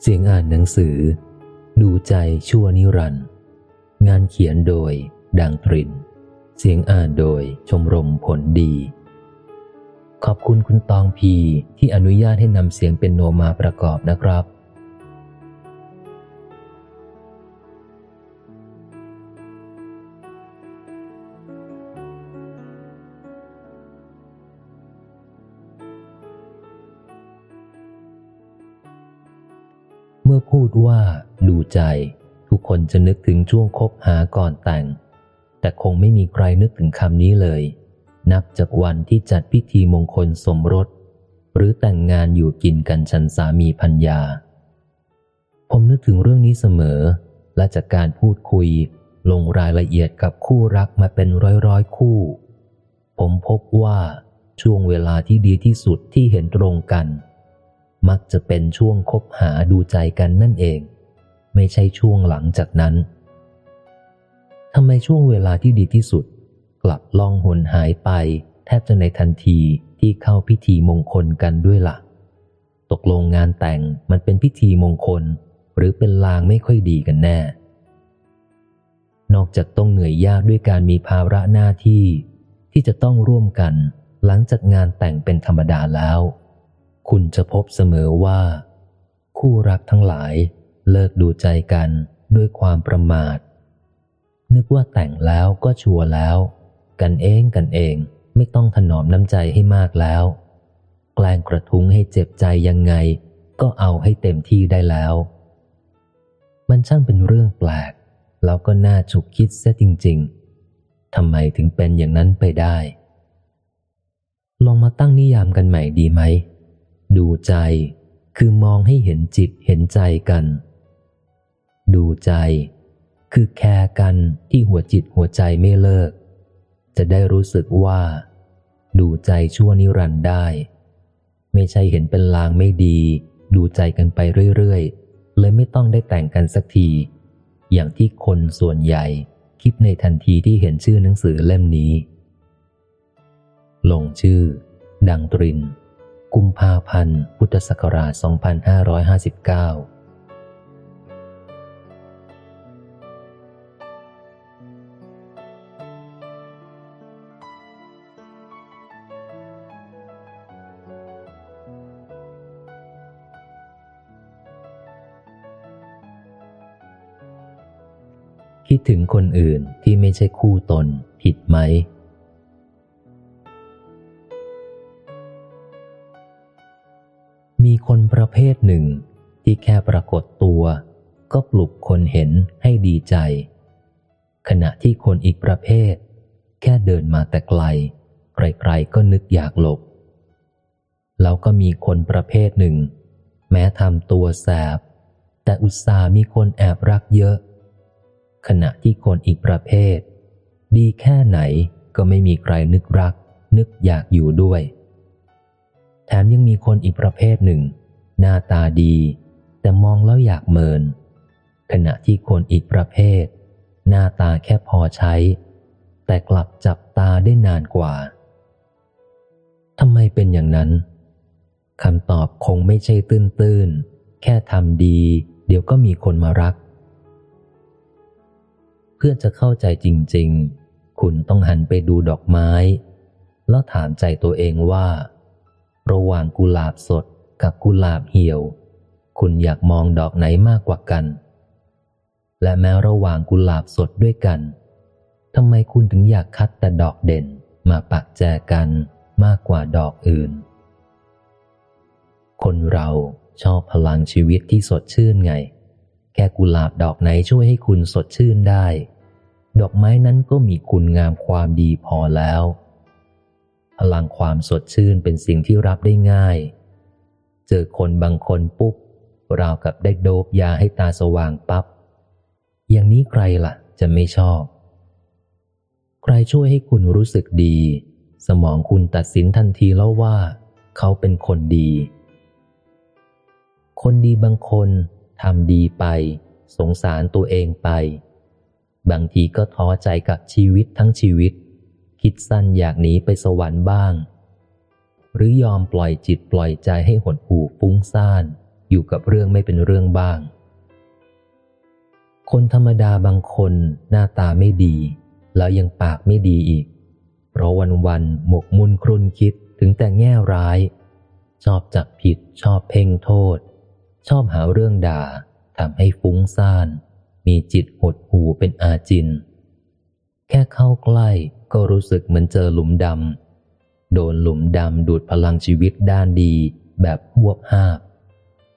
เสียงอ่านหนังสือ ดูใจชั่วนิรันด์งานเขียนโดย ดังตริน เสียงอ่านโดยชมรมผลดี ขอบคุณคุณตองพีที่อนุญาตให้นำเสียงเป็นโนมาประกอบนะครับ ว่าดูใจ ทุกคนจะนึกถึงช่วงคบหาก่อนแต่ง แต่คงไม่มีใครนึกถึงคำนี้เลย นับจากวันที่จัดพิธีมงคลสมรส หรือแต่งงานอยู่กินกันชันสามีพัญญา ผมนึกถึงเรื่องนี้เสมอ และจากการพูดคุยลงรายละเอียดกับคู่รักมาเป็นร้อยร้อยคู่ ผมพบว่าช่วงเวลาที่ดีที่สุดที่เห็นตรงกัน มักจะเป็นช่วงคบหาดูใจกันนั่นเอง ไม่ใช่ช่วงหลังจากนั้นทำไมช่วงเวลาที่ดีที่สุด กลับล่องหนหายไป แทบจะในทันทีที่เข้าพิธีมงคลกันด้วยละ่ะ ตกลงงานแต่งมันเป็นพิธีมงคล หรือเป็นลางไม่ค่อยดีกันแน่ นอกจากต้องเหนื่อยยากด้วยการมีภาระหน้าที่ ที่จะต้องร่วมกัน หลังจากงานแต่งเป็นธรรมดาแล้ว คุณจะพบเสมอว่า คู่รักทั้งหลายเลิกดูใจกันด้วยความประมาท นึกว่าแต่งแล้วก็ชัวร์แล้ว กันเองกันเองไม่ต้องถนอมน้ำใจให้มากแล้ว แกล้งกระทุ้งให้เจ็บใจยังไง ก็เอาให้เต็มที่ได้แล้ว มันช่างเป็นเรื่องแปลก แล้วก็น่าฉุกคิดเสียจริง ๆทำไมถึงเป็นอย่างนั้นไปได้ ลองมาตั้งนิยามกันใหม่ดีไหม ดูใจ คือมองให้เห็นจิตเห็นใจกัน ดูใจ คือแคร์กันที่หัวจิตหัวใจไม่เลิก จะได้รู้สึกว่า ดูใจชั่วนิรันดร์ได้ ไม่ใช่เห็นเป็นลางไม่ดี ดูใจกันไปเรื่อยๆ เลยไม่ต้องได้แต่งกันสักที อย่างที่คนส่วนใหญ่ คิดในทันทีที่เห็นชื่อหนังสือเล่มนี้ ลงชื่อ ดังตริน กุมภาพันธ์ พุทธศักราช 2559คิดถึงคนอื่นที่ไม่ใช่คู่ตน ผิดไหม มีคนประเภทหนึ่ง ที่แค่ปรากฏตัว ก็ปลุกคนเห็นให้ดีใจ ขณะที่คนอีกประเภท แค่เดินมาแต่ไกลใครๆก็นึกอยากหลบ แล้วก็มีคนประเภทหนึ่ง แม้ทำตัวแสบ แต่อุตส่ามีคนแอบรักเยอะ ขณะที่คนอีกประเภท ดีแค่ไหนก็ไม่มีใครนึกรัก นึกอยากอยู่ด้วย แถมยังมีคนอีกประเภทหนึ่ง หน้าตาดี แต่มองแล้วอยากเมิน ขณะที่คนอีกประเภท หน้าตาแค่พอใช้ แต่กลับจับตาได้นานกว่าทำไมเป็นอย่างนั้นคำตอบคงไม่ใช่ตื้นๆแค่ทำดี เดี๋ยวก็มีคนมารัก เพื่อจะเข้าใจจริง ๆ คุณต้องหันไปดูดอกไม้ แล้วถามใจตัวเองว่า ระหว่างกุหลาบสดกับกุหลาบเหี่ยว คุณอยากมองดอกไหนมากกว่ากัน และแม้ระหว่างกุหลาบสดด้วยกันทำไมคุณถึงอยากคัดแต่ดอกเด่นมาปักแจกันมากกว่าดอกอื่น คนเราชอบพลังชีวิตที่สดชื่นไง แค่กุหลาบดอกไหนช่วยให้คุณสดชื่นได้ ดอกไม้นั้นก็มีคุณงามความดีพอแล้ว พลังความสดชื่นเป็นสิ่งที่รับได้ง่าย เจอคนบางคนปุ๊บราวกับได้โดบยาให้ตาสว่างปับ๊บอย่างนี้ใครละ่ะ จะไม่ชอบ ใครช่วยให้คุณรู้สึกดี สมองคุณตัดสินทันทีแล้วว่า เขาเป็นคนดี คนดีบางคนทำดีไป สงสารตัวเองไป บางทีก็ท้อใจกับชีวิตทั้งชีวิต คิดสั้นอยากหนีไปสวรรค์บ้าง หรือยอมปล่อยจิตปล่อยใจให้หดหู่ฟุ้งซ่าน อยู่กับเรื่องไม่เป็นเรื่องบ้าง คนธรรมดาบางคนหน้าตาไม่ดี แล้วยังปากไม่ดีอีก เพราะวันวันหมกมุ่นครุนคิดถึงแต่แง่ร้าย ชอบจับผิดชอบเพ่งโทษ ชอบหาเรื่องด่าทำให้ฟุ้งซ่าน มีจิตหดหูเป็นอาจิน แค่เข้าใกล้ ก็รู้สึกเหมือนเจอหลุมดำ โดนหลุมดำดูดพลังชีวิตด้านดีแบบหวบห้าบ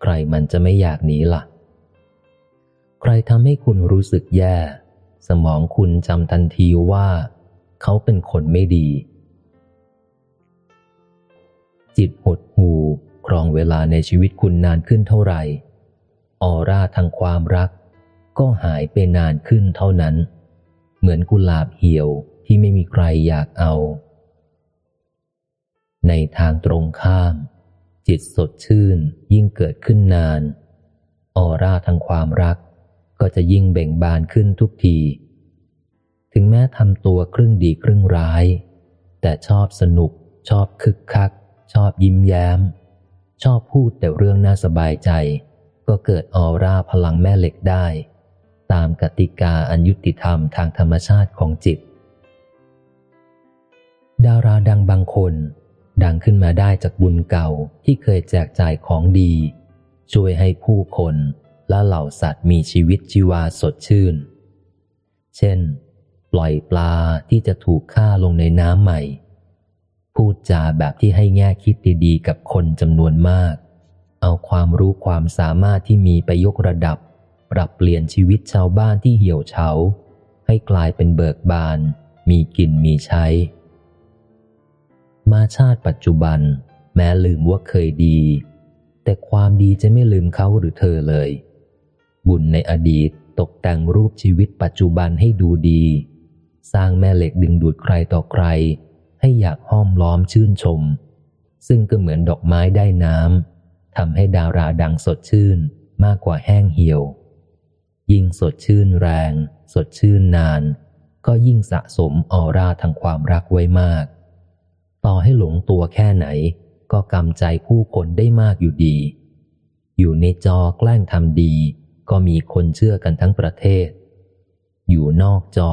ใครมันจะไม่อยากหนีละ่ะ ใครทำให้คุณรู้สึกแย่ สมองคุณจำทันทีว่า เขาเป็นคนไม่ดี จิตหดหูครองเวลาในชีวิตคุณนานขึ้นเท่าไหร่ ออร่าทางความรัก ก็หายไปนานขึ้นเท่านั้น เหมือนกุหลาบเหี่ยว ที่ไม่มีใครอยากเอา ในทางตรงข้าม จิตสดชื่นยิ่งเกิดขึ้นนาน ออร่าทางความรักก็จะยิ่งเบ่งบานขึ้นทุกที ถึงแม้ทำตัวครึ่งดีครึ่งร้าย แต่ชอบสนุก ชอบคึกคัก ชอบยิ้มแย้ม ชอบพูดแต่เรื่องน่าสบายใจ ก็เกิดออร่าพลังแม่เหล็กได้ ตามกติกาอันยุติธรรมทางธรรมชาติของจิต ดาราดังบางคน ดังขึ้นมาได้จากบุญเก่าที่เคยแจกจ่ายของดี ช่วยให้ผู้คนและเหล่าสัตว์มีชีวิตชีวาสดชื่น เช่น ปล่อยปลาที่จะถูกฆ่าลงในน้ำใหม่ พูดจาแบบที่ให้แง่คิดดีๆ กับคนจำนวนมาก เอาความรู้ความสามารถที่มีไปยกระดับ ปรับเปลี่ยนชีวิตชาวบ้านที่เหี่ยวเฉาให้กลายเป็นเบิกบาน มีกินมีใช้ มาชาติปัจจุบัน แม้ลืมว่าเคยดี แต่ความดีจะไม่ลืมเขาหรือเธอเลย บุญในอดีตตกแต่งรูปชีวิตปัจจุบันให้ดูดี สร้างแม่เหล็กดึงดูดใครต่อใคร ให้อยากห้อมล้อมชื่นชม ซึ่งก็เหมือนดอกไม้ได้น้ำทำให้ดาราดังสดชื่นมากกว่าแห้งเหี่ยว ยิ่งสดชื่นแรง สดชื่นนาน ก็ยิ่งสะสมออร่าทางความรักไว้มาก ต่อให้หลงตัวแค่ไหน ก็กำใจผู้คนได้มากอยู่ดี อยู่ในจอแกล้งทำดี ก็มีคนเชื่อกันทั้งประเทศ อยู่นอกจอ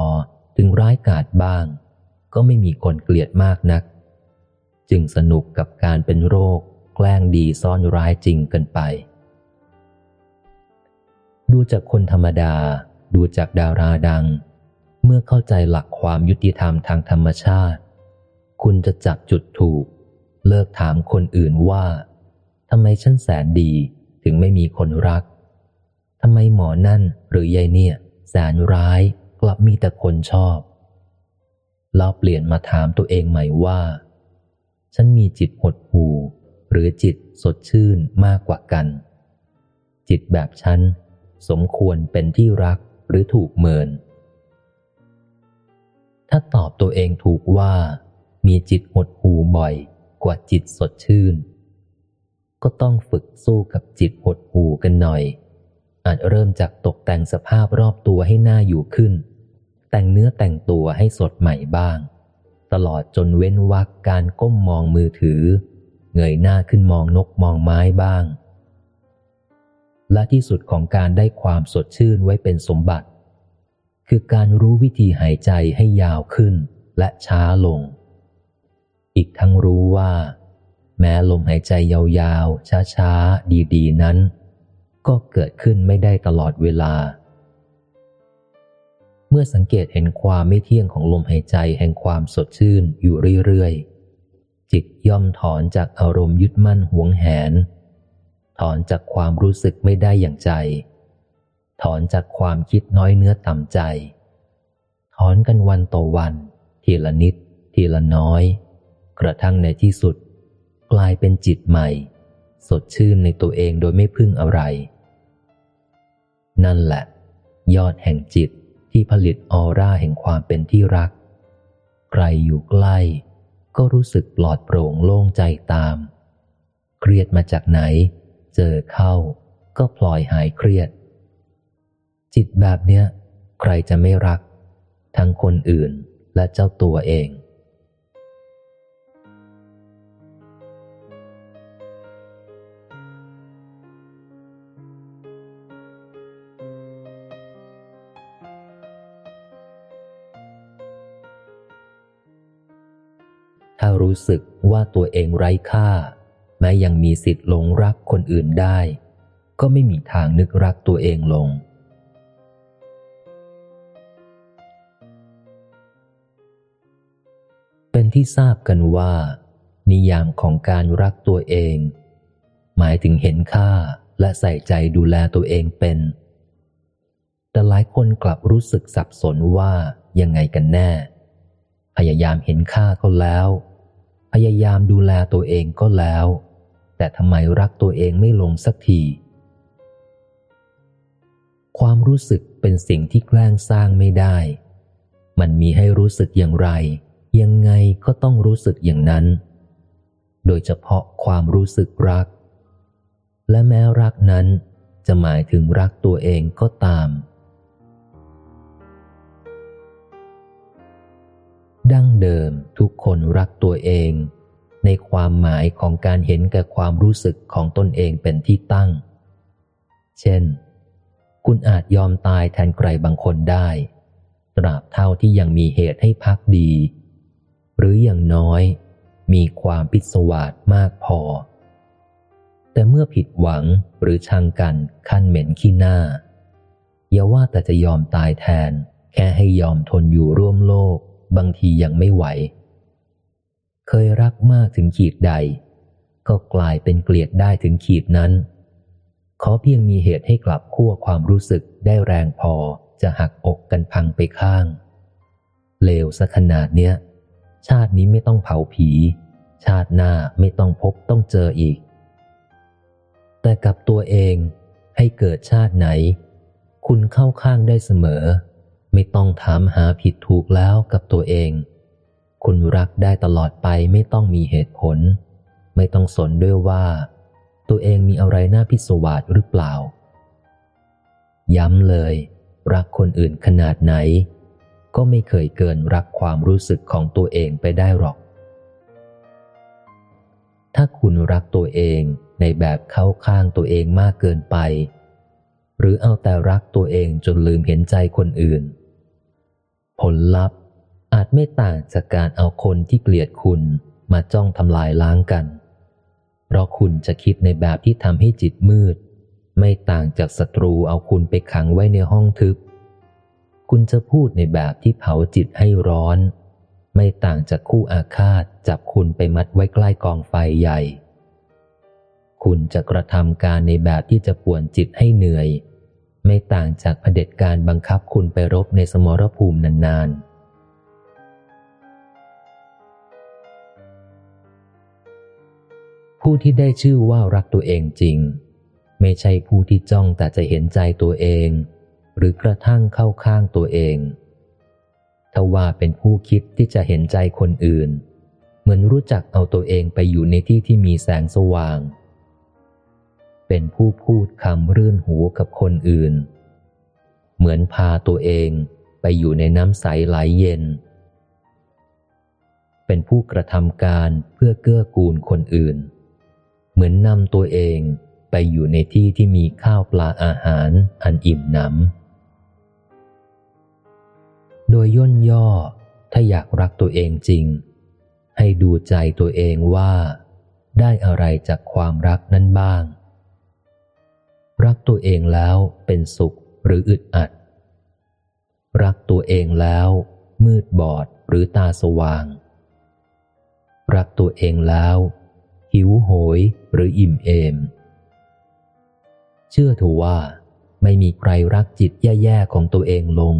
ถึงร้ายกาจบ้าง ก็ไม่มีคนเกลียดมากนัก จึงสนุกกับการเป็นโรค แกล้งดีซ่อนร้ายจริงกันไป ดูจากคนธรรมดา ดูจากดาราดัง เมื่อเข้าใจหลักความยุติธรรมทางธรรมชาติ คุณจะจับจุดถูก เลิกถามคนอื่นว่าทำไมฉันแสนดีถึงไม่มีคนรักทำไมหมอนั่นหรือยายเนี่ย แสนร้ายกลับมีแต่คนชอบเราเปลี่ยนมาถามตัวเองใหม่ว่า ฉันมีจิตหดหูหรือจิตสดชื่นมากกว่ากัน จิตแบบฉันสมควรเป็นที่รักหรือถูกเมิน ถ้าตอบตัวเองถูกว่า มีจิตหดหูบ่อยกว่าจิตสดชื่น ก็ต้องฝึกสู้กับจิตหดหูกันหน่อย อาจเริ่มจากตกแต่งสภาพรอบตัวให้หน่าอยู่ขึ้น แต่งเนื้อแต่งตัวให้สดใหม่บ้าง ตลอดจนเว้นวักการก้มมองมือถือ เงยหน้าขึ้นมองนกมองไม้บ้าง และที่สุดของการได้ความสดชื่นไว้เป็นสมบัติ คือการรู้วิธีหายใจให้ยาวขึ้นและช้าลง อีกทั้งรู้ว่า แม้ลมหายใจยาวๆ ช้าๆ ดีๆ นั้น ก็เกิดขึ้นไม่ได้ตลอดเวลา เมื่อสังเกตเห็นความไม่เที่ยงของลมหายใจแห่งความสดชื่นอยู่เรื่อยๆ จิตย่อมถอนจากอารมณ์ยึดมั่นหวงแหน ถอนจากความรู้สึกไม่ได้อย่างใจ ถอนจากความคิดน้อยเนื้อต่ำใจ ถอนกันวันต่อวัน ทีละนิด ทีละน้อย กระทั่งในที่สุด กลายเป็นจิตใหม่ สดชื่นในตัวเองโดยไม่พึ่งอะไร นั่นแหละ ยอดแห่งจิตที่ผลิตออร่าแห่งความเป็นที่รัก ใครอยู่ใกล้ ก็รู้สึกปลอดโปร่งโล่งใจตาม เครียดมาจากไหน เจอเข้า ก็พลอยหายเครียด จิตแบบเนี้ย ใครจะไม่รัก ทั้งคนอื่นและเจ้าตัวเอง รู้สึกว่าตัวเองไร้ค่า แม้ยังมีสิทธิ์หลงรักคนอื่นได้ ก็ไม่มีทางนึกรักตัวเองลง เป็นที่ทราบกันว่า นิยามของการรักตัวเอง หมายถึงเห็นค่าและใส่ใจดูแลตัวเองเป็น แต่หลายคนกลับรู้สึกสับสนว่ายังไงกันแน่ พยายามเห็นค่าก็แล้ว ยายามดูแลตัวเองก็แล้ว แต่ทำไมรักตัวเองไม่ลงสักที ความรู้สึกเป็นสิ่งที่แกล้งสร้างไม่ได้ มันมีให้รู้สึกอย่างไร ยังไงก็ต้องรู้สึกอย่างนั้น โดยเฉพาะความรู้สึกรัก และแม้รักนั้นจะหมายถึงรักตัวเองก็ตาม ดั้งเดิมทุกคนรักตัวเอง ในความหมายของการเห็นแก่ความรู้สึกของตนเองเป็นที่ตั้ง เช่น คุณอาจยอมตายแทนใครบางคนได้ ตราบเท่าที่ยังมีเหตุให้พักดี หรืออย่างน้อย มีความพิศวาสมากพอ แต่เมื่อผิดหวังหรือชังกันขั้นเหม็นขี้หน้า อย่าว่าแต่จะยอมตายแทน แค่ให้ยอมทนอยู่ร่วมโลก บางทียังไม่ไหว เคยรักมากถึงขีดใด ก็กลายเป็นเกลียดได้ถึงขีดนั้น ขอเพียงมีเหตุให้กลับขั้วความรู้สึกได้แรงพอจะหักอกกันพังไปข้าง เลวสักขนาดเนี้ย ชาตินี้ไม่ต้องเผาผี ชาติหน้าไม่ต้องพบต้องเจออีก แต่กับตัวเองให้เกิดชาติไหน คุณเข้าข้างได้เสมอ ไม่ต้องถามหาผิดถูกแล้วกับตัวเอง คุณรักได้ตลอดไปไม่ต้องมีเหตุผล ไม่ต้องสนด้วยว่า ตัวเองมีอะไรน่าพิศวาสหรือเปล่า ย้ำเลย รักคนอื่นขนาดไหน ก็ไม่เคยเกินรักความรู้สึกของตัวเองไปได้หรอก ถ้าคุณรักตัวเองในแบบเข้าข้างตัวเองมากเกินไปหรือเอาแต่รักตัวเองจนลืมเห็นใจคนอื่น ผลลัพธ์อาจไม่ต่างจากการเอาคนที่เกลียดคุณมาจ้องทำลายล้างกัน เพราะคุณจะคิดในแบบที่ทำให้จิตมืด ไม่ต่างจากศัตรูเอาคุณไปขังไว้ในห้องทึบ คุณจะพูดในแบบที่เผาจิตให้ร้อน ไม่ต่างจากคู่อาฆาตจับคุณไปมัดไว้ใกล้กองไฟใหญ่ คุณจะกระทำการในแบบที่จะป่วนจิตให้เหนื่อย ไม่ต่างจากเผด็จการบังคับคุณไปรบในสมรภูมินานๆผู้ที่ได้ชื่อว่ารักตัวเองจริง ไม่ใช่ผู้ที่จ้องแต่จะเห็นใจตัวเอง หรือกระทั่งเข้าข้างตัวเองทว่าเป็นผู้คิดที่จะเห็นใจคนอื่น เหมือนรู้จักเอาตัวเองไปอยู่ในที่ที่มีแสงสว่าง เป็นผู้พูดคำรื่นหูกับคนอื่น เหมือนพาตัวเองไปอยู่ในน้ำใสไหลเย็น เป็นผู้กระทำการเพื่อเกื้อกูลคนอื่น เหมือนนำตัวเองไปอยู่ในที่ที่มีข้าวปลาอาหารอันอิ่มหนำ โดยย่นย่อถ้าอยากรักตัวเองจริง ให้ดูใจตัวเองว่า ได้อะไรจากความรักนั้นบ้าง รักตัวเองแล้วเป็นสุขหรืออึดอัด รักตัวเองแล้ว มืดบอดหรือตาสว่าง รักตัวเองแล้ว หิวโหยหรืออิ่มเอม เชื่อถือว่าไม่มีใครรักจิตแย่ๆของตัวเองลง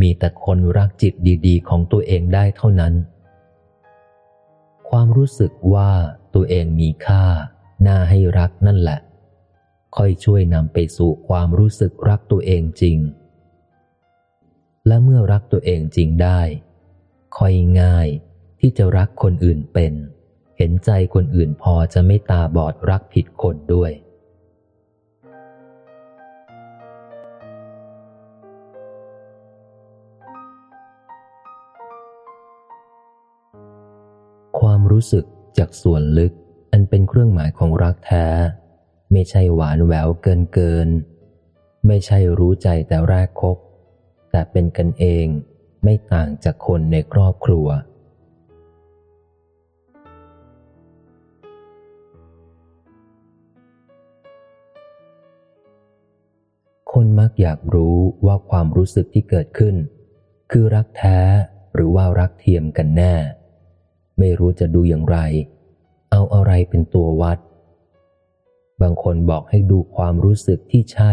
มีแต่คนรักจิตดีๆ ของตัวเองได้เท่านั้น ความรู้สึกว่าตัวเองมีค่า น่าให้รักนั่นแหละ ค่อยช่วยนำไปสู่ความรู้สึกรักตัวเองจริง และเมื่อรักตัวเองจริงได้ ค่อยง่ายที่จะรักคนอื่นเป็น เห็นใจคนอื่นพอจะไม่ตาบอดรักผิดคนด้วย ความรู้สึกจากส่วนลึกอันเป็นเครื่องหมายของรักแท้ ไม่ใช่หวานแหววเกินเกิน ไม่ใช่รู้ใจแต่แรกคบ แต่เป็นกันเองไม่ต่างจากคนในครอบครัว คนมักอยากรู้ว่าความรู้สึกที่เกิดขึ้น คือรักแท้หรือว่ารักเทียมกันแน่ ไม่รู้จะดูอย่างไร เอาอะไรเป็นตัววัด บางคนบอกให้ดูความรู้สึกที่ใช่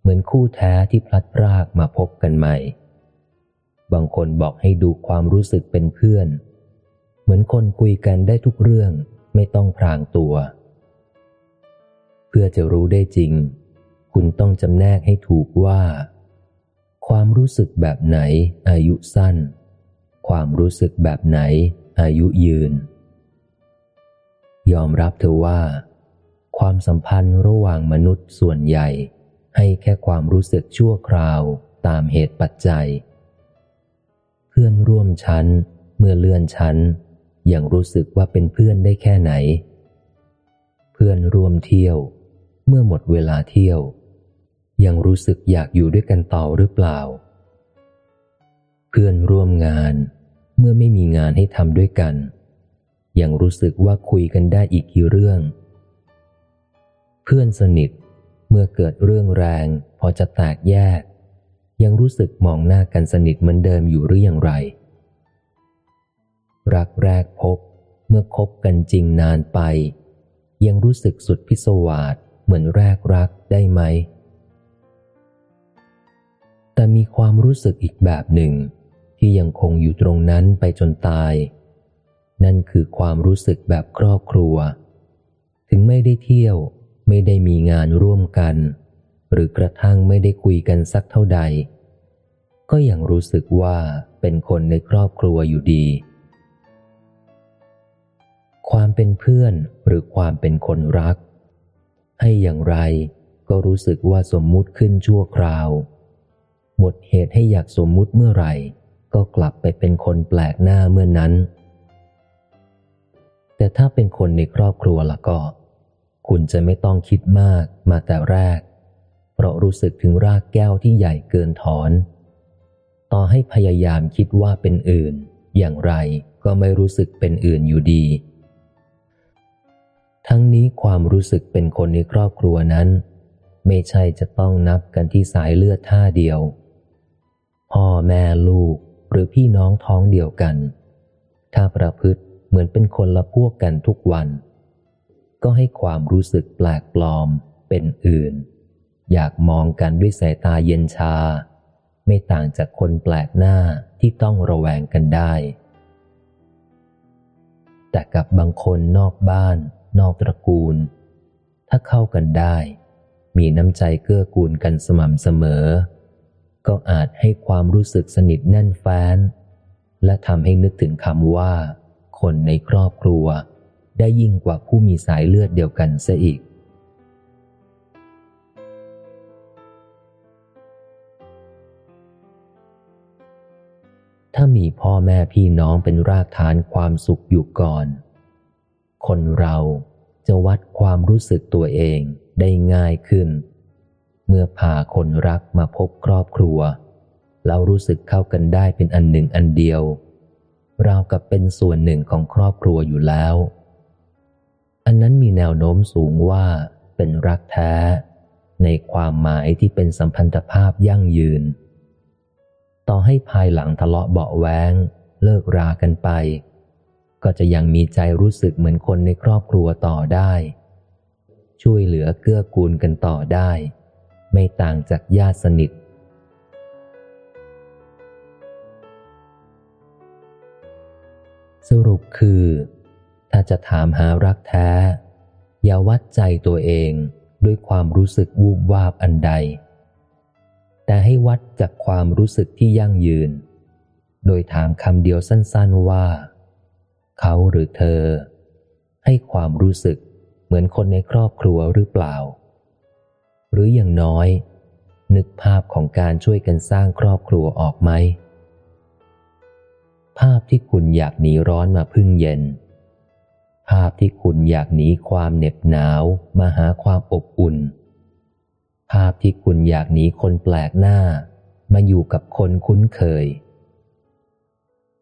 เหมือนคู่แท้ที่พลัดพรากมาพบกันใหม่ บางคนบอกให้ดูความรู้สึกเป็นเพื่อน เหมือนคนคุยกันได้ทุกเรื่องไม่ต้องพรางตัว เพื่อจะรู้ได้จริง คุณต้องจำแนกให้ถูกว่า ความรู้สึกแบบไหนอายุสั้น ความรู้สึกแบบไหนอายุยืน ยอมรับเถอว่า ความสัมพันธ์ระหว่างมนุษย์ส่วนใหญ่ ให้แค่ความรู้สึกชั่วคราวตามเหตุปัจจัย เพื่อนร่วมชั้น เมื่อเลื่อนชั้น ยังรู้สึกว่าเป็นเพื่อนได้แค่ไหน เพื่อนร่วมเที่ยว เมื่อหมดเวลาเที่ยว ยังรู้สึกอยากอยู่ด้วยกันต่อหรือเปล่า เพื่อนร่วมงาน เมื่อไม่มีงานให้ทำด้วยกัน ยังรู้สึกว่าคุยกันได้อีกกี่เรื่อง เพื่อนสนิท เมื่อเกิดเรื่องแรง พอจะแตกแยก ยังรู้สึกมองหน้ากันสนิทเหมือนเดิมอยู่หรืออย่างไร รักแรกพบ เมื่อคบกันจริงนานไป ยังรู้สึกสุดพิศวาสเหมือนแรกรักได้ไหม แต่มีความรู้สึกอีกแบบหนึ่ง ที่ยังคงอยู่ตรงนั้นไปจนตาย นั่นคือความรู้สึกแบบครอบครัว ถึงไม่ได้เที่ยว ไม่ได้มีงานร่วมกัน หรือกระทั่งไม่ได้คุยกันสักเท่าใด ก็ยังรู้สึกว่าเป็นคนในครอบครัวอยู่ดี ความเป็นเพื่อนหรือความเป็นคนรัก ให้อย่างไรก็รู้สึกว่าสมมุติขึ้นชั่วคราว หมดเหตุให้อยากสมมุติเมื่อไหร่ ก็กลับไปเป็นคนแปลกหน้าเมื่อนั้น แต่ถ้าเป็นคนในครอบครัวละก็ คุณจะไม่ต้องคิดมากมาแต่แรก เพราะรู้สึกถึงรากแก้วที่ใหญ่เกินถอน ต่อให้พยายามคิดว่าเป็นอื่น อย่างไรก็ไม่รู้สึกเป็นอื่นอยู่ดี ทั้งนี้ความรู้สึกเป็นคนในครอบครัวนั้น ไม่ใช่จะต้องนับกันที่สายเลือดท่าเดียว พ่อแม่ลูกหรือพี่น้องท้องเดียวกัน ถ้าประพฤติเหมือนเป็นคนละพวกกันทุกวัน ก็ให้ความรู้สึกแปลกปลอมเป็นอื่น อยากมองกันด้วยสายตาเย็นชา ไม่ต่างจากคนแปลกหน้าที่ต้องระแวงกันได้ แต่กับบางคนนอกบ้าน นอกตระกูล ถ้าเข้ากันได้ มีน้ำใจเกื้อกูลกันสม่ำเสมอ ก็อาจให้ความรู้สึกสนิทแน่นแฟ้น และทำให้นึกถึงคำว่า คนในครอบครัว ได้ยิ่งกว่าผู้มีสายเลือดเดียวกันเสียอีก ถ้ามีพ่อแม่พี่น้องเป็นรากฐานความสุขอยู่ก่อน คนเราจะวัดความรู้สึกตัวเองได้ง่ายขึ้น เมื่อพาคนรักมาพบครอบครัว แล้วรู้สึกเข้ากันได้เป็นอันหนึ่งอันเดียว เรากับเป็นส่วนหนึ่งของครอบครัวอยู่แล้ว อันนั้นมีแนวโน้มสูงว่าเป็นรักแท้ ในความหมายที่เป็นสัมพันธภาพยั่งยืน ต่อให้ภายหลังทะเลาะเบาแวงเลิกรากันไป ก็จะยังมีใจรู้สึกเหมือนคนในครอบครัวต่อได้ ช่วยเหลือเกื้อกูลกันต่อได้ ไม่ต่างจากญาติสนิทสรุปคือ ถ้าจะถามหารักแท้ อย่าวัดใจตัวเองด้วยความรู้สึกวูบวาบอันใด แต่ให้วัดจากความรู้สึกที่ยั่งยืน โดยถามคำเดียวสั้นๆว่า เขาหรือเธอ ให้ความรู้สึกเหมือนคนในครอบครัวหรือเปล่า หรืออย่างน้อย นึกภาพของการช่วยกันสร้างครอบครัวออกไหม ภาพที่คุณอยากหนีร้อนมาพึ่งเย็น ภาพที่คุณอยากหนีความเหน็บหนาวมาหาความอบอุ่น ภาพที่คุณอยากหนีคนแปลกหน้า มาอยู่กับคนคุ้นเคย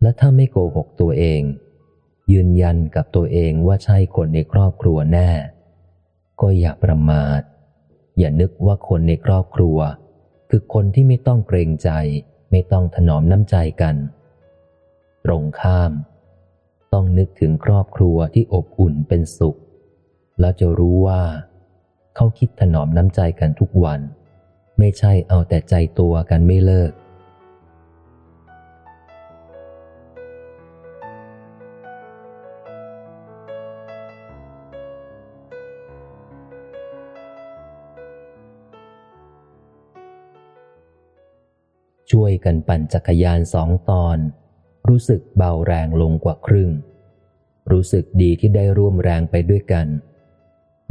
และถ้าไม่โกหกตัวเอง ยืนยันกับตัวเองว่าใช่คนในครอบครัวแน่ ก็อย่าประมาท อย่านึกว่าคนในครอบครัว คือคนที่ไม่ต้องเกรงใจ ไม่ต้องถนอมน้ำใจกัน ตรงข้าม ต้องนึกถึงครอบครัวที่อบอุ่นเป็นสุข แล้วจะรู้ว่า เขาคิดถนอมน้ำใจกันทุกวัน ไม่ใช่เอาแต่ใจตัวกันไม่เลิก ช่วยกันปั่นจักรยานสองตอน รู้สึกเบาแรงลงกว่าครึ่ง รู้สึกดีที่ได้ร่วมแรงไปด้วยกัน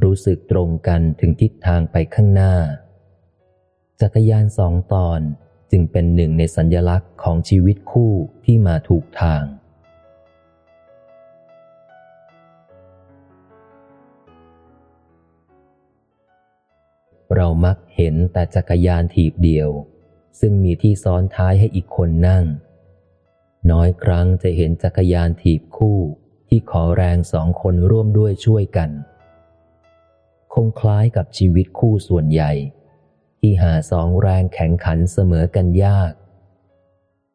รู้สึกตรงกันถึงทิศทางไปข้างหน้า จักรยานสองตอนจึงเป็นหนึ่งในสัญญลักษณ์ของชีวิตคู่ที่มาถูกทาง เรามักเห็นแต่จักรยานถีบเดียว ซึ่งมีที่ซ้อนท้ายให้อีกคนนั่ง น้อยครั้งจะเห็นจักรยานถีบคู่ที่ขอแรงสองคนร่วมด้วยช่วยกัน คงคล้ายกับชีวิตคู่ส่วนใหญ่ ที่หาสองแรงแข่งขันเสมอกันยาก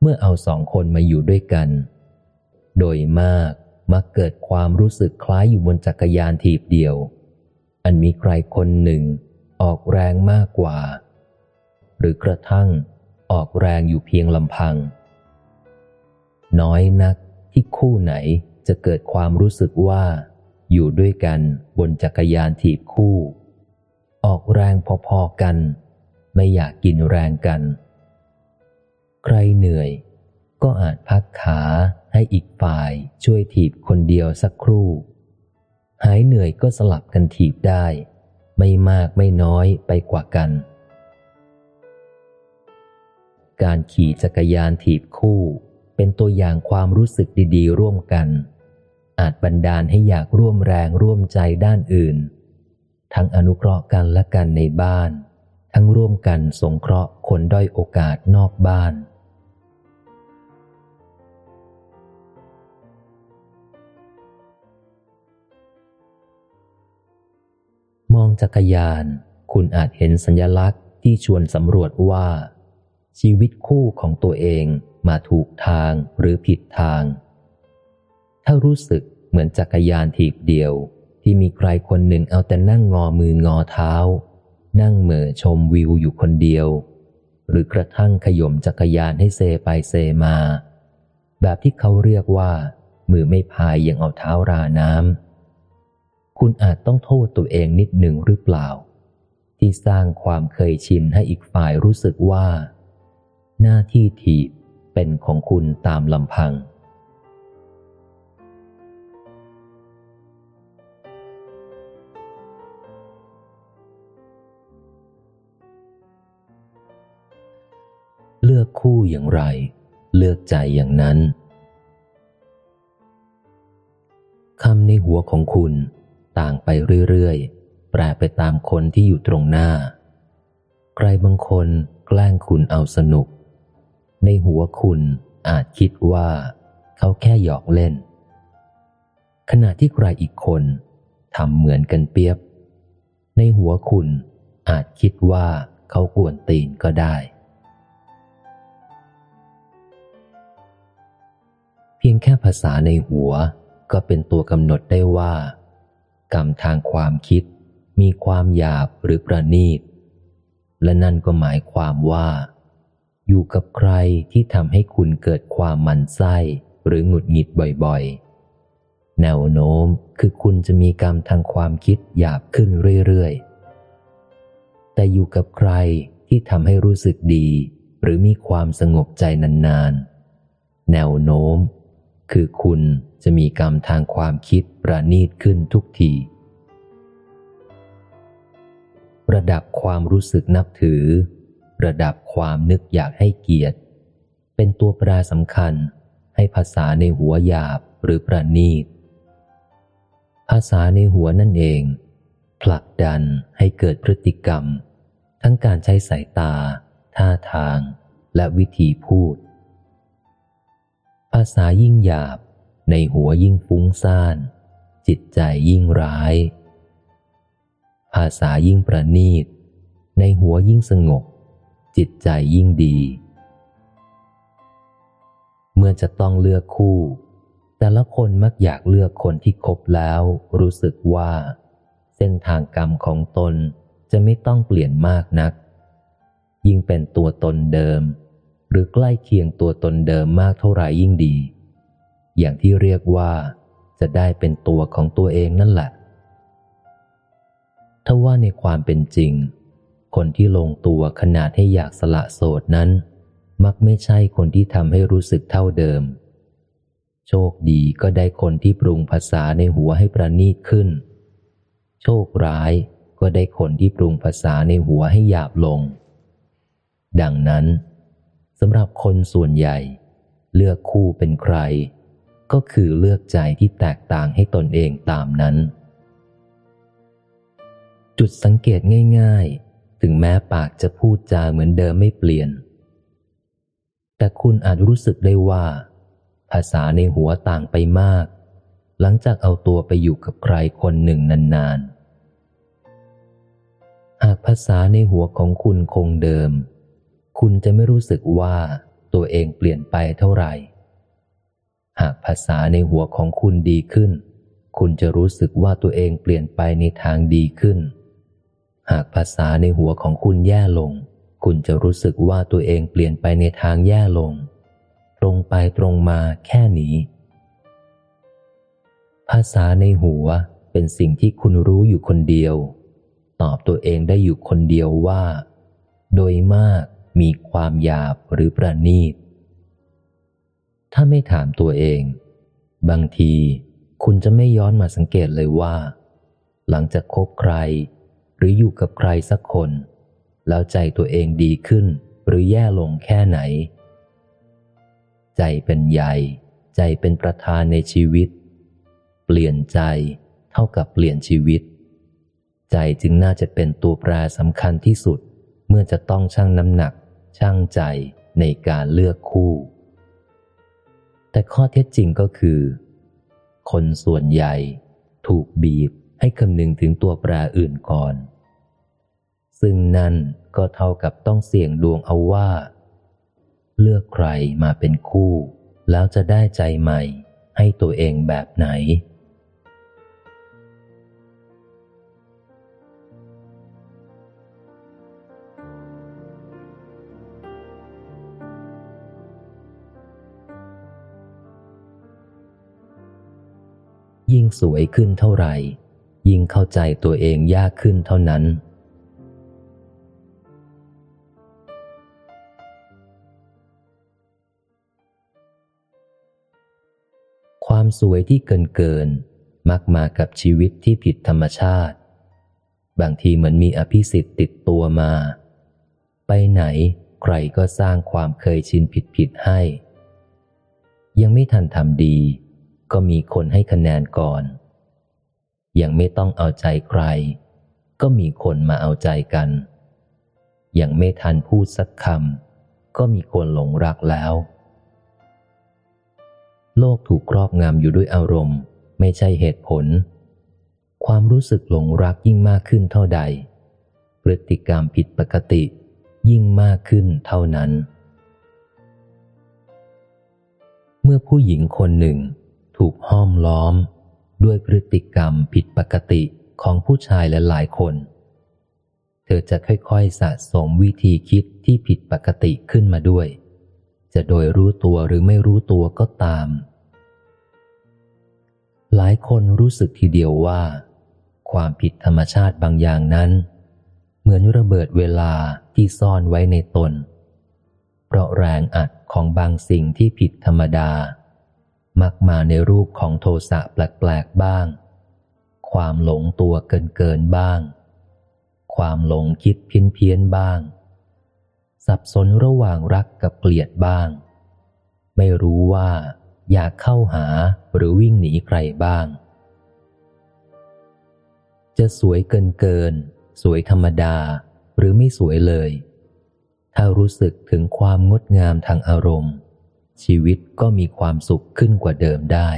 เมื่อเอาสองคนมาอยู่ด้วยกัน โดยมากมักเกิดความรู้สึกคล้ายอยู่บนจักรยานถีบเดียว อันมีใครคนหนึ่งออกแรงมากกว่า หรือกระทั่งออกแรงอยู่เพียงลำพัง น้อยนักที่คู่ไหนจะเกิดความรู้สึกว่า อยู่ด้วยกันบนจักรยานถีบคู่ ออกแรงพอๆกัน ไม่อยากกินแรงกัน ใครเหนื่อยก็อาจพักขาให้อีกฝ่ายช่วยถีบคนเดียวสักครู่ หายเหนื่อยก็สลับกันถีบได้ ไม่มากไม่น้อยไปกว่ากัน การขี่จักรยานถีบคู่ เป็นตัวอย่างความรู้สึกดีๆ ร่วมกัน อาจบันดาลให้อยากร่วมแรงร่วมใจด้านอื่น ทั้งอนุเคราะห์กันและกันในบ้าน ทั้งร่วมกันสงเคราะห์คนด้อยโอกาสนอกบ้านมองจักรยาน คุณอาจเห็นสัญลักษณ์ที่ชวนสำรวจว่า ชีวิตคู่ของตัวเองมาถูกทางหรือผิดทาง ถ้ารู้สึกเหมือนจักรยานถีบเดียวที่มีใครคนหนึ่งเอาแต่นั่งงอมืองอเท้า นั่งเหม่อชมวิวอยู่คนเดียว หรือกระทั่งขย่มจักรยานให้เซไปเซมา แบบที่เขาเรียกว่า มือไม่พายยังเอาเท้าราน้ำคุณอาจต้องโทษตัวเองนิดหนึ่งหรือเปล่า ที่สร้างความเคยชินให้อีกฝ่ายรู้สึกว่า หน้าที่ถีบเป็นของคุณตามลำพัง เลือกคู่อย่างไร เลือกใจอย่างนั้นคำในหัวของคุณต่างไปเรื่อยๆ แปรไปตามคนที่อยู่ตรงหน้า ใครบางคนแกล้งคุณเอาสนุก ในหัวคุณอาจคิดว่า เขาแค่หยอกเล่น ขณะที่ใครอีกคนทำเหมือนกันเปียบ ในหัวคุณอาจคิดว่าเขากวนตีนก็ได้ เพียงแค่ภาษาในหัวก็เป็นตัวกำหนดได้ว่า กรรมทางความคิดมีความหยาบหรือประณีต และนั่นก็หมายความว่า อยู่กับใครที่ทำให้คุณเกิดความมันไส้หรือหงุดหงิดบ่อยๆ แนวโน้มคือคุณจะมีกรรมทางความคิดหยาบขึ้นเรื่อยๆ แต่อยู่กับใครที่ทำให้รู้สึกดี หรือมีความสงบใจนานๆ แนวโน้ม คือคุณจะมีกรรมทางความคิดประณีตขึ้นทุกที ระดับความรู้สึกนับถือ ระดับความนึกอยากให้เกียรติ เป็นตัวแปรสำคัญให้ภาษาในหัวหยาบหรือประณีต ภาษาในหัวนั่นเอง ผลักดันให้เกิดพฤติกรรม ทั้งการใช้สายตา ท่าทาง และวิธีพูด ภาษายิ่งหยาบในหัวยิ่งฟุ้งซ่าน จิตใจยิ่งร้าย ภาษายิ่งประณีต ในหัวยิ่งสงบ จิตใจยิ่งดี เมื่อจะต้องเลือกคู่ แต่ละคนมักอยากเลือกคนที่คบแล้ว รู้สึกว่า เส้นทางกรรมของตนจะไม่ต้องเปลี่ยนมากนัก ยิ่งเป็นตัวตนเดิม หรือใกล้เคียงตัวตนเดิมมากเท่าไหร่ยิ่งดี อย่างที่เรียกว่า จะได้เป็นตัวของตัวเองนั่นแหละถ้าว่าในความเป็นจริง คนที่ลงตัวขนาดให้อยากสละโสดนั้น มักไม่ใช่คนที่ทำให้รู้สึกเท่าเดิม โชคดีก็ได้คนที่ปรุงภาษาในหัวให้ประณีตขึ้น โชคร้ายก็ได้คนที่ปรุงภาษาในหัวให้หยาบลง ดังนั้นสำหรับคนส่วนใหญ่ เลือกคู่เป็นใคร ก็คือเลือกใจที่แตกต่างให้ตนเองตามนั้น จุดสังเกตง่าย ๆ ถึงแม้ปากจะพูดจาเหมือนเดิมไม่เปลี่ยน แต่คุณอาจรู้สึกได้ว่า ภาษาในหัวต่างไปมาก หลังจากเอาตัวไปอยู่กับใครคนหนึ่งนานๆ หากภาษาในหัวของคุณคงเดิม คุณจะไม่รู้สึกว่าตัวเองเปลี่ยนไปเท่าไหร่ หากภาษาในหัวของคุณดีขึ้น คุณจะรู้สึกว่าตัวเองเปลี่ยนไปในทางดีขึ้น หากภาษาในหัวของคุณแย่ลง คุณจะรู้สึกว่าตัวเองเปลี่ยนไปในทางแย่ลง ตรงไปตรงมาแค่นี้ ภาษาในหัวเป็นสิ่งที่คุณรู้อยู่คนเดียว ตอบตัวเองได้อยู่คนเดียวว่า โดยมากมีความหยาบหรือประณีต ถ้าไม่ถามตัวเอง บางทีคุณจะไม่ย้อนมาสังเกตเลยว่า หลังจากคบใคร หรืออยู่กับใครสักคน แล้วใจตัวเองดีขึ้นหรือแย่ลงแค่ไหน ใจเป็นใหญ่ ใจเป็นประธานในชีวิต เปลี่ยนใจเท่ากับเปลี่ยนชีวิต ใจจึงน่าจะเป็นตัวแปรสำคัญที่สุด เมื่อจะต้องชั่งน้ำหนัก ชั่งใจในการเลือกคู่ แต่ข้อเท็จจริงก็คือ คนส่วนใหญ่ถูกบีบ ให้คำนึงถึงตัวแปรอื่นก่อน ซึ่งนั่นก็เท่ากับต้องเสี่ยงดวงเอาว่า เลือกใครมาเป็นคู่ แล้วจะได้ใจใหม่ให้ตัวเองแบบไหน ยิ่งสวยขึ้นเท่าไหร่ ยิ่งเข้าใจตัวเองยากขึ้นเท่านั้น ความสวยที่เกินเกิน มักมากับชีวิตที่ผิดธรรมชาติ บางทีเหมือนมีอภิสิทธิ์ติดตัวมา ไปไหนใครก็สร้างความเคยชินผิดผิดให้ ยังไม่ทันทำดี ก็มีคนให้คะแนนก่อน ยังไม่ต้องเอาใจใคร ก็มีคนมาเอาใจกัน ยังไม่ทันพูดสักคำก็มีคนหลงรักแล้ว โลกถูกครอบงำอยู่ด้วยอารมณ์ ไม่ใช่เหตุผล ความรู้สึกหลงรักยิ่งมากขึ้นเท่าใด พฤติกรรมผิดปกติยิ่งมากขึ้นเท่านั้น เมื่อผู้หญิงคนหนึ่ง ถูกห้อมล้อม ด้วยพฤติกรรมผิดปกติของผู้ชายและหลายคน เธอจะค่อยๆสะสมวิธีคิดที่ผิดปกติขึ้นมาด้วย จะโดยรู้ตัวหรือไม่รู้ตัวก็ตาม หลายคนรู้สึกทีเดียวว่า ความผิดธรรมชาติบางอย่างนั้น เหมือนระเบิดเวลาที่ซ่อนไว้ในตน เพราะแรงอัดของบางสิ่งที่ผิดธรรมดา มักมาในรูปของโทสะแปลกๆบ้าง ความหลงตัวเกินเกินบ้าง ความหลงคิดเพี้ยนเพียนบ้าง สับสนระหว่างรักกับเกลียดบ้าง ไม่รู้ว่าอยากเข้าหาหรือวิ่งหนีใครบ้าง จะสวยเกินเกิน สวยธรรมดาหรือไม่สวยเลย ถ้ารู้สึกถึงความงดงามทางอารมณ์ ชีวิตก็มีความสุขขึ้นกว่าเดิมได้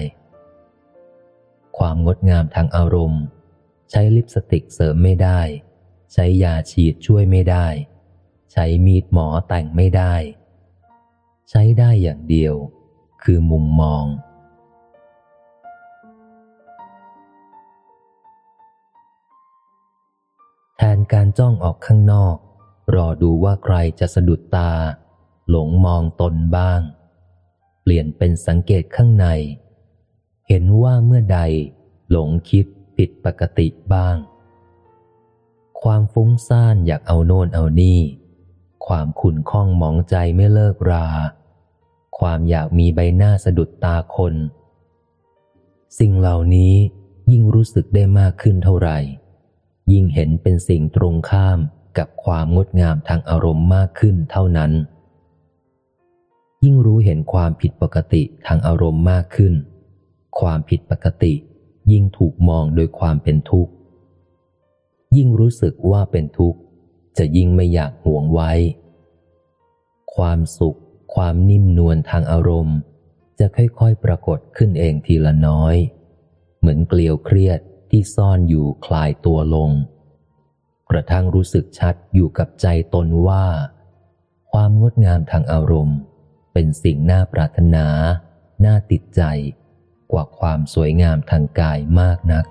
ความงดงามทางอารมณ์ ใช้ลิปสติกเสริมไม่ได้ ใช้ยาฉีดช่วยไม่ได้ ใช้มีดหมอแต่งไม่ได้ ใช้ได้อย่างเดียว คือมุมมองแทนการจ้องออกข้างนอก รอดูว่าใครจะสะดุดตา หลงมองตนบ้าง เปลี่ยนเป็นสังเกตข้างใน เห็นว่าเมื่อใดหลงคิดผิดปกติบ้าง ความฟุ้งซ่านอยากเอาโน่นเอานี่ ความขุ่นข้องหมองใจไม่เลิกรา ความอยากมีใบหน้าสะดุดตาคน สิ่งเหล่านี้ยิ่งรู้สึกได้มากขึ้นเท่าไหร่ ยิ่งเห็นเป็นสิ่งตรงข้ามกับความงดงามทางอารมณ์มากขึ้นเท่านั้น ยิ่งรู้เห็นความผิดปกติทางอารมณ์มากขึ้น ความผิดปกติ ยิ่งถูกมองโดยความเป็นทุกข์ ยิ่งรู้สึกว่าเป็นทุกข์ จะยิ่งไม่อยากห่วงไว้ ความสุข ความนิ่มนวลทางอารมณ์ จะค่อยๆปรากฏขึ้นเองทีละน้อย เหมือนเกลียวเครียดที่ซ่อนอยู่คลายตัวลง กระทั่งรู้สึกชัดอยู่กับใจตนว่า ความงดงามทางอารมณ์ เป็นสิ่งน่าปรารถนา น่าติดใจกว่าความสวยงามทางกายมากนัก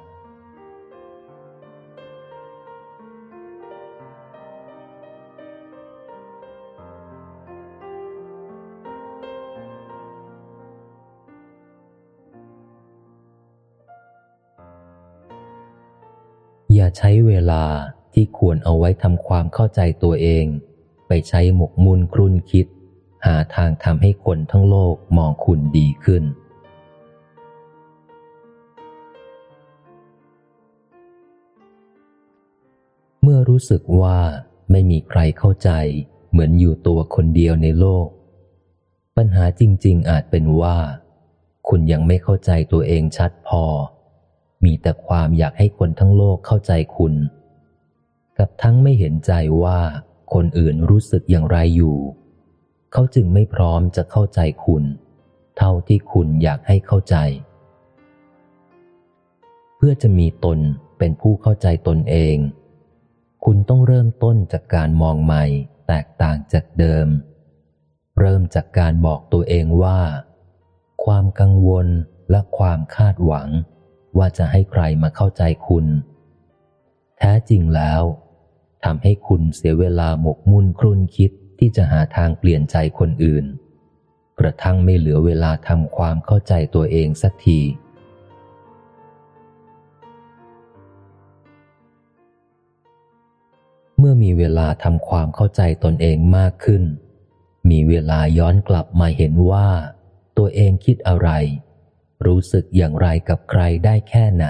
อย่าใช้เวลาที่ควรเอาไว้ทำความเข้าใจตัวเอง ไปใช้หมกมุ่นครุ่นคิด หาทางทำให้คนทั้งโลกมองคุณดีขึ้น เมื่อรู้สึกว่าไม่มีใครเข้าใจเหมือนอยู่ตัวคนเดียวในโลก ปัญหาจริง ๆ อาจเป็นว่า คุณยังไม่เข้าใจตัวเองชัดพอ มีแต่ความอยากให้คนทั้งโลกเข้าใจคุณ กับทั้งไม่เห็นใจว่าคนอื่นรู้สึกอย่างไรอยู่ เขาจึงไม่พร้อมจะเข้าใจคุณ เท่าที่คุณอยากให้เข้าใจ เพื่อจะมีตนเป็นผู้เข้าใจตนเอง คุณต้องเริ่มต้นจากการมองใหม่ แตกต่างจากเดิม เริ่มจากการบอกตัวเองว่า ความกังวลและความคาดหวัง ว่าจะให้ใครมาเข้าใจคุณ แท้จริงแล้วทำให้คุณเสียเวลาหมกมุ่นครุ่นคิด ที่จะหาทางเปลี่ยนใจคนอื่น กระทั่งไม่เหลือเวลาทำความเข้าใจตัวเองสักที เมื่อมีเวลาทำความเข้าใจตนเองมากขึ้น มีเวลาย้อนกลับมาเห็นว่า ตัวเองคิดอะไร รู้สึกอย่างไรกับใครได้แค่ไหน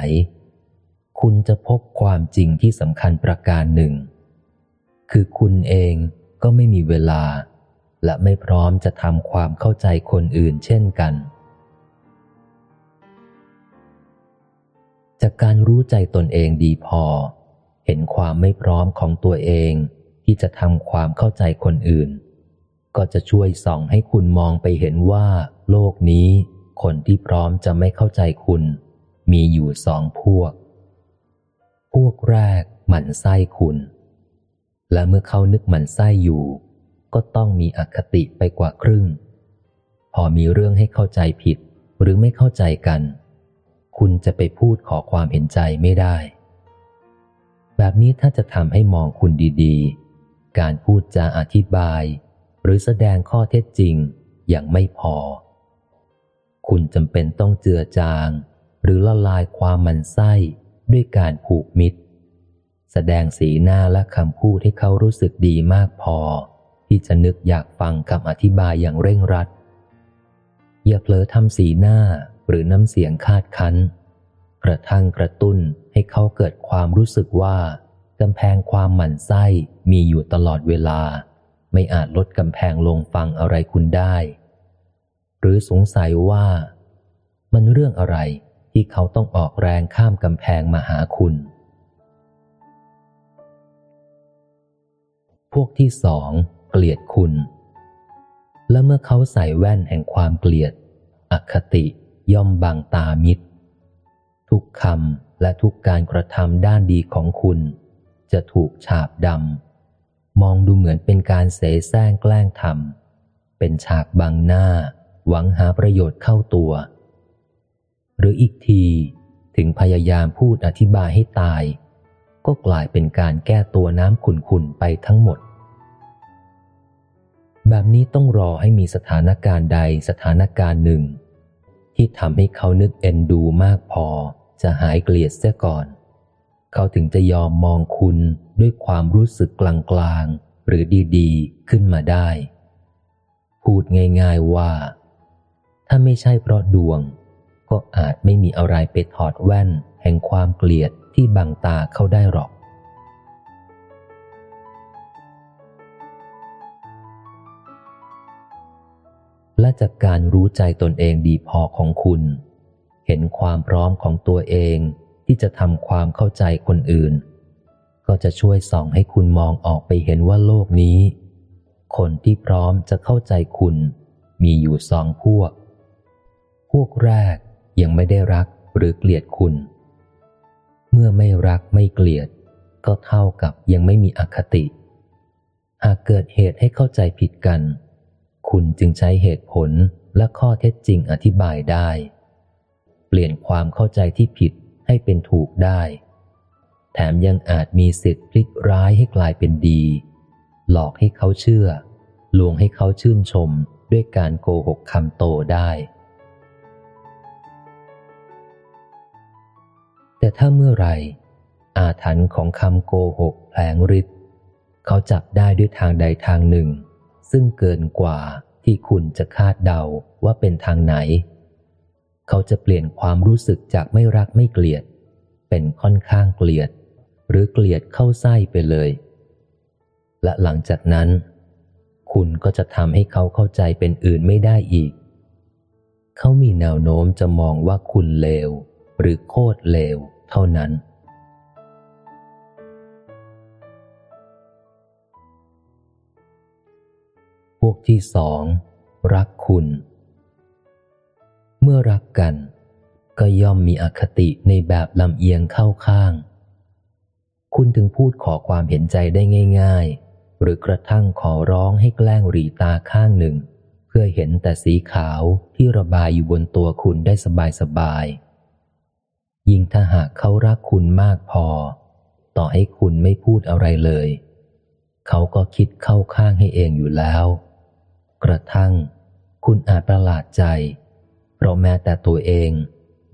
คุณจะพบความจริงที่สำคัญประการหนึ่ง คือคุณเอง ก็ไม่มีเวลา และไม่พร้อมจะทำความเข้าใจคนอื่นเช่นกัน จากการรู้ใจตนเองดีพอ เห็นความไม่พร้อมของตัวเองที่จะทำความเข้าใจคนอื่น ก็จะช่วยส่องให้คุณมองไปเห็นว่า โลกนี้ คนที่พร้อมจะไม่เข้าใจคุณ มีอยู่สองพวก พวกแรกหมั่นไส้คุณ และเมื่อเขานึกหมันไส้อยู่ ก็ต้องมีอคติไปกว่าครึ่ง พอมีเรื่องให้เข้าใจผิดหรือไม่เข้าใจกัน คุณจะไปพูดขอความเห็นใจไม่ได้ แบบนี้ถ้าจะทำให้มองคุณดีๆ การพูดจาอธิบาย หรือแสดงข้อเท็จจริงอย่างไม่พอ คุณจำเป็นต้องเจือจาง หรือละลายความมันไส้ด้วยการผูกมิตร แสดงสีหน้าและคำพูดให้เขารู้สึกดีมากพอ ที่จะนึกอยากฟังคำอธิบายอย่างเร่งรัด อย่าเผลอทำสีหน้าหรือน้ำเสียงคาดคั้น กระทั่งกระตุ้นให้เขาเกิดความรู้สึกว่ากำแพงความหมั่นไส้มีอยู่ตลอดเวลา ไม่อาจลดกำแพงลงฟังอะไรคุณได้ หรือสงสัยว่า มันเรื่องอะไรที่เขาต้องออกแรงข้ามกำแพงมาหาคุณ พวกที่สองเกลียดคุณ และเมื่อเขาใส่แว่นแห่งความเกลียด อคติย่อมบังตามิตร ทุกคำและทุกการกระทำด้านดีของคุณ จะถูกฉาบดำ มองดูเหมือนเป็นการเสแสร้งแกล้งทำเป็นฉากบังหน้า หวังหาประโยชน์เข้าตัว หรืออีกทีถึงพยายามพูดอธิบายให้ตาย ก็กลายเป็นการแก้ตัวน้ำขุนๆไปทั้งหมด แบบนี้ต้องรอให้มีสถานการณ์ใดสถานการณ์หนึ่ง ที่ทำให้เขานึกเอ็นดูมากพอ จะหายเกลียดเสียก่อน เขาถึงจะยอมมองคุณด้วยความรู้สึกกลางๆหรือดีๆ ขึ้นมาได้ พูดง่ายๆว่า ถ้าไม่ใช่เพราะดวง ก็อาจไม่มีอะไรไปถอดแว่นแห่งความเกลียด ที่บังตาเขาได้หรอก และจากการรู้ใจตนเองดีพอของคุณ เห็นความพร้อมของตัวเองที่จะทำความเข้าใจคนอื่น ก็จะช่วยส่องให้คุณมองออกไปเห็นว่าโลกนี้ คนที่พร้อมจะเข้าใจคุณ มีอยู่สองพวก พวกแรกยังไม่ได้รักหรือเกลียดคุณ มื่อไม่รักไม่เกลียด ก็เท่ากับยังไม่มีอคติ หากเกิดเหตุให้เข้าใจผิดกัน คุณจึงใช้เหตุผลและข้อเท็จจริงอธิบายได้ เปลี่ยนความเข้าใจที่ผิดให้เป็นถูกได้ แถมยังอาจมีสิทธิ์พลิกร้ายให้กลายเป็นดี หลอกให้เขาเชื่อ ลวงให้เขาชื่นชมด้วยการโกหกคำโตได้ แต่ถ้าเมื่อไรอาถรรพ์ของคำโกหกแผลงฤทธิ์เขาจับได้ด้วยทางใดทางหนึ่ง ซึ่งเกินกว่าที่คุณจะคาดเดาว่าเป็นทางไหน เขาจะเปลี่ยนความรู้สึกจากไม่รักไม่เกลียด เป็นค่อนข้างเกลียด หรือเกลียดเข้าไส้ไปเลย และหลังจากนั้น คุณก็จะทำให้เขาเข้าใจเป็นอื่นไม่ได้อีก เขามีแนวโน้มจะมองว่าคุณเลว หรือโคตรเลวเท่านั้น พวกที่สอง รักคุณ เมื่อรักกัน ก็ย่อมมีอคติในแบบลำเอียงเข้าข้าง คุณถึงพูดขอความเห็นใจได้ง่าย ๆ หรือกระทั่งขอร้องให้แกล้งหรีตาข้างหนึ่ง เพื่อเห็นแต่สีขาวที่ระบายอยู่บนตัวคุณได้สบายๆ ยิ่งถ้าหากเขารักคุณมากพอ ต่อให้คุณไม่พูดอะไรเลย เขาก็คิดเข้าข้างให้เองอยู่แล้ว กระทั่ง คุณอาจประหลาดใจ เพราะแม้แต่ตัวเอง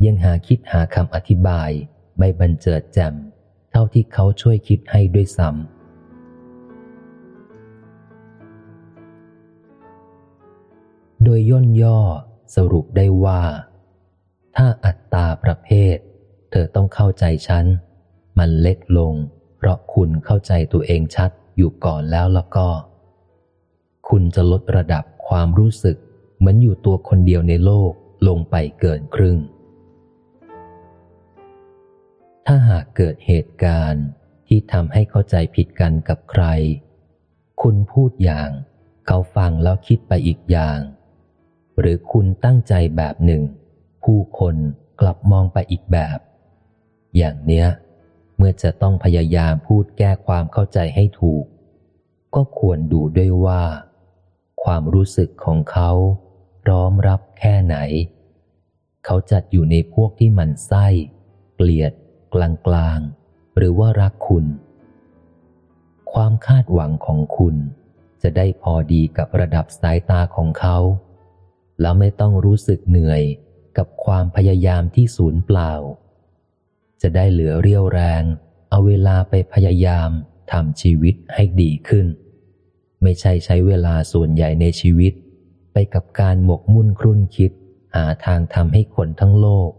ยังหาคิดหาคำอธิบาย ไม่บันเจิดแจ่มเท่าที่เขาช่วยคิดให้ด้วยซ้ำโดยย่นย่อสรุปได้ว่า ถ้าอัตตาประเภท ธอต้องเข้าใจฉัน มันเล็กลง เพราะคุณเข้าใจตัวเองชัดอยู่ก่อนแล้วแล้วก็ คุณจะลดระดับความรู้สึก เหมือนอยู่ตัวคนเดียวในโลกลงไปเกินครึ่ง ถ้าหากเกิดเหตุการณ์ที่ทำให้เข้าใจผิดกันกับใคร คุณพูดอย่าง เขาฟังแล้วคิดไปอีกอย่าง หรือคุณตั้งใจแบบหนึ่ง ผู้คนกลับมองไปอีกแบบ อย่างเนี้ย เมื่อจะต้องพยายามพูดแก้ความเข้าใจให้ถูก ก็ควรดูด้วยว่า ความรู้สึกของเขาพร้อมรับแค่ไหน เขาจัดอยู่ในพวกที่มันไส้ เกลียด กลางกลาง หรือว่ารักคุณ ความคาดหวังของคุณจะได้พอดีกับระดับสายตาของเขา แล้วไม่ต้องรู้สึกเหนื่อยกับความพยายามที่สูญเปล่า จะได้เหลือเรี่ยวแรง เอาเวลาไปพยายามทำชีวิตให้ดีขึ้น ไม่ใช่ใช้เวลาส่วนใหญ่ในชีวิต ไปกับการหมกมุ่นครุ่นคิด หาทางทำให้คนทั้งโลก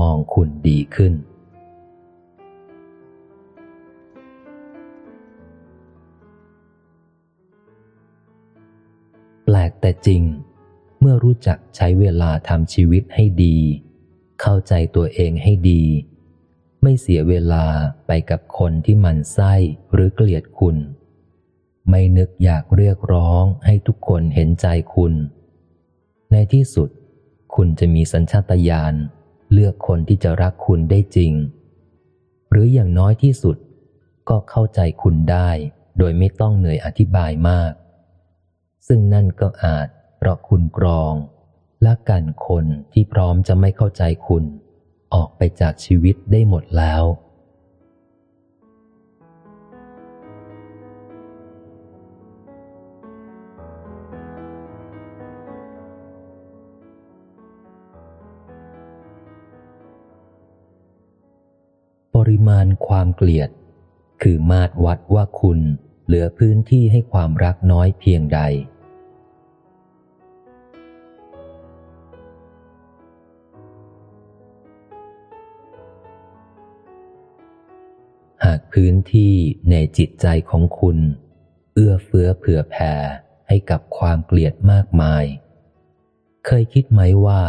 มองคุณดีขึ้น แปลกแต่จริง เมื่อรู้จักใช้เวลาทำชีวิตให้ดี เข้าใจตัวเองให้ดี ไม่เสียเวลาไปกับคนที่มันไส้หรือเกลียดคุณ ไม่นึกอยากเรียกร้องให้ทุกคนเห็นใจคุณ ในที่สุด คุณจะมีสัญชาตญาณเลือกคนที่จะรักคุณได้จริง หรืออย่างน้อยที่สุด ก็เข้าใจคุณได้โดยไม่ต้องเหนื่อยอธิบายมาก ซึ่งนั่นก็อาจเพราะคุณกรองและกันคนที่พร้อมจะไม่เข้าใจคุณ ออกไปจากชีวิตได้หมดแล้ว ปริมาณความเกลียด คือมาตรวัดว่าคุณเหลือพื้นที่ให้ความรักน้อยเพียงใดากพื้นที่ในจิตใจของคุณ เอื้อเฟื้อเผื่อแผ่ให้กับความเกลียดมากมาย เคยคิดไหมว่า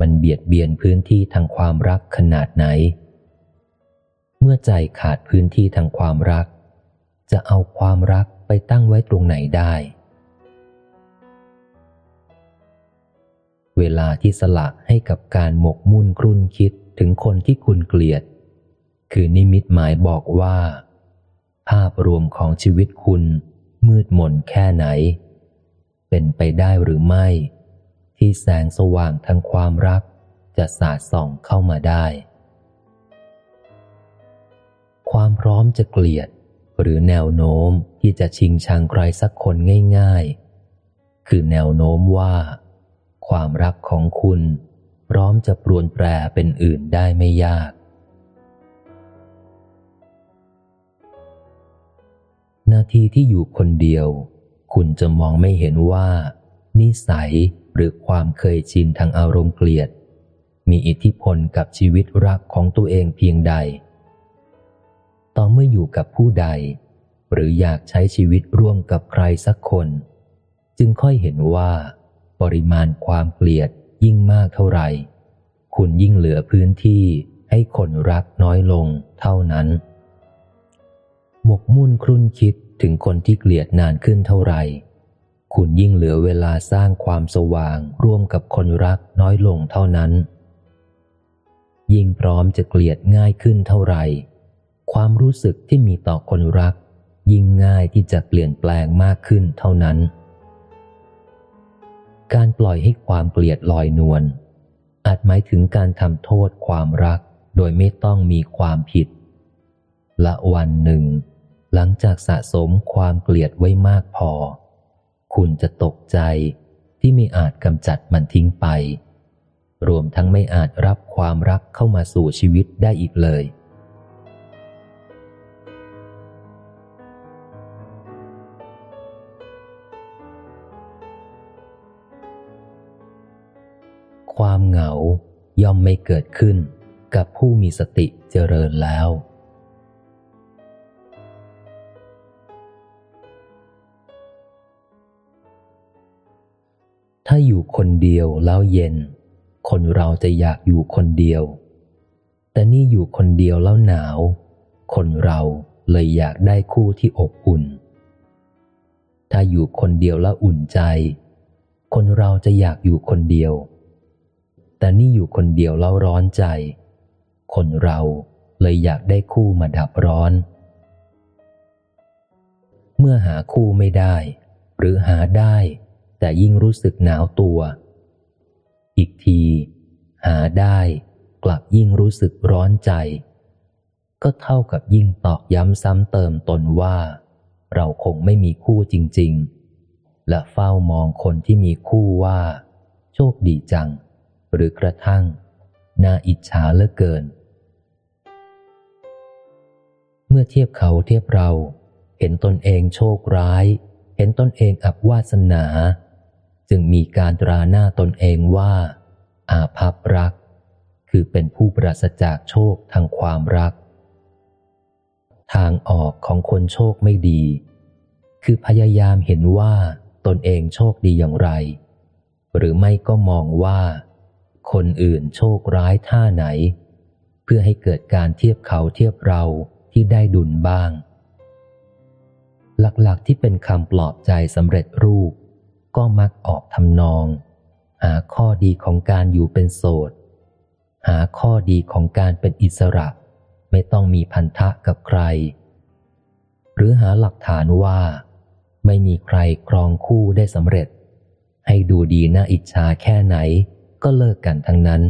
มันเบียดเบียนพื้นที่ทางความรักขนาดไหน เมื่อใจขาดพื้นที่ทางความรัก จะเอาความรักไปตั้งไว้ตรงไหนได้ เวลาที่สละให้กับการหมกมุ่นครุ่นคิดถึงคนที่คุณเกลียด คือนิมิตหมายบอกว่า ภาพรวมของชีวิตคุณมืดมนแค่ไหน เป็นไปได้หรือไม่ ที่แสงสว่างทางความรักจะสาดส่องเข้ามาได้ ความพร้อมจะเกลียดหรือแนวโน้มที่จะชิงชังใครสักคนง่าย ๆ คือแนวโน้มว่า ความรักของคุณ พร้อมจะปรวนแปรเป็นอื่นได้ไม่ยาก นาทีที่อยู่คนเดียว คุณจะมองไม่เห็นว่า นิสัยหรือความเคยชินทางอารมณ์เกลียด มีอิทธิพลกับชีวิตรักของตัวเองเพียงใด ต่อเมื่ออยู่กับผู้ใด หรืออยากใช้ชีวิตร่วมกับใครสักคน จึงค่อยเห็นว่า ปริมาณความเกลียดยิ่งมากเท่าไหร่ คุณยิ่งเหลือพื้นที่ให้คนรักน้อยลงเท่านั้น หมกมุ่นครุ่นคิด ถึงคนที่เกลียดนานขึ้นเท่าไหร่ คุณยิ่งเหลือเวลาสร้างความสว่างร่วมกับคนรักน้อยลงเท่านั้น ยิ่งพร้อมจะเกลียดง่ายขึ้นเท่าไหร่ ความรู้สึกที่มีต่อคนรัก ยิ่งง่ายที่จะเปลี่ยนแปลงมากขึ้นเท่านั้น การปล่อยให้ความเกลียดลอยนวลอาจหมายถึงการทำโทษความรักโดยไม่ต้องมีความผิด ละวันหนึ่ง หลังจากสะสมความเกลียดไว้มากพอ คุณจะตกใจที่ไม่อาจกำจัดมันทิ้งไป รวมทั้งไม่อาจรับความรักเข้ามาสู่ชีวิตได้อีกเลย ความเหงาย่อมไม่เกิดขึ้นกับผู้มีสติเจริญแล้ว ถ้าอยู่คนเดียวแล้วเย็น คนเราจะอยากอยู่คนเดียว แต่นี่อยู่คนเดียวแล้วหนาว คนเราเลยอยากได้คู่ที่อบอุ่น ถ้าอยู่คนเดียวแล้วอุ่นใจ คนเราจะอยากอยู่คนเดียว แต่นี่อยู่คนเดียวแล้วร้อนใจ คนเราเลยอยากได้คู่มาดับร้อน เมื่อหาคู่ไม่ได้ หรือหาได้ แต่ยิ่งรู้สึกหนาวตัว อีกที หาได้กลับยิ่งรู้สึกร้อนใจ ก็เท่ากับยิ่งตอกย้ำซ้ำเติมตนว่า เราคงไม่มีคู่จริง ๆ และเฝ้ามองคนที่มีคู่ว่า โชคดีจัง หรือกระทั่ง น่าอิจฉาเหลือเกิน เมื่อเทียบเขาเทียบเรา เห็นตนเองโชคร้ายเห็นตนเองอับวาสนา จึงมีการตราหน้าตนเองว่า อาภัพรัก คือเป็นผู้ปราศจากโชคทางความรัก ทางออกของคนโชคไม่ดี คือพยายามเห็นว่าตนเองโชคดีอย่างไร หรือไม่ก็มองว่า คนอื่นโชคร้ายท่าไหน เพื่อให้เกิดการเทียบเขาเทียบเราที่ได้ดุลบ้าง หลักๆที่เป็นคำปลอบใจสำเร็จรูป ก็มักออกทำนอง หาข้อดีของการอยู่เป็นโสด หาข้อดีของการเป็นอิสระ ไม่ต้องมีพันธะกับใคร หรือหาหลักฐานว่า ไม่มีใครครองคู่ได้สำเร็จ ให้ดูดีน่าอิจฉาแค่ไหนก็เลิกกันทั้งนั้น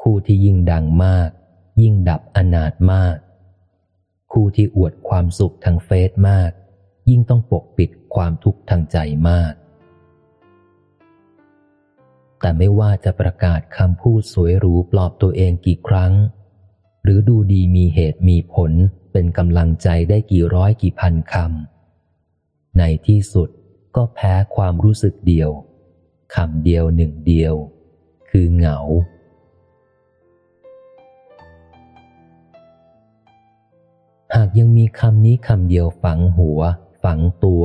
คู่ที่ยิ่งดังมาก ยิ่งดับอนาถมาก คู่ที่อวดความสุขทางเฟซมาก ยิ่งต้องปกปิดความทุกข์ทางใจมาก แต่ไม่ว่าจะประกาศคำพูดสวยหรูปลอบตัวเองกี่ครั้ง หรือดูดีมีเหตุมีผลเป็นกำลังใจได้กี่ร้อยกี่พันคำ ในที่สุดก็แพ้ความรู้สึกเดียวคำเดียวหนึ่งเดียว คือเหงา หากยังมีคำนี้คำเดียวฝังหัว ฝังตัว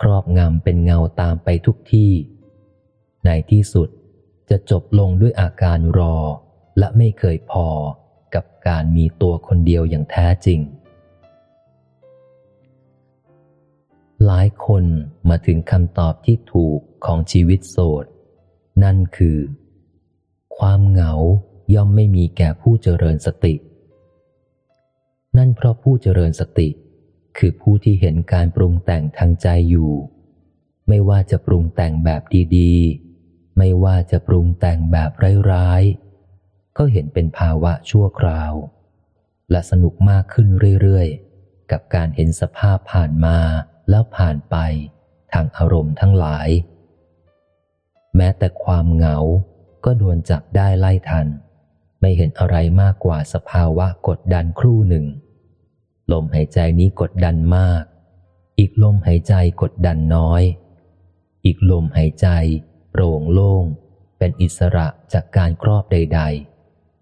ครอบงำเป็นเงาตามไปทุกที่ ในที่สุดจะจบลงด้วยอาการรอ และไม่เคยพอกับการมีตัวคนเดียวอย่างแท้จริง หลายคนมาถึงคำตอบที่ถูกของชีวิตโสด นั่นคือ ความเหงาย่อมไม่มีแก่ผู้เจริญสติ นั่นเพราะผู้เจริญสติ คือผู้ที่เห็นการปรุงแต่งทางใจอยู่ ไม่ว่าจะปรุงแต่งแบบดีๆ ไม่ว่าจะปรุงแต่งแบบร้ายๆ ก็เห็นเป็นภาวะชั่วคราว และสนุกมากขึ้นเรื่อยๆ กับการเห็นสภาพผ่านมาแล้วผ่านไปทางอารมณ์ทั้งหลาย แม้แต่ความเหงา ก็โดนจับได้ไล่ทัน ไม่เห็นอะไรมากกว่าสภาวะกดดันครู่หนึ่ง ลมหายใจนี้กดดันมาก อีกลมหายใจกดดันน้อย อีกลมหายใจโปร่งโล่ง เป็นอิสระจากการครอบใด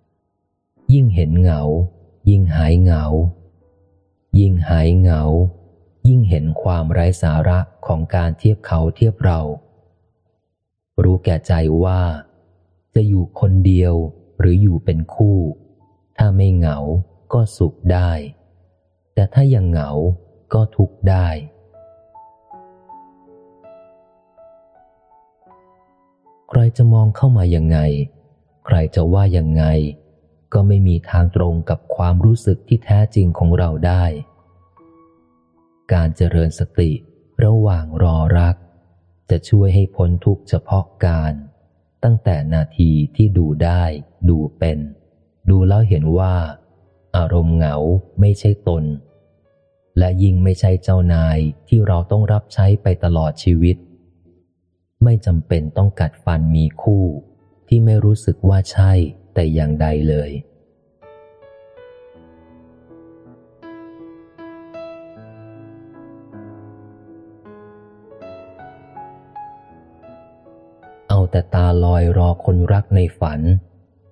ๆ ยิ่งเห็นเหงา ยิ่งหายเหงา ยิ่งหายเหงา ยิ่งเห็นความไร้สาระของการเทียบเขาเทียบเรา รู้แก่ใจว่า จะอยู่คนเดียวหรืออยู่เป็นคู่ ถ้าไม่เหงาก็สุขได้ แต่ถ้ายังเหงาก็ทุกได้ ใครจะมองเข้ามายังไง ใครจะว่ายังไง ก็ไม่มีทางตรงกับความรู้สึกที่แท้จริงของเราได้ การเจริญสติระหว่างรอรัก จะช่วยให้พ้นทุกเฉพาะการ ตั้งแต่นาทีที่ดูได้ ดูเป็น ดูแล้วเห็นว่า อารมณ์เหงาไม่ใช่ตน และยิ่งไม่ใช่เจ้านายที่เราต้องรับใช้ไปตลอดชีวิต ไม่จำเป็นต้องกัดฟันมีคู่ ที่ไม่รู้สึกว่าใช่แต่อย่างใดเลยเอาแต่ตาลอยรอคนรักในฝัน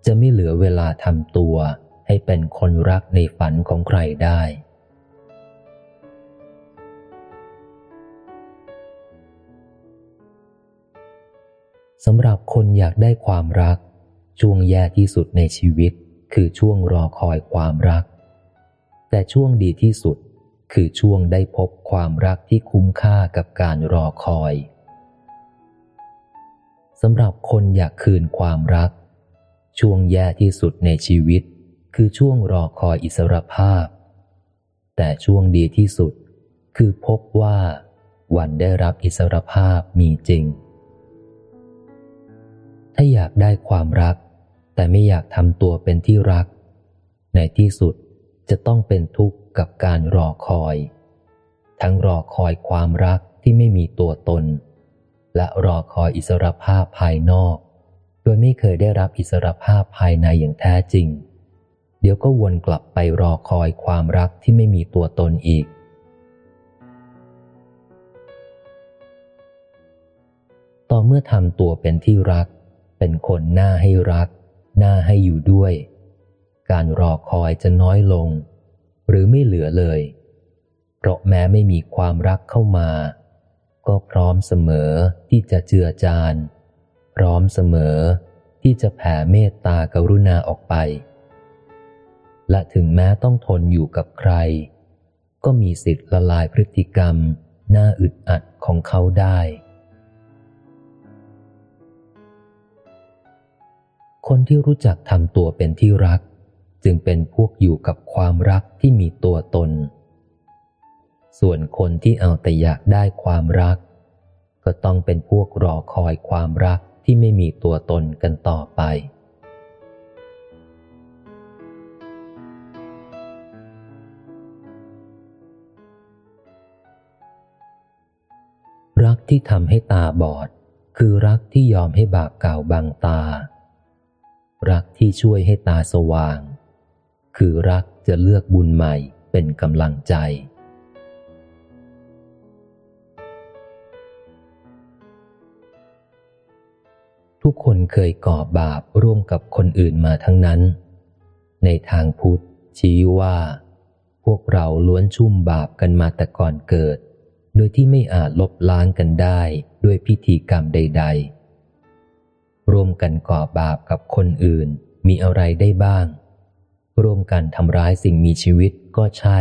จะไม่เหลือเวลาทำตัว ให้เป็นคนรักในฝันของใครได้ สำหรับคนอยากได้ความรัก ช่วงแย่ที่สุดในชีวิต คือช่วงรอคอยความรัก แต่ช่วงดีที่สุดคือช่วงได้พบความรักที่คุ้มค่ากับการรอคอยสำหรับคนอยากคืนความรัก ช่วงแย่ที่สุดในชีวิต คือช่วงรอคอยอิสรภาพ แต่ช่วงดีที่สุด คือพบว่า วันได้รับอิสรภาพมีจริง ถ้าอยากได้ความรัก แต่ไม่อยากทำตัวเป็นที่รัก ในที่สุดจะต้องเป็นทุกข์กับการรอคอย ทั้งรอคอยความรักที่ไม่มีตัวตน และรอคอยอิสรภาพภายนอก โดยไม่เคยได้รับอิสรภาพภายในอย่างแท้จริง เดี๋ยวก็วนกลับไปรอคอยความรักที่ไม่มีตัวตนอีก ต่อเมื่อทำตัวเป็นที่รัก เป็นคนหน้าให้รัก หน้าให้อยู่ด้วย การรอคอยจะน้อยลง หรือไม่เหลือเลย เพราะแม้ไม่มีความรักเข้ามา ก็พร้อมเสมอที่จะเจือจาน พร้อมเสมอที่จะแผ่เมตตากรุณาออกไป และถึงแม้ต้องทนอยู่กับใคร ก็มีสิทธิ์ละลายพฤติกรรม น่าอึดอัดของเขาได้ คนที่รู้จักทำตัวเป็นที่รัก จึงเป็นพวกอยู่กับความรักที่มีตัวตน ส่วนคนที่เอาแต่อยากได้ความรัก ก็ต้องเป็นพวกรอคอยความรักที่ไม่มีตัวตนกันต่อไป รักที่ทำให้ตาบอด คือรักที่ยอมให้บาปเก่าบังตา รักที่ช่วยให้ตาสว่าง คือรักจะเลือกบุญใหม่เป็นกำลังใจทุกคนเคยก่อบาปร่วมกับคนอื่นมาทั้งนั้น ในทางพุทธชี้ว่า พวกเราล้วนชุ่มบาปกันมาแต่ก่อนเกิด โดยที่ไม่อาจลบล้างกันได้ด้วยพิธีกรรมใด ๆ ร่วมกันก่อบาปกับคนอื่นมีอะไรได้บ้าง ร่วมกันทำร้ายสิ่งมีชีวิตก็ใช่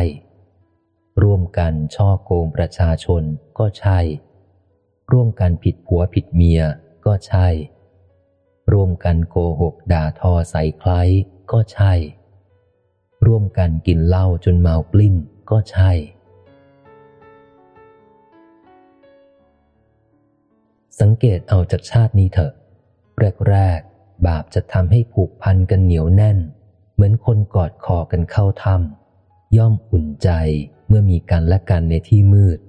ร่วมกันช่อโกงประชาชนก็ใช่ ร่วมกันผิดผัวผิดเมียก็ใช่ ร่วมกันโกหกด่าทอใส่ใครก็ใช่ ร่วมกันกินเหล้าจนเมาปลิ้นก็ใช่ สังเกตเอาจากชาตินี้เถอะ แรกๆ บาปจะทำให้ผูกพันกันเหนียวแน่น เหมือนคนกอดคอกันเข้าถ้ำย่อมอุ่นใจเมื่อมีกันและกันในที่มืด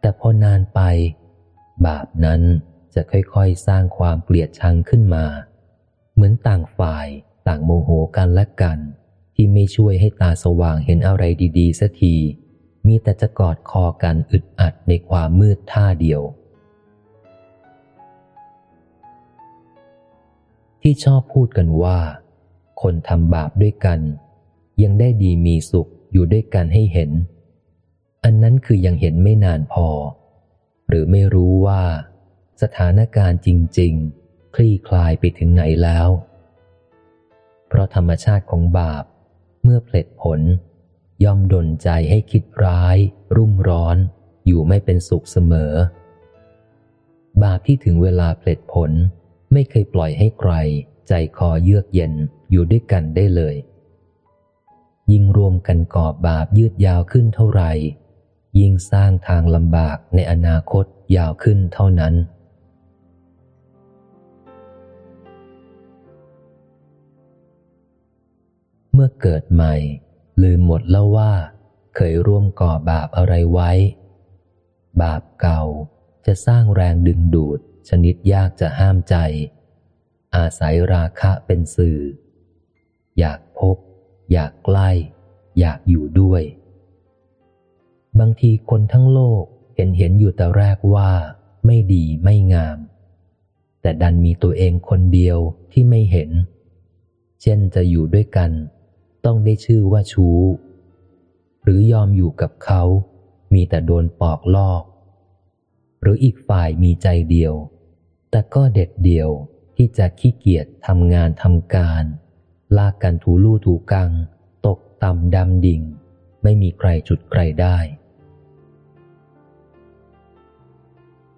แต่พอนานไป บาปนั้นจะค่อยๆ สร้างความเกลียดชังขึ้นมา เหมือนต่างฝ่ายต่างโมโหกันและกัน ที่ไม่ช่วยให้ตาสว่างเห็นอะไรดีๆสักที มีแต่จะกอดคอกันอึดอัดในความมืดท่าเดียว ที่ชอบพูดกันว่า คนทำบาปด้วยกัน ยังได้ดีมีสุขอยู่ด้วยกันให้เห็น อันนั้นคือยังเห็นไม่นานพอ หรือไม่รู้ว่า สถานการณ์จริง ๆ คลี่คลายไปถึงไหนแล้ว เพราะธรรมชาติของบาปเมื่อเพลิดผล ย่อมดนใจให้คิดร้าย รุ่มร้อน อยู่ไม่เป็นสุขเสมอ บาปที่ถึงเวลาเพลิดผล ไม่เคยปล่อยให้ใคร ใจคอเยือกเย็นอยู่ด้วยกันได้เลย ยิ่งรวมกันก่อบาปยืดยาวขึ้นเท่าไหร่ ยิ่งสร้างทางลำบากในอนาคตยาวขึ้นเท่านั้น เมื่อเกิดใหม่ ลืมหมดแล้วว่า เคยร่วมก่อบาปอะไรไว้ บาปเก่าจะสร้างแรงดึงดูด ชนิดยากจะห้ามใจ อาศัยราคะเป็นสื่อ อยากพบ อยากใกล้ อยากอยู่ด้วย บางทีคนทั้งโลกเห็นเห็นอยู่แต่แรกว่าไม่ดีไม่งาม แต่ดันมีตัวเองคนเดียวที่ไม่เห็น เช่นจะอยู่ด้วยกัน ต้องได้ชื่อว่าชู้ หรือยอมอยู่กับเขา มีแต่โดนปอกลอก หรืออีกฝ่ายมีใจเดียว แต่ก็เด็ดเดี่ยวที่จะขี้เกียจทำงานทำการ ลากกันถูลู่ถูกัง ตกต่ำดำดิ่ง ไม่มีใครจุดใครได้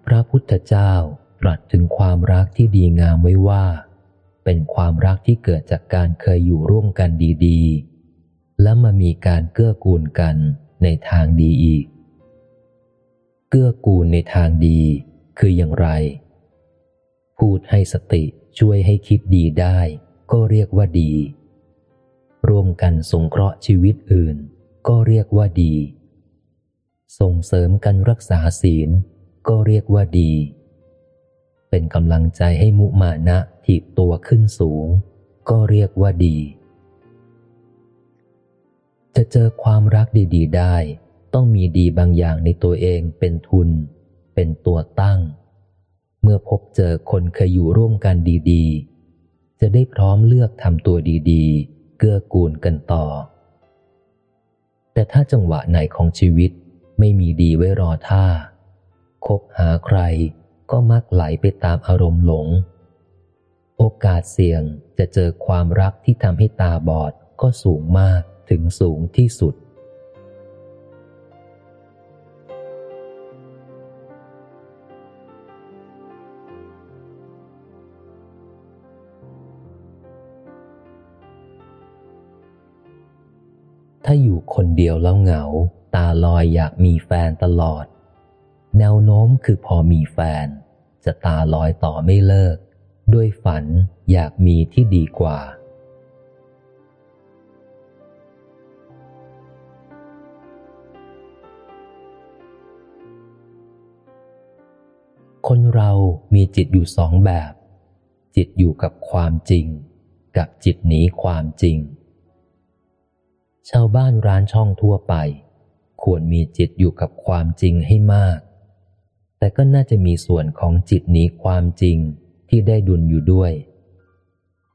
พระพุทธเจ้าตรัสถึงความรักที่ดีงามไว้ว่า เป็นความรักที่เกิดจากการเคยอยู่ร่วมกันดีๆ และมามีการเกื้อกูลกันในทางดีอีก เกื้อกูลในทางดีคืออย่างไร พูดให้สติช่วยให้คิดดีได้ ก็เรียกว่าดี ร่วมกันสงเคราะห์ชีวิตอื่น ก็เรียกว่าดี ส่งเสริมกันรักษาศีล ก็เรียกว่าดี เป็นกำลังใจให้มุมานะถีบตัวขึ้นสูง ก็เรียกว่าดี จะเจอความรักดี ๆ ได้ ต้องมีดีบางอย่างในตัวเองเป็นทุน เป็นตัวตั้ง เมื่อพบเจอคนเคยอยู่ร่วมกันดีๆ จะได้พร้อมเลือกทำตัวดีๆ เกื้อกูลกันต่อ แต่ถ้าจังหวะไหนของชีวิตไม่มีดีไว้รอท่า คบหาใครก็มักไหลไปตามอารมณ์หลง โอกาสเสี่ยงจะเจอความรักที่ทำให้ตาบอดก็สูงมากถึงสูงที่สุด ถ้าอยู่คนเดียวแล้วเหงา ตาลอยอยากมีแฟนตลอด แนวโน้มคือพอมีแฟน จะตาลอยต่อไม่เลิก ด้วยฝันอยากมีที่ดีกว่า คนเรามีจิตอยู่สองแบบ จิตอยู่กับความจริง กับจิตหนีความจริง ชาวบ้านร้านช่องทั่วไป ควรมีจิตอยู่กับความจริงให้มาก แต่ก็น่าจะมีส่วนของจิตหนีความจริงที่ได้ดุลอยู่ด้วย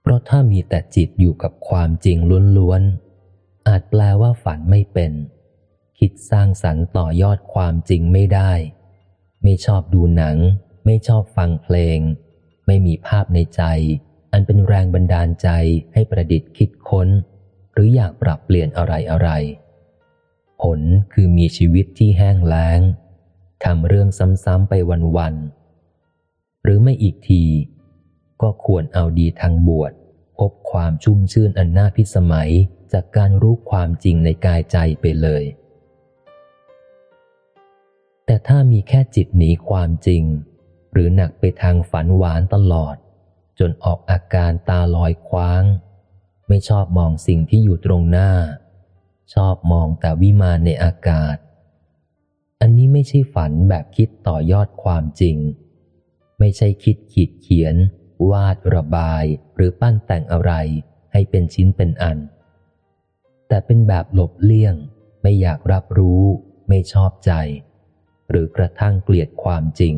เพราะถ้ามีแต่จิตอยู่กับความจริงล้วนๆ อาจแปลว่าฝันไม่เป็น คิดสร้างสรรค์ต่อยอดความจริงไม่ได้ ไม่ชอบดูหนัง ไม่ชอบฟังเพลง ไม่มีภาพในใจ อันเป็นแรงบันดาลใจให้ประดิษฐ์คิดค้น หรืออยากปรับเปลี่ยนอะไรอะไร ผลคือมีชีวิตที่แห้งแล้งทำเรื่องซ้ำๆไปวันๆ หรือไม่อีกที ก็ควรเอาดีทางบวชพบความชุ่มชื่นอันน่าพิสมัยจากการรู้ความจริงในกายใจไปเลย แต่ถ้ามีแค่จิตหนีความจริง หรือหนักไปทางฝันหวานตลอด จนออกอาการตาลอยคว้าง ไม่ชอบมองสิ่งที่อยู่ตรงหน้า ชอบมองแต่วิมานในอากาศ อันนี้ไม่ใช่ฝันแบบคิดต่อยอดความจริง ไม่ใช่คิดขีดเขียน วาดระบายหรือปั้นแต่งอะไรให้เป็นชิ้นเป็นอัน แต่เป็นแบบหลบเลี่ยง ไม่อยากรับรู้ ไม่ชอบใจ หรือกระทั่งเกลียดความจริง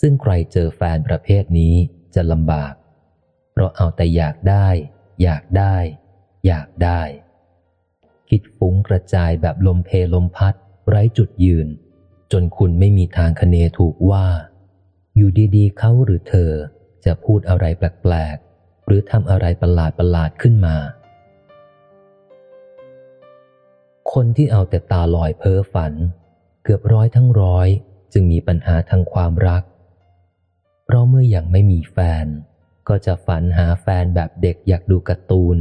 ซึ่งใครเจอแฟนประเภทนี้จะลำบาก เราะเอาแต่อยากได้ อยากได้ อยากได้ คิดฟุ้งกระจายแบบลมเพลมพัด ไร้จุดยืน จนคุณไม่มีทางคเนถูกว่า อยู่ดีๆเขาหรือเธอจะพูดอะไรแปลกๆ หรือทำอะไรประหลาดประหลาดๆขึ้นมา คนที่เอาแต่ตาลอยเพ้อฝัน เกือบร้อยทั้งร้อย จึงมีปัญหาทางความรัก เพราะเมื่ออยังไม่มีแฟน ก็จะฝันหาแฟนแบบเด็กอยากดูการ์ตูน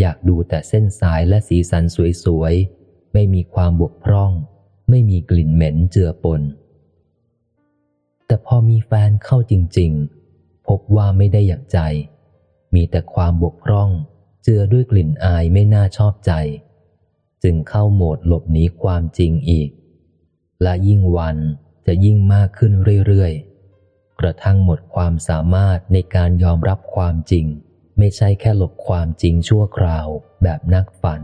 อยากดูแต่เส้นสายและสีสันสวยๆ ไม่มีความบกพร่อง ไม่มีกลิ่นเหม็นเจือปน แต่พอมีแฟนเข้าจริงๆ พบว่าไม่ได้อย่างใจ มีแต่ความบกพร่อง เจือด้วยกลิ่นอายไม่น่าชอบใจ จึงเข้าโหมดหลบหนีความจริงอีก และยิ่งวันจะยิ่งมากขึ้นเรื่อยๆ กระทั่งหมดความสามารถในการยอมรับความจริง ไม่ใช่แค่หลบความจริงชั่วคราวแบบนักฝัน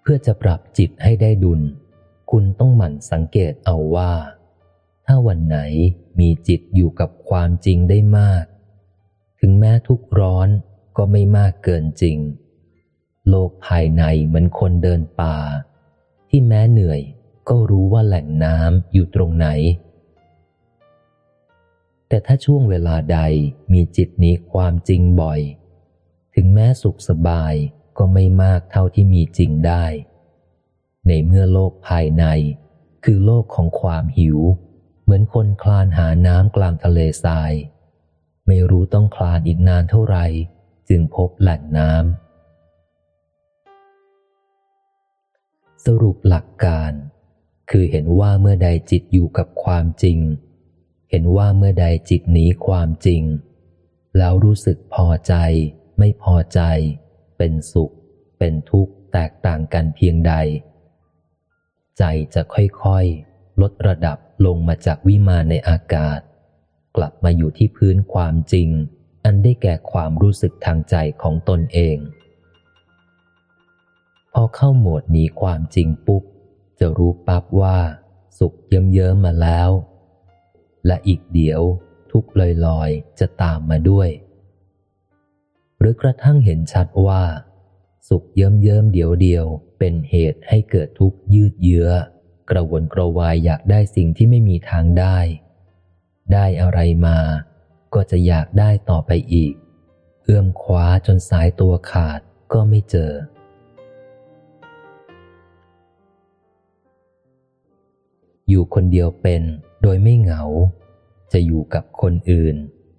เพื่อจะปรับจิตให้ได้ดุล คุณต้องหมั่นสังเกตเอาว่า ถ้าวันไหนมีจิตอยู่กับความจริงได้มาก ถึงแม้ทุกข์ร้อนก็ไม่มากเกินจริง โลกภายในเหมือนคนเดินป่า ที่แม้เหนื่อย ก็รู้ว่าแหล่งน้ำอยู่ตรงไหน แต่ถ้าช่วงเวลาใดมีจิตนี้ความจริงบ่อย ถึงแม้สุขสบายก็ไม่มากเท่าที่มีจริงได้ ในเมื่อโลกภายใน คือโลกของความหิว เหมือนคนคลานหาน้ำกลางทะเลทราย ไม่รู้ต้องคลานอีกนานเท่าไหร่ จึงพบแหล่งน้ำสรุปหลักการ คือเห็นว่าเมื่อใดจิตอยู่กับความจริง เห็นว่าเมื่อใดจิตหนีความจริง แล้วรู้สึกพอใจ ไม่พอใจ เป็นสุข เป็นทุกข์แตกต่างกันเพียงใด ใจจะค่อยๆ ลดระดับลงมาจากวิมานในอากาศ กลับมาอยู่ที่พื้นความจริง อันได้แก่ความรู้สึกทางใจของตนเอง พอเข้าโหมดหนีความจริงปุ๊บ จะรู้ปั๊บว่าสุขเยิ้มเยิ้มมาแล้ว และอีกเดี๋ยวทุกลอยลอยจะตามมาด้วย หรือกระทั่งเห็นชัดว่า สุขเยิ้มเยิ้มเดียวเดียวเป็นเหตุให้เกิดทุกข์ยืดเยื้อกระวนกระวายอยากได้สิ่งที่ไม่มีทางได้ ได้อะไรมา ก็จะอยากได้ต่อไปอีก เอื้อมคว้าจนสายตัวขาดก็ไม่เจอ อยู่คนเดียวเป็นโดยไม่เหงา จะอยู่กับคนอื่น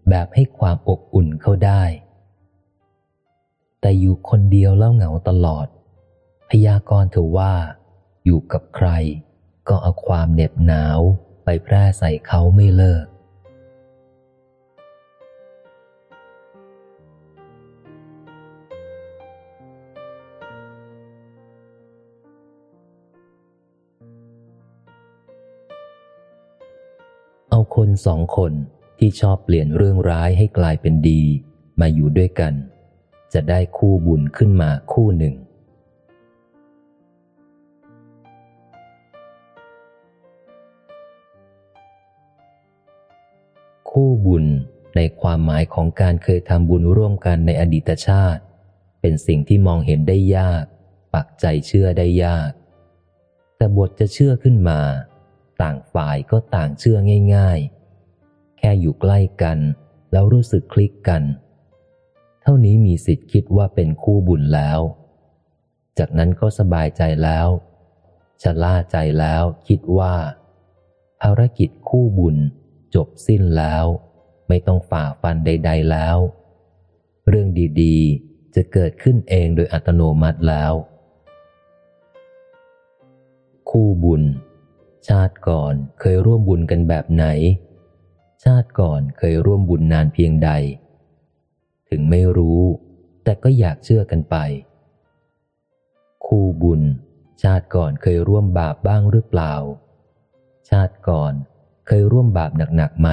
แบบให้ความอบอุ่นเข้าได้ แต่อยู่คนเดียวแล้วเหงาตลอด พยากรณ์เถอว่า อยู่กับใคร ก็เอาความเหน็บหนาวไปแพร่ใส่เขาไม่เลิก คนสองคนที่ชอบเปลี่ยนเรื่องร้ายให้กลายเป็นดี มาอยู่ด้วยกัน จะได้คู่บุญขึ้นมาคู่หนึ่ง คู่บุญในความหมายของการเคยทำบุญร่วมกันในอดีตชาติ เป็นสิ่งที่มองเห็นได้ยาก ปักใจเชื่อได้ยาก แต่บทจะเชื่อขึ้นมา ต่างฝ่ายก็ต่างเชื่อง่าย ๆ แค่อยู่ใกล้กัน แล้วรู้สึกคลิกกัน เท่านี้มีสิทธิ์คิดว่าเป็นคู่บุญแล้ว จากนั้นก็สบายใจแล้วชะล่าใจแล้วคิดว่า ภารกิจคู่บุญจบสิ้นแล้ว ไม่ต้องฝ่าฟันใด ๆแล้ว เรื่องดีๆ จะเกิดขึ้นเองโดยอัตโนมัติแล้ว คู่บุญ ชาติก่อนเคยร่วมบุญกันแบบไหน ชาติก่อนเคยร่วมบุญนานเพียงใด ถึงไม่รู้ แต่ก็อยากเชื่อกันไป คู่บุญ ชาติก่อนเคยร่วมบาปบ้างหรือเปล่า ชาติก่อนเคยร่วมบาปหนักๆไหม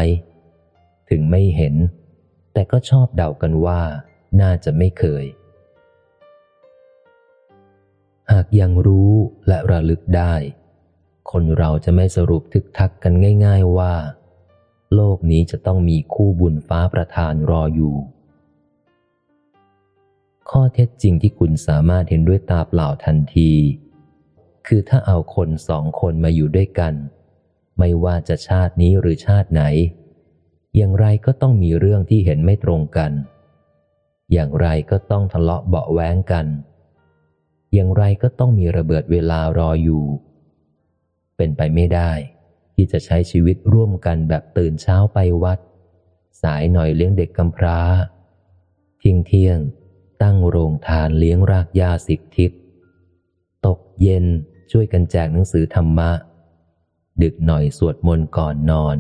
ถึงไม่เห็น แต่ก็ชอบเดากันว่า น่าจะไม่เคย หากยังรู้และระลึกได้ คนเราจะไม่สรุปทึกทักกันง่าย ๆว่า โลกนี้จะต้องมีคู่บุญฟ้าประทานรออยู่ ข้อเท็จจริงที่คุณสามารถเห็นด้วยตาเปล่าทันที คือถ้าเอาคนสองคนมาอยู่ด้วยกัน ไม่ว่าจะชาตินี้หรือชาติไหน อย่างไรก็ต้องมีเรื่องที่เห็นไม่ตรงกัน อย่างไรก็ต้องทะเลาะเบาแว้งกัน อย่างไรก็ต้องมีระเบิดเวลารออยู่ เป็นไปไม่ได้ ที่จะใช้ชีวิตร่วมกันแบบตื่นเช้าไปวัด สายหน่อยเลี้ยงเด็กกำพร้าเที่ยงเที่ยง ตั้งโรงทานเลี้ยงรากหญ้าสิบทิศตกเย็นช่วยกันแจกหนังสือธรรมะ ดึกหน่อยสวดมนต์ก่อนนอน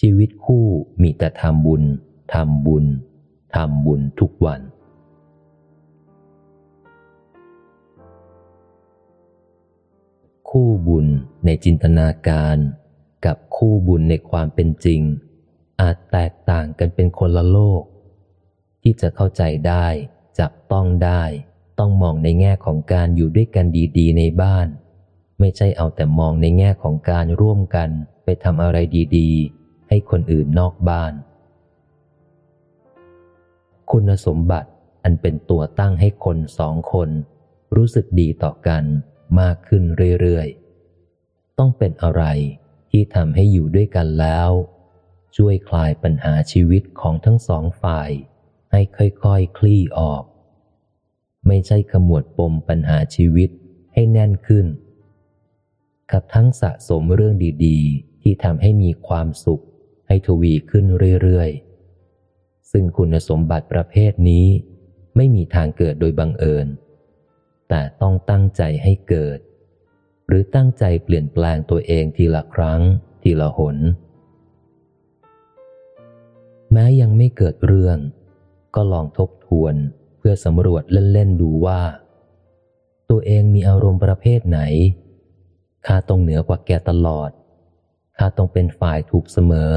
ชีวิตคู่มีแต่ทำบุญทำบุญทำบุญทุกวัน คู่บุญในจินตนาการ กับคู่บุญในความเป็นจริง อาจแตกต่างกันเป็นคนละโลก ที่จะเข้าใจได้ จับต้องได้ ต้องมองในแง่ของการอยู่ด้วยกันดีๆ ในบ้าน ไม่ใช่เอาแต่มองในแง่ของการร่วมกันไปทำอะไรดีๆ ให้คนอื่นนอกบ้าน คุณสมบัติอันเป็นตัวตั้งให้คนสองคน รู้สึกดีต่อกัน มากขึ้นเรื่อยๆ ต้องเป็นอะไรที่ทำให้อยู่ด้วยกันแล้ว ช่วยคลายปัญหาชีวิตของทั้งสองฝ่าย ให้ค่อยๆคคลี่ออก ไม่ใช่ขมวดปมปัญหาชีวิตให้แน่นขึ้น กับทั้งสะสมเรื่องดีๆ ที่ทำให้มีความสุข ให้ทวีขึ้นเรื่อยๆ ซึ่งคุณสมบัติประเภทนี้ ไม่มีทางเกิดโดยบังเอิญ แต่ต้องตั้งใจให้เกิด หรือตั้งใจเปลี่ยนแปลงตัวเองทีละครั้ง ทีละหน แม้ยังไม่เกิดเรื่อง ก็ลองทบทวนเพื่อสำรวจเล่น ๆ ดูว่า ตัวเองมีอารมณ์ประเภทไหนข้าต้องเหนือกว่าแกตลอดข้าต้องเป็นฝ่ายถูกเสมอ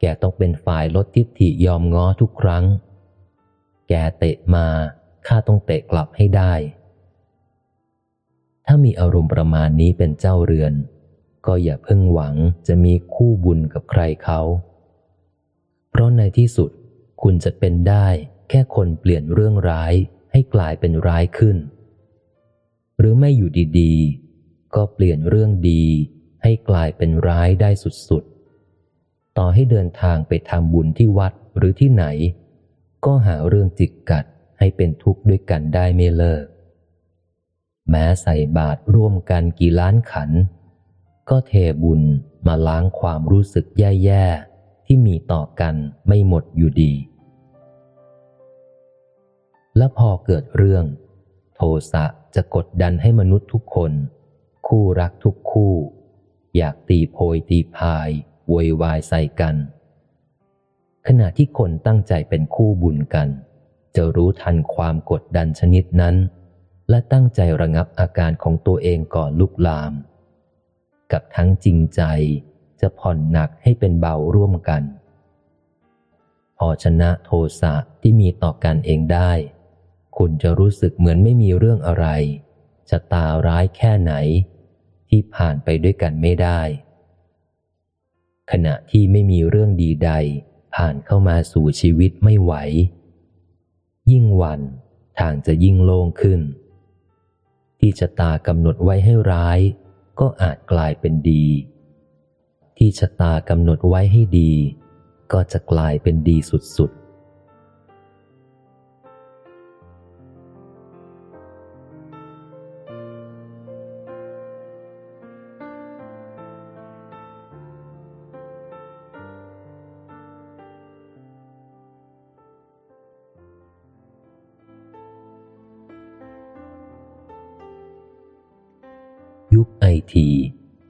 แกต้องเป็นฝ่ายลดทิฏฐิยอมง้อทุกครั้ง แกเตะมา ข้าต้องเตะกลับให้ได้ ถ้ามีอารมณ์ประมาณนี้เป็นเจ้าเรือน ก็อย่าเพิ่งหวังจะมีคู่บุญกับใครเขา เพราะในที่สุดคุณจะเป็นได้แค่คนเปลี่ยนเรื่องร้ายให้กลายเป็นร้ายขึ้น หรือไม่อยู่ดีก็เปลี่ยนเรื่องดีให้กลายเป็นร้ายได้สุดๆ ต่อให้เดินทางไปทำบุญที่วัดหรือที่ไหน ก็หาเรื่องจิกกัด ให้เป็นทุกข์ด้วยกันได้ไม่เลิก แม้ใส่บาตรร่วมกันกี่ล้านขัน ก็เทบุญมาล้างความรู้สึกแย่ๆ ที่มีต่อกันไม่หมดอยู่ดี และพอเกิดเรื่อง โทสะจะกดดันให้มนุษย์ทุกคน คู่รักทุกคู่ อยากตีโพยตีพายโวยวายใส่กัน ขณะที่คนตั้งใจเป็นคู่บุญกัน จะรู้ทันความกดดันชนิดนั้น และตั้งใจระงับอาการของตัวเองก่อนลุกลาม กับทั้งจริงใจจะผ่อนหนักให้เป็นเบาร่วมกัน พอชนะโทสะที่มีต่อกันเองได้ คุณจะรู้สึกเหมือนไม่มีเรื่องอะไรจะตาร้ายแค่ไหน ที่ผ่านไปด้วยกันไม่ได้ ขณะที่ไม่มีเรื่องดีใดผ่านเข้ามาสู่ชีวิตไม่ไหว ยิ่งวัน ทางจะยิ่งโล่งขึ้น ที่ชะตากำหนดไว้ให้ร้าย ก็อาจกลายเป็นดี ที่ชะตากำหนดไว้ให้ดี ก็จะกลายเป็นดีสุดๆ ยุคไอที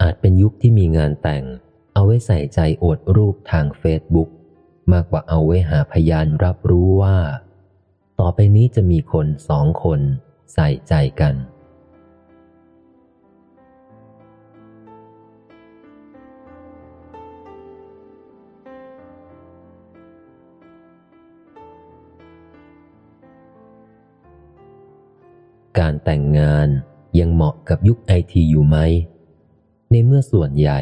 อาจเป็นยุคที่มีงานแต่ง เอาไว้ใส่ใจอดรูปทางเฟซบุ๊กมากกว่าเอาไว้หาพยานรับรู้ว่า ต่อไปนี้จะมีคนสองคนใส่ใจกัน การแต่งงาน ยังเหมาะกับยุคไอทีอยู่ไหม ในเมื่อส่วนใหญ่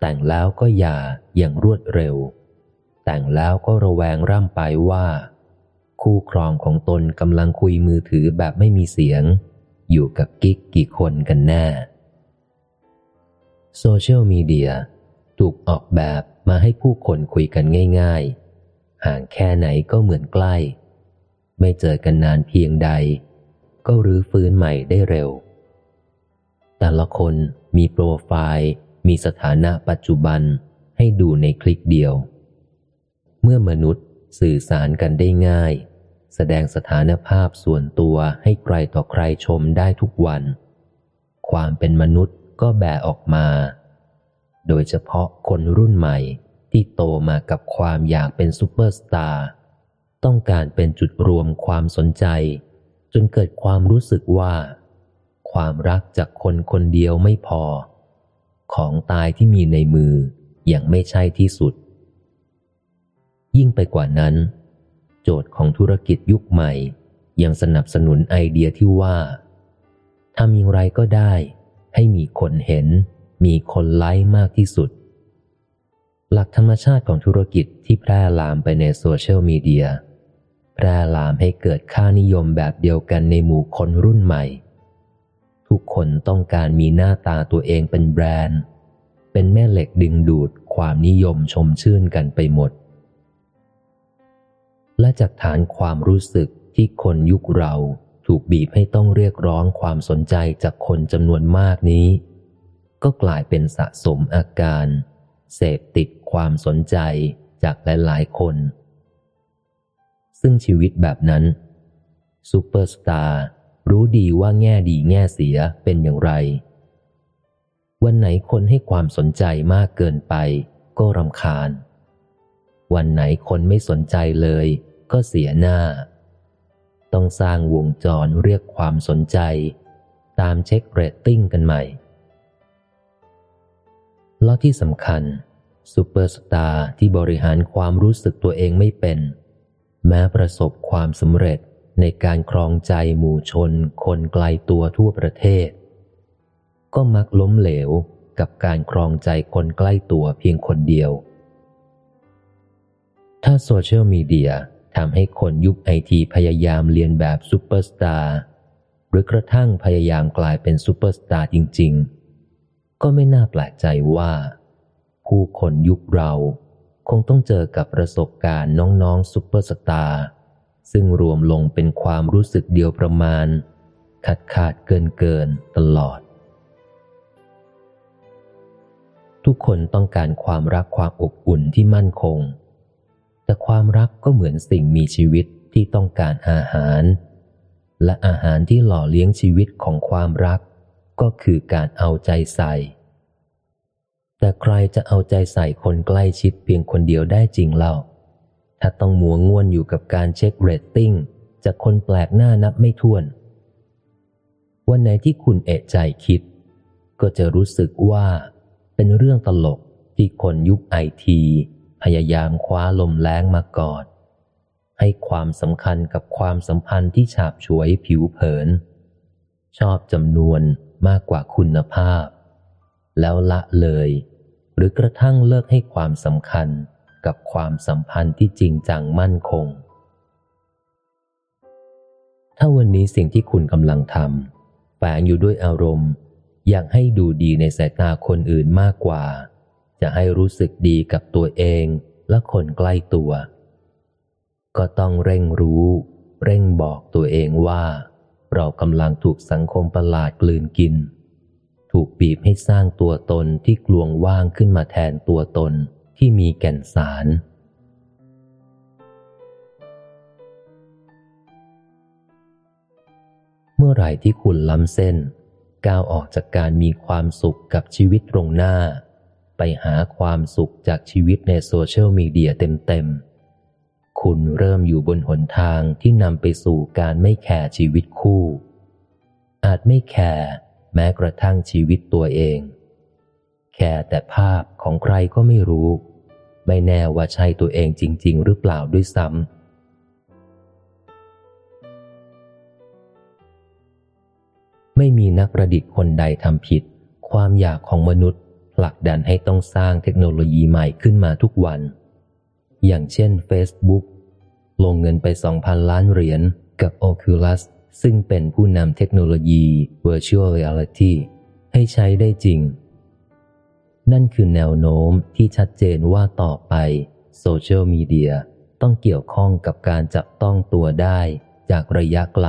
แต่งแล้วก็อย่าอย่างรวดเร็ว แต่งแล้วก็ระแวงร่ำไปว่า คู่ครองของตนกำลังคุยมือถือแบบไม่มีเสียง อยู่กับกิ๊กกี่คนกันแน่โซเชียลมีเดียถูกออกแบบมาให้ผู้คนคุยกันง่าย ๆ ห่างแค่ไหนก็เหมือนใกล้ ไม่เจอกันนานเพียงใด ก็รื้อฟื้นใหม่ได้เร็ว แต่ละคนมีโปรไฟล์ มีสถานะปัจจุบันให้ดูในคลิกเดียว เมื่อมนุษย์สื่อสารกันได้ง่าย แสดงสถานภาพส่วนตัวให้ใครต่อใครชมได้ทุกวัน ความเป็นมนุษย์ก็แบออกมา โดยเฉพาะคนรุ่นใหม่ที่โตมากับความอยากเป็นซูเปอร์สตาร์ต้องการเป็นจุดรวมความสนใจ จนเกิดความรู้สึกว่า ความรักจากคนคนเดียวไม่พอ ของตายที่มีในมืออย่างไม่ใช่ที่สุด ยิ่งไปกว่านั้น โจทย์ของธุรกิจยุคใหม่ ยังสนับสนุนไอเดียที่ว่าทำอย่างไรก็ได้ ให้มีคนเห็น มีคนไลค์มากที่สุด หลักธรรมชาติของธุรกิจที่แพร่ลามไปในโซเชียลมีเดีย ร่ลามให้เกิดค่านิยมแบบเดียวกันในหมู่คนรุ่นใหม่ ทุกคนต้องการมีหน้าตาตัวเองเป็นแบรนด์ เป็นแม่เหล็กดึงดูดความนิยมชมชื่นกันไปหมด และจากฐานความรู้สึกที่คนยุคเราถูกบีบให้ต้องเรียกร้องความสนใจจากคนจำนวนมากนี้ ก็กลายเป็นสะสมอาการ เสพติดความสนใจจากหลายๆคน ซึ่งชีวิตแบบนั้นซูเปอร์สตาร์รู้ดีว่าแง่ดีแง่เสียเป็นอย่างไร วันไหนคนให้ความสนใจมากเกินไป ก็รำคาญ วันไหนคนไม่สนใจเลย ก็เสียหน้า ต้องสร้างวงจรเรียกความสนใจ ตามเช็คเรตติ้งกันใหม่ แล้วที่สำคัญซูเปอร์สตาร์ที่บริหารความรู้สึกตัวเองไม่เป็น แม้ประสบความสำเร็จในการครองใจหมู่ชนคนไกลตัวทั่วประเทศ ก็มักล้มเหลวกับการครองใจคนใกล้ตัวเพียงคนเดียว ถ้าโซเชียลมีเดียทำให้คนยุคไอทีพยายามเลียนแบบซูเปอร์สตาร์หรือกระทั่งพยายามกลายเป็นซูเปอร์สตาร์จริง ๆ ก็ไม่น่าแปลกใจว่า ผู้คนยุคเรา คงต้องเจอกับประสบการณ์น้องๆซูเปอร์สตาร์ซึ่งรวมลงเป็นความรู้สึกเดียวประมาณ ขาดขาดเกินเกินตลอด ทุกคนต้องการความรักความอบอุ่นที่มั่นคง แต่ความรักก็เหมือนสิ่งมีชีวิตที่ต้องการอาหาร และอาหารที่หล่อเลี้ยงชีวิตของความรัก ก็คือการเอาใจใส่ แต่ใครจะเอาใจใส่คนใกล้ชิดเพียงคนเดียวได้จริงเล่า ถ้าต้องมัวง่วนอยู่กับการเช็คเรตติ้งจากคนแปลกหน้านับไม่ถ้วน วันไหนที่คุณเอะใจคิด ก็จะรู้สึกว่าเป็นเรื่องตลกที่คนยุคไอทีพยายามคว้าลมแรงมากอด ให้ความสำคัญกับความสัมพันธ์ที่ฉาบฉวยผิวเผิน ชอบจำนวนมากกว่าคุณภาพ แล้วละเลย รือกระทั่งเลิกให้ความสำคัญกับความสัมพันธ์ที่จริงจังมั่นคง ถ้าวันนี้สิ่งที่คุณกำลังทำแฝงอยู่ด้วยอารมณ์ อยากให้ดูดีในสายตาคนอื่นมากกว่า จะให้รู้สึกดีกับตัวเองและคนใกล้ตัว ก็ต้องเร่งรู้ เร่งบอกตัวเองว่า เรากำลังถูกสังคมประหลาดกลืนกิน ถูกบีบให้สร้างตัวตนที่กลวงว่างขึ้นมาแทนตัวตนที่มีแก่นสาร เมื่อไหร่ที่คุณล้ำเส้น ก้าวออกจากการมีความสุขกับชีวิตตรงหน้า ไปหาความสุขจากชีวิตในโซเชียลมีเดียเต็มๆ คุณเริ่มอยู่บนหนทางที่นำไปสู่การไม่แคร์ชีวิตคู่ อาจไม่แคร์ แม้กระทั่งชีวิตตัวเอง แคร์แต่ภาพของใครก็ไม่รู้ ไม่แน่ว่าใช่ตัวเองจริง ๆ หรือเปล่าด้วยซ้ำไม่มีนักประดิษฐ์คนใดทำผิด ความอยากของมนุษย์ผลักดันให้ต้องสร้างเทคโนโลยีใหม่ขึ้นมาทุกวัน อย่างเช่น Facebook ลงเงินไป 2,000 ล้านเหรียญกับ Oculus ซึ่งเป็นผู้นำเทคโนโลยี Virtual Reality ให้ใช้ได้จริง นั่นคือแนวโน้มที่ชัดเจนว่าต่อไปโซเชียลมีเดียต้องเกี่ยวข้องกับการจับต้องตัวได้จากระยะไกล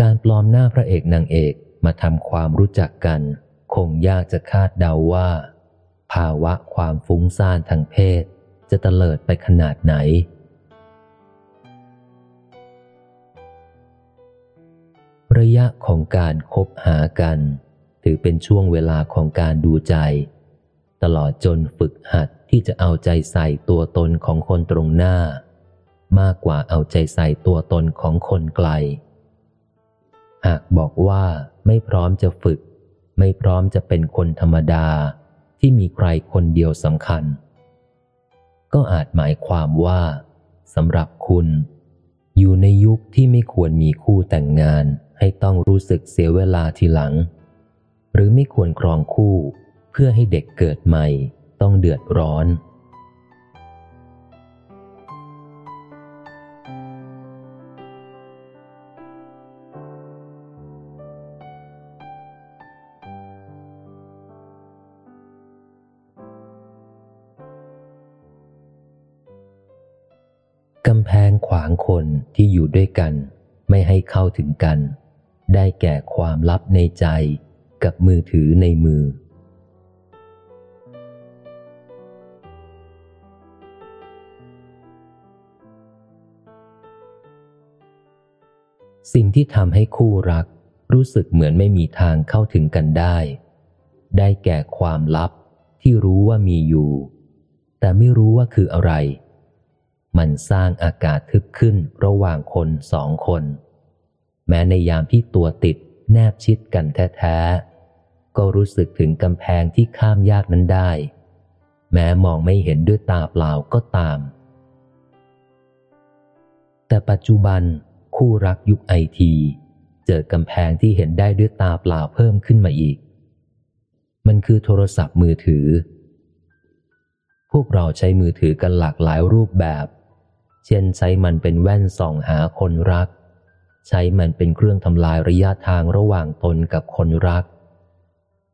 การปลอมหน้าพระเอกนางเอกมาทำความรู้จักกัน คงยากจะคาดเดาว่า ภาวะความฟุ้งซ่านทางเพศ จะเตลิดไปขนาดไหน ระยะของการคบหากัน ถือเป็นช่วงเวลาของการดูใจ ตลอดจนฝึกหัดที่จะเอาใจใส่ตัวตนของคนตรงหน้า มากกว่าเอาใจใส่ตัวตนของคนไกล หากบอกว่าไม่พร้อมจะฝึก ไม่พร้อมจะเป็นคนธรรมดาที่มีใครคนเดียวสำคัญ ก็อาจหมายความว่าสำหรับคุณ อยู่ในยุคที่ไม่ควรมีคู่แต่งงาน ให้ต้องรู้สึกเสียเวลาทีหลัง หรือไม่ควรครองคู่เพื่อให้เด็กเกิดใหม่ต้องเดือดร้อนกำแพงขวางคนที่อยู่ด้วยกัน ไม่ให้เข้าถึงกัน ได้แก่ความลับในใจกับมือถือในมือ สิ่งที่ทำให้คู่รักรู้สึกเหมือนไม่มีทางเข้าถึงกันได้ ได้แก่ความลับที่รู้ว่ามีอยู่ แต่ไม่รู้ว่าคืออะไร มันสร้างอากาศทึบขึ้นระหว่างคนสองคน แม้ในยามที่ตัวติดแนบชิดกันแท้ๆ ก็รู้สึกถึงกำแพงที่ข้ามยากนั้นได้ แม้มองไม่เห็นด้วยตาเปล่าก็ตาม แต่ปัจจุบันคู่รักยุคไอที เจอกำแพงที่เห็นได้ด้วยตาเปล่าเพิ่มขึ้นมาอีก มันคือโทรศัพท์มือถือ พวกเราใช้มือถือกันหลากหลายรูปแบบ เช่นใช้มันเป็นแว่นส่องหาคนรัก ใช้มันเป็นเครื่องทำลายระยะทางระหว่างตนกับคนรัก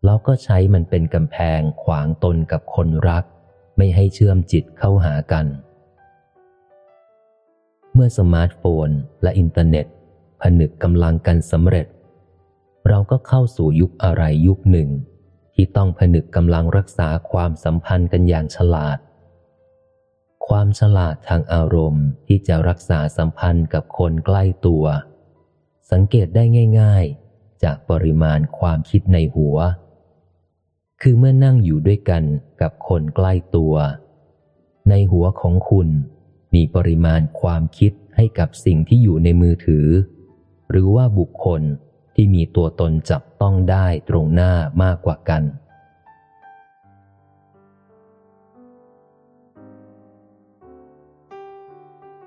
แล้วก็ใช้มันเป็นกำแพงขวางตนกับคนรัก ไม่ให้เชื่อมจิตเข้าหากัน เมื่อสมาร์ทโฟนและอินเทอร์เน็ต ผนึกกำลังกันสำเร็จ เราก็เข้าสู่ยุคอะไรยุคหนึ่ง ที่ต้องผนึกกำลังรักษาความสัมพันธ์กันอย่างฉลาดความฉลาดทางอารมณ์ที่จะรักษาสัมพันธ์กับคนใกล้ตัว สังเกตได้ง่าย ๆ จากปริมาณความคิดในหัว คือเมื่อนั่งอยู่ด้วยกันกับคนใกล้ตัว ในหัวของคุณมีปริมาณความคิดให้กับสิ่งที่อยู่ในมือถือ หรือว่าบุคคลที่มีตัวตนจับต้องได้ตรงหน้ามากกว่ากัน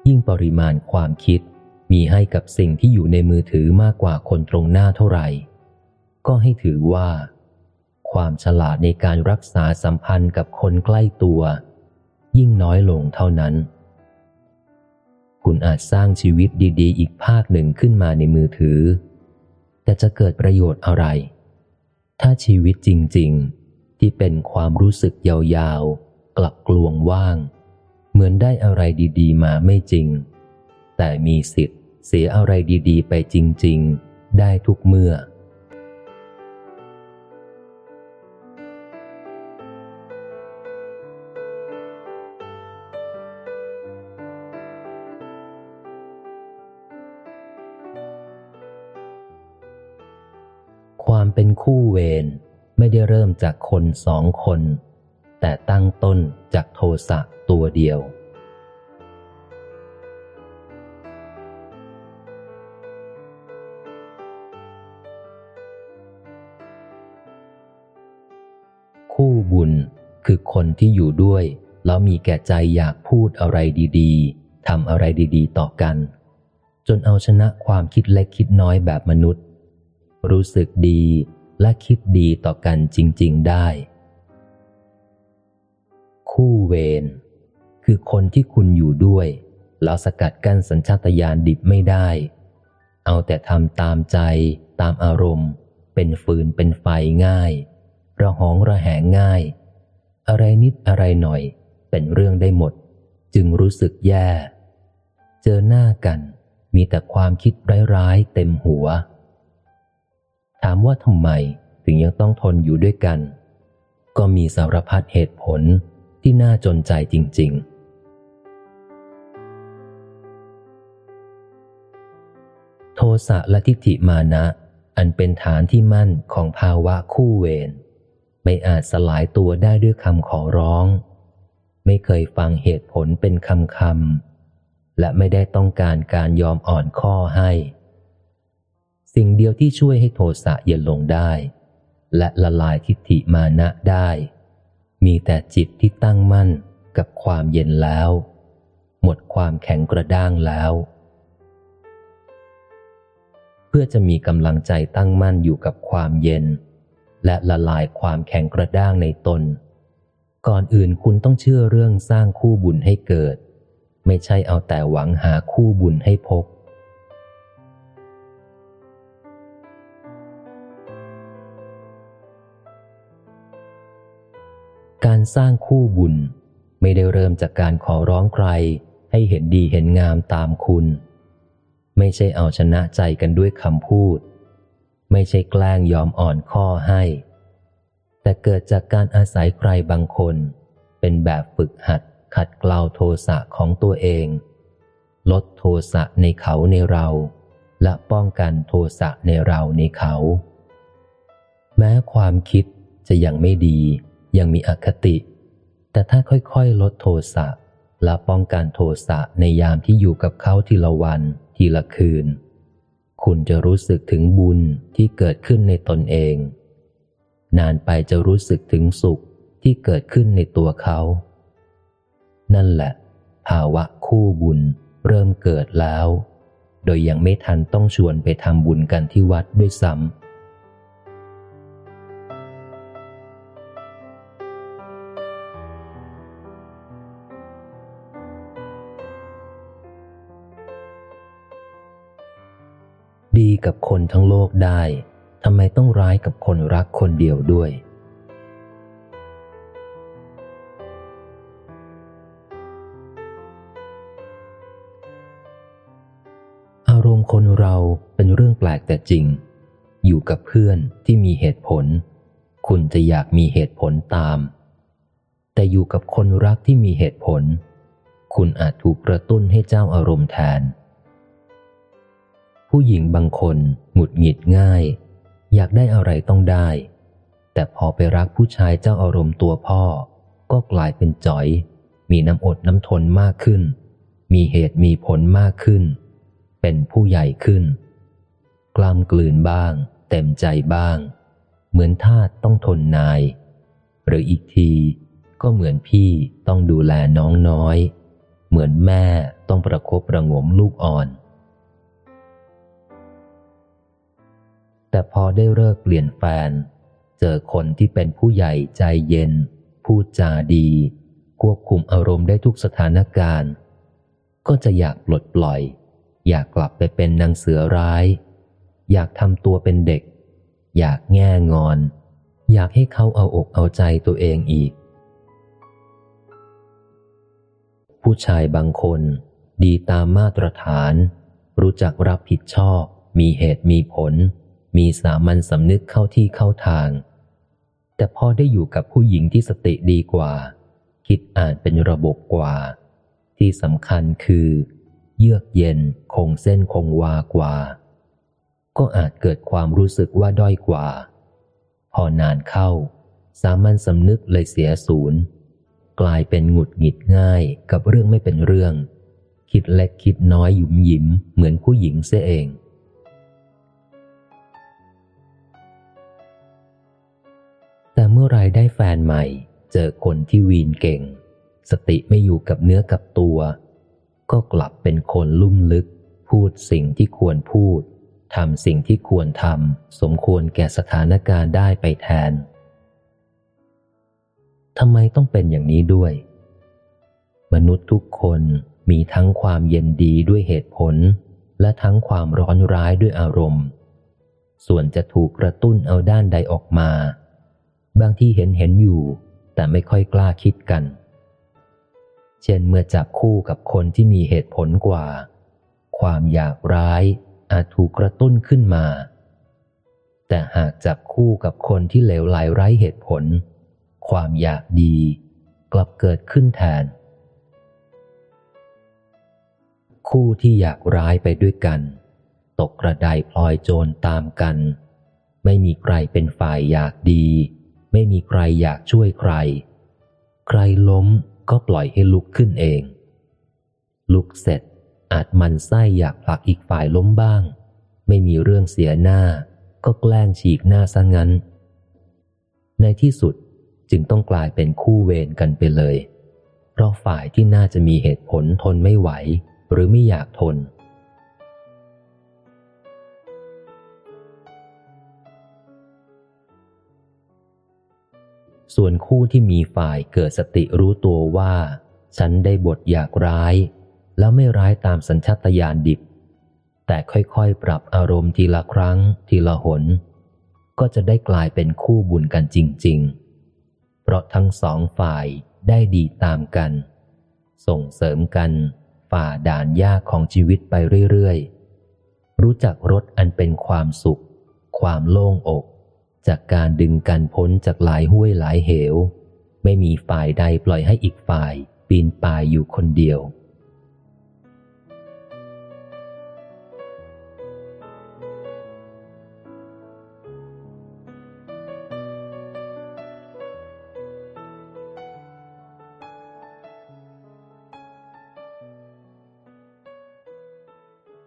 ยิ่งปริมาณความคิด มีให้กับสิ่งที่อยู่ในมือถือมากกว่าคนตรงหน้าเท่าไหร่ ก็ให้ถือว่า ความฉลาดในการรักษาสัมพันธ์กับคนใกล้ตัว ยิ่งน้อยลงเท่านั้น คุณอาจสร้างชีวิตดีๆ อีกภาคหนึ่งขึ้นมาในมือถือ แต่จะเกิดประโยชน์อะไร ถ้าชีวิตจริง ๆ ที่เป็นความรู้สึกยาวๆ กลับกลวงว่าง เหมือนได้อะไรดีๆ มาไม่จริง แต่มีสิทธิ์เสียอะไรดีๆ ไปจริง ๆ ได้ทุกเมื่อ ความเป็นคู่เวรไม่ได้เริ่มจากคนสองคน แต่ตั้งต้นจากโทสะตัวเดียว คือคนที่อยู่ด้วย แล้วมีแก่ใจอยากพูดอะไรดีๆทำอะไรดีๆ ต่อกัน จนเอาชนะความคิดเล็กคิดน้อยแบบมนุษย์ รู้สึกดีและคิดดีต่อกันจริง ๆ ได้ คู่เวรคือคนที่คุณอยู่ด้วยแล้วสกัดกั้นสัญชาตญาณดิบไม่ได้ เอาแต่ทำตามใจ ตามอารมณ์ เป็นฟืนเป็นไฟง่าย ระหองระแหงง่าย อะไรนิดอะไรหน่อย เป็นเรื่องได้หมด จึงรู้สึกแย่ เจอหน้ากัน มีแต่ความคิดร้ายๆเต็มหัว ถามว่าทำไมถึงยังต้องทนอยู่ด้วยกัน ก็มีสารพัดเหตุผลที่น่าจนใจจริง ๆโทสะและทิฏฐิมานะ อันเป็นฐานที่มั่นของภาวะคู่เวร ไม่อาจสลายตัวได้ด้วยคำขอร้อง ไม่เคยฟังเหตุผลเป็นคำคำและไม่ได้ต้องการการยอมอ่อนข้อให้ สิ่งเดียวที่ช่วยให้โทสะเย็นลงได้ และละลายทิฏฐิมานะได้ มีแต่จิตที่ตั้งมั่นกับความเย็นแล้ว หมดความแข็งกระด้างแล้ว เพื่อจะมีกำลังใจตั้งมั่นอยู่กับความเย็น และละลายความแข็งกระด้างในตน ก่อนอื่นคุณต้องเชื่อเรื่องสร้างคู่บุญให้เกิด ไม่ใช่เอาแต่หวังหาคู่บุญให้พบ การสร้างคู่บุญ ไม่ได้เริ่มจากการขอร้องใคร ให้เห็นดีเห็นงามตามคุณ ไม่ใช่เอาชนะใจกันด้วยคำพูด ไม่ใช่แกล้งยอมอ่อนข้อให้ แต่เกิดจากการอาศัยใครบางคน เป็นแบบฝึกหัดขัดเกลาโทสะของตัวเอง ลดโทสะในเขาในเรา และป้องกันโทสะในเราในเขา แม้ความคิดจะยังไม่ดียังมีอคติ แต่ถ้าค่อยๆ ลดโทสะและป้องกันโทสะในยามที่อยู่กับเขาทีละวันทีละคืน คุณจะรู้สึกถึงบุญที่เกิดขึ้นในตนเอง นานไปจะรู้สึกถึงสุขที่เกิดขึ้นในตัวเขา นั่นแหละ ภาวะคู่บุญเริ่มเกิดแล้ว โดยยังไม่ทันต้องชวนไปทำบุญกันที่วัดด้วยซ้ำ กับคนทั้งโลกได้ทำไมต้องร้ายกับคนรักคนเดียวด้วย อารมณ์คนเราเป็นเรื่องแปลกแต่จริง อยู่กับเพื่อนที่มีเหตุผล คุณจะอยากมีเหตุผลตาม แต่อยู่กับคนรักที่มีเหตุผล คุณอาจถูกกระตุ้นให้เจ้าอารมณ์แทน ผู้หญิงบางคนหงุดหงิดง่าย อยากได้อะไรต้องได้ แต่พอไปรักผู้ชายเจ้าอารมณ์ตัวพ่อ ก็กลายเป็นจ๋อย มีน้ำอดน้ำทนมากขึ้น มีเหตุมีผลมากขึ้น เป็นผู้ใหญ่ขึ้น กล้ามกลืนบ้าง เต็มใจบ้าง เหมือนทาสต้องทนนาย หรืออีกทีก็เหมือนพี่ต้องดูแลน้องน้อย เหมือนแม่ต้องประคบประงมลูกอ่อน แต่พอได้เลิกเปลี่ยนแฟน เจอคนที่เป็นผู้ใหญ่ใจเย็น พูดจาดี ควบคุมอารมณ์ได้ทุกสถานการณ์ ก็จะอยากปลดปล่อย อยากกลับไปเป็นนางเสือร้าย อยากทำตัวเป็นเด็ก อยากแง่งอน อยากให้เขาเอาอกเอาใจตัวเองอีก ผู้ชายบางคน ดีตามมาตรฐาน รู้จักรับผิดชอบ มีเหตุมีผล มีสามัญสำนึกเข้าที่เข้าทาง แต่พอได้อยู่กับผู้หญิงที่สติดีกว่า คิดอ่านเป็นระบบกว่า ที่สำคัญคือ เยือกเย็นคงเส้นคงวากว่า ก็อาจเกิดความรู้สึกว่าด้อยกว่า พอนานเข้า สามัญสำนึกเลยเสียศูนย์กลายเป็นหงุดหงิดง่ายกับเรื่องไม่เป็นเรื่อง คิดเล็กคิดน้อยหยุมหยิมเหมือนผู้หญิงเสียเอง แต่เมื่อไรได้แฟนใหม่ เจอคนที่วีนเก่ง สติไม่อยู่กับเนื้อกับตัว ก็กลับเป็นคนลุ่มลึก พูดสิ่งที่ควรพูดทำสิ่งที่ควรทำสมควรแก่สถานการณ์ได้ไปแทนทำไมต้องเป็นอย่างนี้ด้วย มนุษย์ทุกคนมีทั้งความเย็นดีด้วยเหตุผล และทั้งความร้อนร้ายด้วยอารมณ์ ส่วนจะถูกกระตุ้นเอาด้านใดออกมา บางที่เห็นเห็นอยู่ แต่ไม่ค่อยกล้าคิดกัน เช่นเมื่อจับคู่กับคนที่มีเหตุผลกว่า ความอยากร้ายอาจถูกกระตุ้นขึ้นมา แต่หากจับคู่กับคนที่เหลวไหลไร้เหตุผล ความอยากดี กลับเกิดขึ้นแทน คู่ที่อยากร้ายไปด้วยกัน ตกกระไดพลอยโจรตามกัน ไม่มีใครเป็นฝ่ายอยากดี ไม่มีใครอยากช่วยใคร ใครล้มก็ปล่อยให้ลุกขึ้นเอง ลุกเสร็จอาจมันไส้อยากผลักอีกฝ่ายล้มบ้าง ไม่มีเรื่องเสียหน้า ก็แกล้งฉีกหน้าซะงั้น ในที่สุดจึงต้องกลายเป็นคู่เวรกันไปเลย เพราะฝ่ายที่น่าจะมีเหตุผลทนไม่ไหว หรือไม่อยากทน ส่วนคู่ที่มีฝ่ายเกิดสติรู้ตัวว่า ฉันได้บทอยากร้าย แล้วไม่ร้ายตามสัญชาตญาณดิบ แต่ค่อยๆ ปรับอารมณ์ทีละครั้ง ทีละหน ก็จะได้กลายเป็นคู่บุญกันจริง ๆ เพราะทั้งสองฝ่ายได้ดีตามกัน ส่งเสริมกันฝ่าด่านยากของชีวิตไปเรื่อยๆ รู้จักรสอันเป็นความสุข ความโล่งอก จากการดึงกันพ้นจากหลายห้วยหลายเหว ไม่มีฝ่ายใดปล่อยให้อีกฝ่าย ปีนป่ายอยู่คนเดียว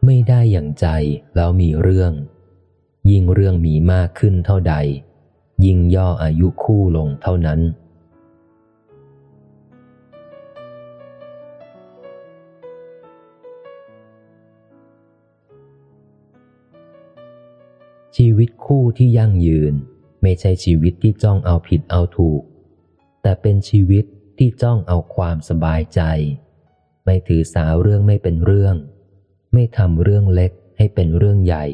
ไม่ได้อย่างใจแล้วมีเรื่อง ยิ่งเรื่องมีมากขึ้นเท่าใด ยิ่งย่ออายุคู่ลงเท่านั้น ชีวิตคู่ที่ยั่งยืน ไม่ใช่ชีวิตที่จ้องเอาผิดเอาถูก แต่เป็นชีวิตที่จ้องเอาความสบายใจ ไม่ถือสาเรื่องไม่เป็นเรื่อง ไม่ทำเรื่องเล็กให้เป็นเรื่องใหญ่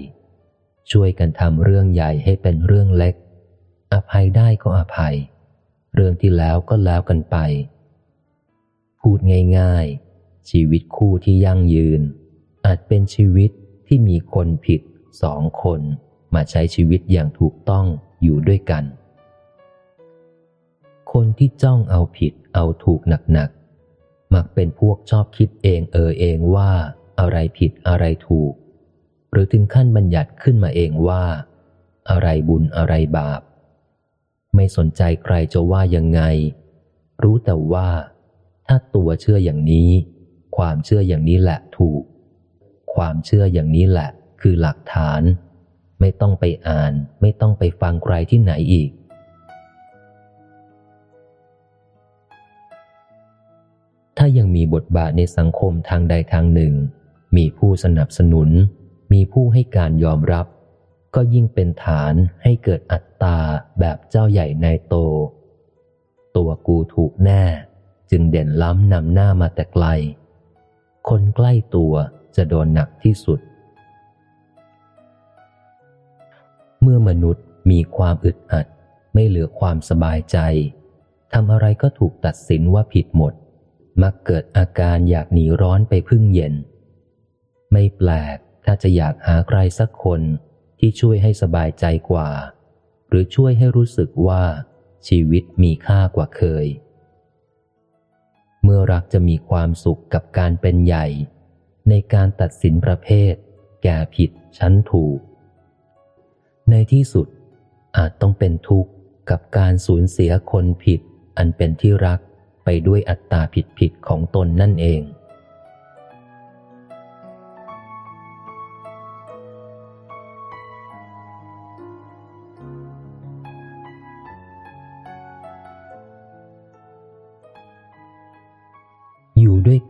ช่วยกันทำเรื่องใหญ่ให้เป็นเรื่องเล็ก อภัยได้ก็อภัย เรื่องที่แล้วก็แล้วกันไป พูดง่าย ๆ ชีวิตคู่ที่ยั่งยืน อาจเป็นชีวิตที่มีคนผิดสองคนมาใช้ชีวิตอย่างถูกต้องอยู่ด้วยกัน คนที่จ้องเอาผิดเอาถูกหนักๆมักเป็นพวกชอบคิดเองเออเองว่าอะไรผิดอะไรถูก รือถึงขั้นบัญญัติขึ้นมาเองว่า อะไรบุญอะไรบาป ไม่สนใจใครจะว่ายังไง รู้แต่ว่า ถ้าตัวเชื่ออย่างนี้ ความเชื่ออย่างนี้แหละถูก ความเชื่ออย่างนี้แหละ คือหลักฐาน ไม่ต้องไปอ่าน ไม่ต้องไปฟังใครที่ไหนอีกถ้ายังมีบทบาทในสังคมทางใดทางหนึ่ง มีผู้สนับสนุน มีผู้ให้การยอมรับ ก็ยิ่งเป็นฐานให้เกิดอัตตาแบบเจ้าใหญ่นายโต ตัวกูถูกแน่ จึงเด่นล้ำนำหน้ามาแต่ไกล คนใกล้ตัวจะโดนหนักที่สุด เมื่อมนุษย์มีความอึดอัด ไม่เหลือความสบายใจทำอะไรก็ถูกตัดสินว่าผิดหมด มักเกิดอาการอยากหนีร้อนไปพึ่งเย็น ไม่แปลก ถ้าจะอยากหาใครสักคนที่ช่วยให้สบายใจกว่า หรือช่วยให้รู้สึกว่าชีวิตมีค่ากว่าเคย เมื่อรักจะมีความสุขกับการเป็นใหญ่ ในการตัดสินประเภท แก่ผิดชั้นถูก ในที่สุดอาจต้องเป็นทุกข์กับการสูญเสียคนผิดอันเป็นที่รักไปด้วยอัตตาผิดๆของตนนั่นเอง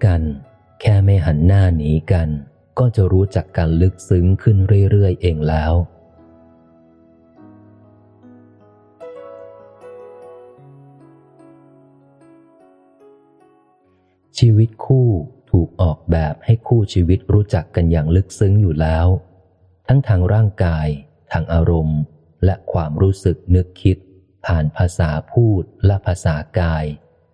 กัน แค่ไม่หันหน้าหนีกัน ก็จะรู้จักกันลึกซึ้งขึ้นเรื่อยๆเองแล้ว ชีวิตคู่ถูกออกแบบให้คู่ชีวิตรู้จักกันอย่างลึกซึ้งอยู่แล้ว ทั้งทางร่างกาย ทางอารมณ์ และความรู้สึกนึกคิด ผ่านภาษาพูดและภาษากาย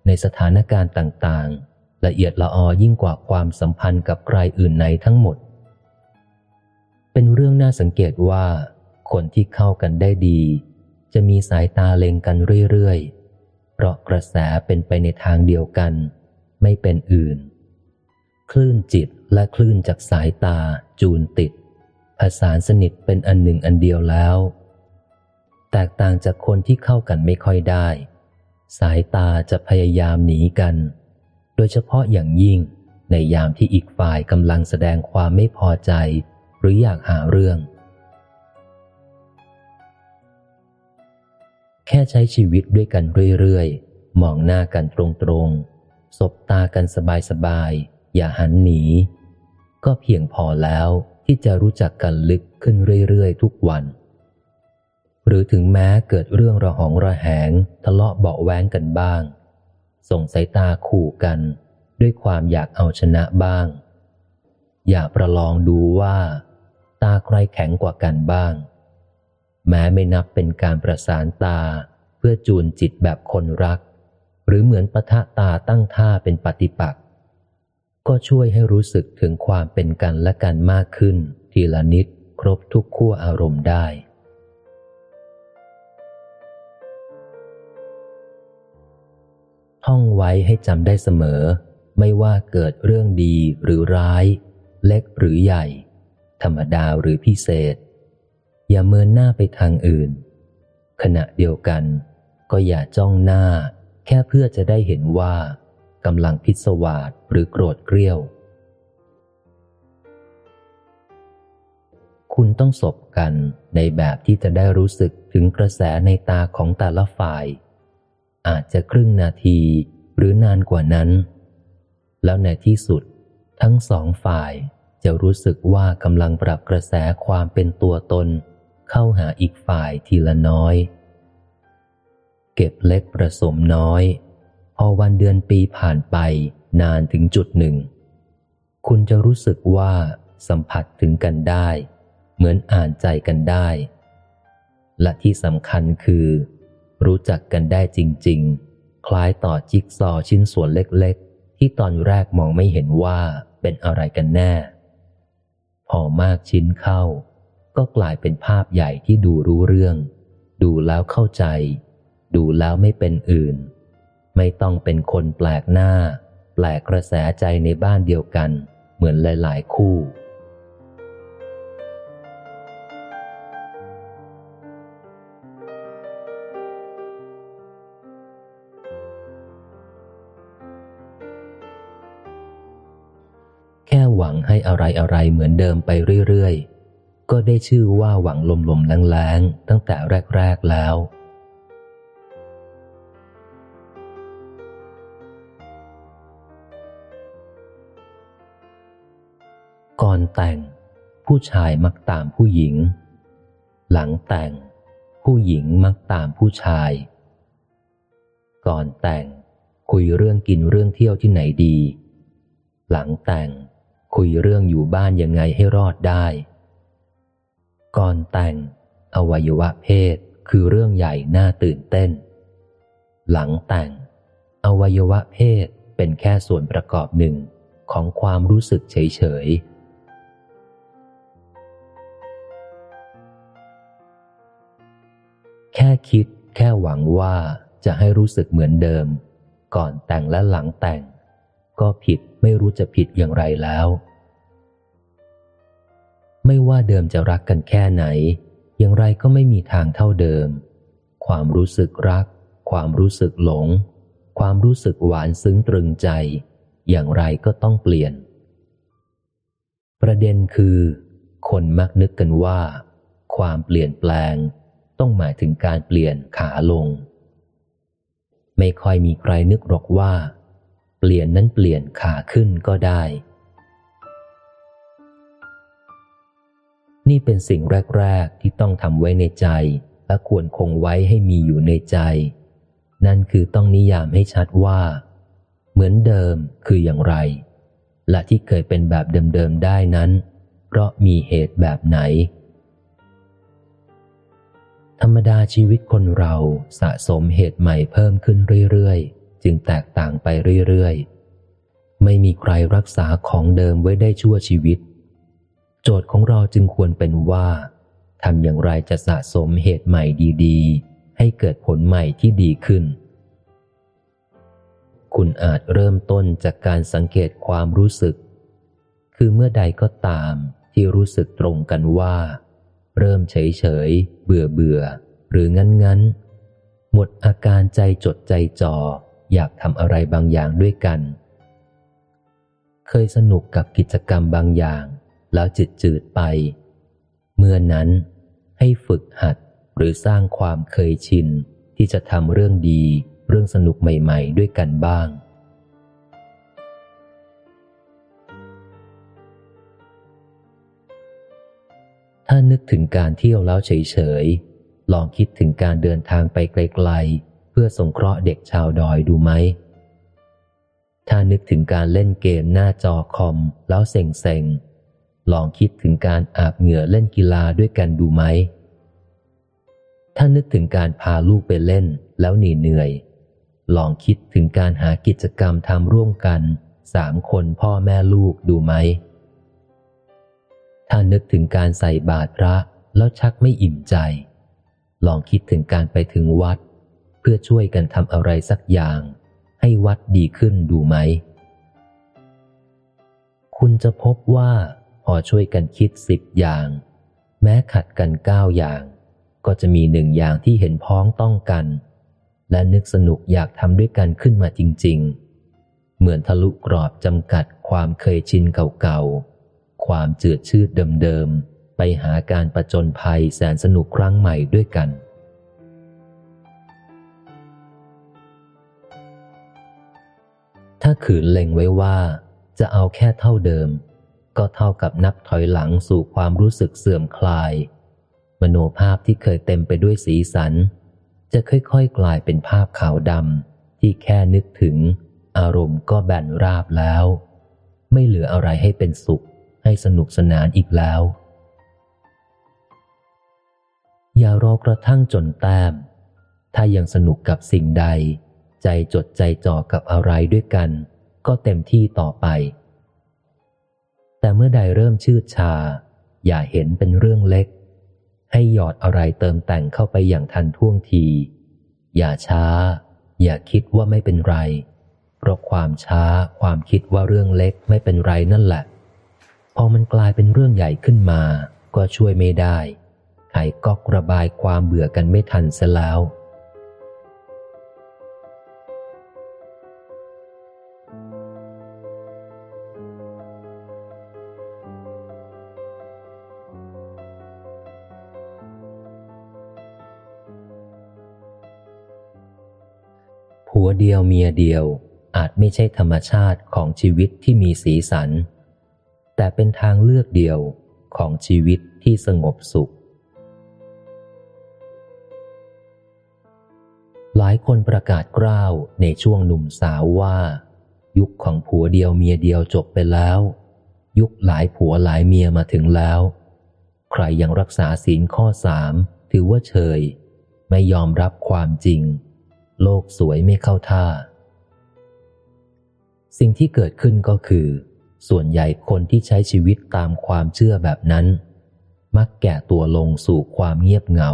ในสถานการณ์ต่างๆ ละเอียดละออยิ่งกว่าความสัมพันธ์กับใครอื่นในทั้งหมด เป็นเรื่องน่าสังเกตว่า คนที่เข้ากันได้ดี จะมีสายตาเล็งกันเรื่อยๆ เพราะกระแสเป็นไปในทางเดียวกัน ไม่เป็นอื่น คลื่นจิตและคลื่นจากสายตาจูนติดผสานสนิทเป็นอันหนึ่งอันเดียวแล้ว แตกต่างจากคนที่เข้ากันไม่ค่อยได้ สายตาจะพยายามหนีกัน โดยเฉพาะอย่างยิ่ง ในยามที่อีกฝ่ายกำลังแสดงความไม่พอใจ หรืออยากหาเรื่อง แค่ใช้ชีวิตด้วยกันเรื่อยๆ มองหน้ากันตรงๆ สบตากันสบายๆ อย่าหันหนี ก็เพียงพอแล้วที่จะรู้จักกันลึกขึ้นเรื่อยๆ ทุกวัน หรือถึงแม้เกิดเรื่องระหองระแหงทะเลาะเบาแว้งกันบ้าง ส่งสายตาขู่กัน ด้วยความอยากเอาชนะบ้าง อย่าประลองดูว่า ตาใครแข็งกว่ากันบ้าง แม้ไม่นับเป็นการประสานตาเพื่อจูนจิตแบบคนรัก หรือเหมือนปะทะตาตั้งท่าเป็นปฏิปักษ์ก็ช่วยให้รู้สึกถึงความเป็นกันและกันมากขึ้น ทีละนิดครบทุกขั้วอารมณ์ได้ ท่องไว้ให้จำได้เสมอ ไม่ว่าเกิดเรื่องดีหรือร้าย เล็กหรือใหญ่ ธรรมดาหรือพิเศษ อย่าเมินหน้าไปทางอื่น ขณะเดียวกัน ก็อย่าจ้องหน้า แค่เพื่อจะได้เห็นว่ากำลังพิศวาสหรือโกรธเกรี้ยว คุณต้องสบกันในแบบที่จะได้รู้สึกถึงกระแสในตาของแต่ละฝ่าย อาจจะครึ่งนาทีหรือนานกว่านั้น แล้วในที่สุด ทั้งสองฝ่ายจะรู้สึกว่ากำลังปรับกระแสความเป็นตัวตน เข้าหาอีกฝ่ายทีละน้อย เก็บเล็กประสมน้อย พอวันเดือนปีผ่านไปนานถึงจุดหนึ่ง คุณจะรู้สึกว่าสัมผัสถึงกันได้ เหมือนอ่านใจกันได้ และที่สำคัญคือ รู้จักกันได้จริง ๆ คล้ายต่อจิ๊กซอชิ้นส่วนเล็กๆ ที่ตอนแรกมองไม่เห็นว่าเป็นอะไรกันแน่ พอมากชิ้นเข้า ก็กลายเป็นภาพใหญ่ที่ดูรู้เรื่อง ดูแล้วเข้าใจ ดูแล้วไม่เป็นอื่น ไม่ต้องเป็นคนแปลกหน้า แปลกกระแสใจในบ้านเดียวกัน เหมือนหลาย ๆ คู่ หวังให้อะไรอะไรเหมือนเดิมไปเรื่อยๆ ก็ได้ชื่อว่าหวังลมๆแรงๆ ตั้งแต่แรกๆแล้ว ก่อนแต่ง ผู้ชายมักตามผู้หญิง หลังแต่ง ผู้หญิงมักตามผู้ชาย ก่อนแต่งคุยเรื่องกินเรื่องเที่ยวที่ไหนดี หลังแต่ง คุยเรื่องอยู่บ้านยังไงให้รอดได้ ก่อนแต่ง อวัยวะเพศคือเรื่องใหญ่น่าตื่นเต้น หลังแต่ง อวัยวะเพศเป็นแค่ส่วนประกอบหนึ่งของความรู้สึกเฉยๆแค่คิดแค่หวังว่าจะให้รู้สึกเหมือนเดิม ก่อนแต่งและหลังแต่ง ก็ผิดไม่รู้จะผิดอย่างไรแล้ว ไม่ว่าเดิมจะรักกันแค่ไหน อย่างไรก็ไม่มีทางเท่าเดิม ความรู้สึกรัก ความรู้สึกหลง ความรู้สึกหวานซึ้งตรึงใจ อย่างไรก็ต้องเปลี่ยน ประเด็นคือ คนมักนึกกันว่า ความเปลี่ยนแปลง ต้องหมายถึงการเปลี่ยนขาลง ไม่ค่อยมีใครนึกหรอกว่า เปลี่ยนนั้นเปลี่ยนขาขึ้นก็ได้ นี่เป็นสิ่งแรก ๆ ที่ต้องทำไว้ในใจ และควรคงไว้ให้มีอยู่ในใจ นั่นคือต้องนิยามให้ชัดว่า เหมือนเดิมคืออย่างไร และที่เคยเป็นแบบเดิม ๆ ได้นั้น เพราะมีเหตุแบบไหน ธรรมดาชีวิตคนเราสะสมเหตุใหม่เพิ่มขึ้นเรื่อย ๆ จึงแตกต่างไปเรื่อยๆ ไม่มีใครรักษาของเดิมไว้ได้ชั่วชีวิต โจทย์ของเราจึงควรเป็นว่าทำอย่างไรจะสะสมเหตุใหม่ดีๆ ให้เกิดผลใหม่ที่ดีขึ้น คุณอาจเริ่มต้นจากการสังเกตความรู้สึก คือเมื่อใดก็ตามที่รู้สึกตรงกันว่า เริ่มเฉยเฉยเบื่อเบื่อหรืองั้นงั้นหมดอาการใจจดใจจ่อ อยากทำอะไรบางอย่างด้วยกัน เคยสนุกกับกิจกรรมบางอย่าง แล้วจิตจืดไป เมื่อนั้นให้ฝึกหัดหรือสร้างความเคยชิน ที่จะทำเรื่องดี เรื่องสนุกใหม่ ๆ ด้วยกันบ้างถ้านึกถึงการเที่ยวแล้วเฉยๆ ลองคิดถึงการเดินทางไปไกลๆ เพื่อสงเคราะห์เด็กชาวดอยดูไหม ถ้านึกถึงการเล่นเกมหน้าจอคอมแล้วเซ็งๆ ลองคิดถึงการอาบเหงื่อเล่นกีฬาด้วยกันดูไหม ถ้านึกถึงการพาลูกไปเล่นแล้วหนีเหนื่อย ลองคิดถึงการหากิจกรรมทำร่วมกันสามคนพ่อแม่ลูกดูไหม ถ้านึกถึงการใส่บาตรพระแล้วชักไม่อิ่มใจ ลองคิดถึงการไปถึงวัด เพื่อช่วยกันทำอะไรสักอย่าง ให้วัดดีขึ้นดูไหม คุณจะพบว่า พอช่วยกันคิดสิบอย่าง แม้ขัดกันเก้าอย่าง ก็จะมีหนึ่งอย่างที่เห็นพ้องต้องกัน และนึกสนุกอยากทำด้วยกันขึ้นมาจริง ๆ เหมือนทะลุกรอบจำกัดความเคยชินเก่าๆ ความจืดชืดเดิมๆ ไปหาการประจนภัยแสนสนุกครั้งใหม่ด้วยกัน ถ้าขืนเล็งไว้ว่า จะเอาแค่เท่าเดิม ก็เท่ากับนับถอยหลังสู่ความรู้สึกเสื่อมคลาย มโนภาพที่เคยเต็มไปด้วยสีสัน จะค่อยๆกลายเป็นภาพขาวดำที่แค่นึกถึง อารมณ์ก็แบนราบแล้ว ไม่เหลืออะไรให้เป็นสุข ให้สนุกสนานอีกแล้ว อย่ารอกระทั่งจนแต้ม ถ้ายังสนุกกับสิ่งใด ใจจดใจจ่อกับอะไรด้วยกัน ก็เต็มที่ต่อไป แต่เมื่อใดเริ่มชืดชา อย่าเห็นเป็นเรื่องเล็ก ให้หยอดอะไรเติมแต่งเข้าไปอย่างทันท่วงที อย่าช้า อย่าคิดว่าไม่เป็นไร เพราะความช้าความคิดว่าเรื่องเล็กไม่เป็นไรนั่นแหละ พอมันกลายเป็นเรื่องใหญ่ขึ้นมา ก็ช่วยไม่ได้ไขก็ระบายความเบื่อกันไม่ทันเสียแล้ว เดียวเมียเดียวอาจไม่ใช่ธรรมชาติของชีวิตที่มีสีสัน แต่เป็นทางเลือกเดียวของชีวิตที่สงบสุข หลายคนประกาศกล้าวในช่วงหนุ่มสาวว่า ยุคของผัวเดียวเมียเดียวจบไปแล้ว ยุคหลายผัวหลายเมียมาถึงแล้ว ใครยังรักษาศีลข้อสามถือว่าเฉย ไม่ยอมรับความจริง โลกสวยไม่เข้าท่า สิ่งที่เกิดขึ้นก็คือ ส่วนใหญ่คนที่ใช้ชีวิตตามความเชื่อแบบนั้น มักแก่ตัวลงสู่ความเงียบเหงา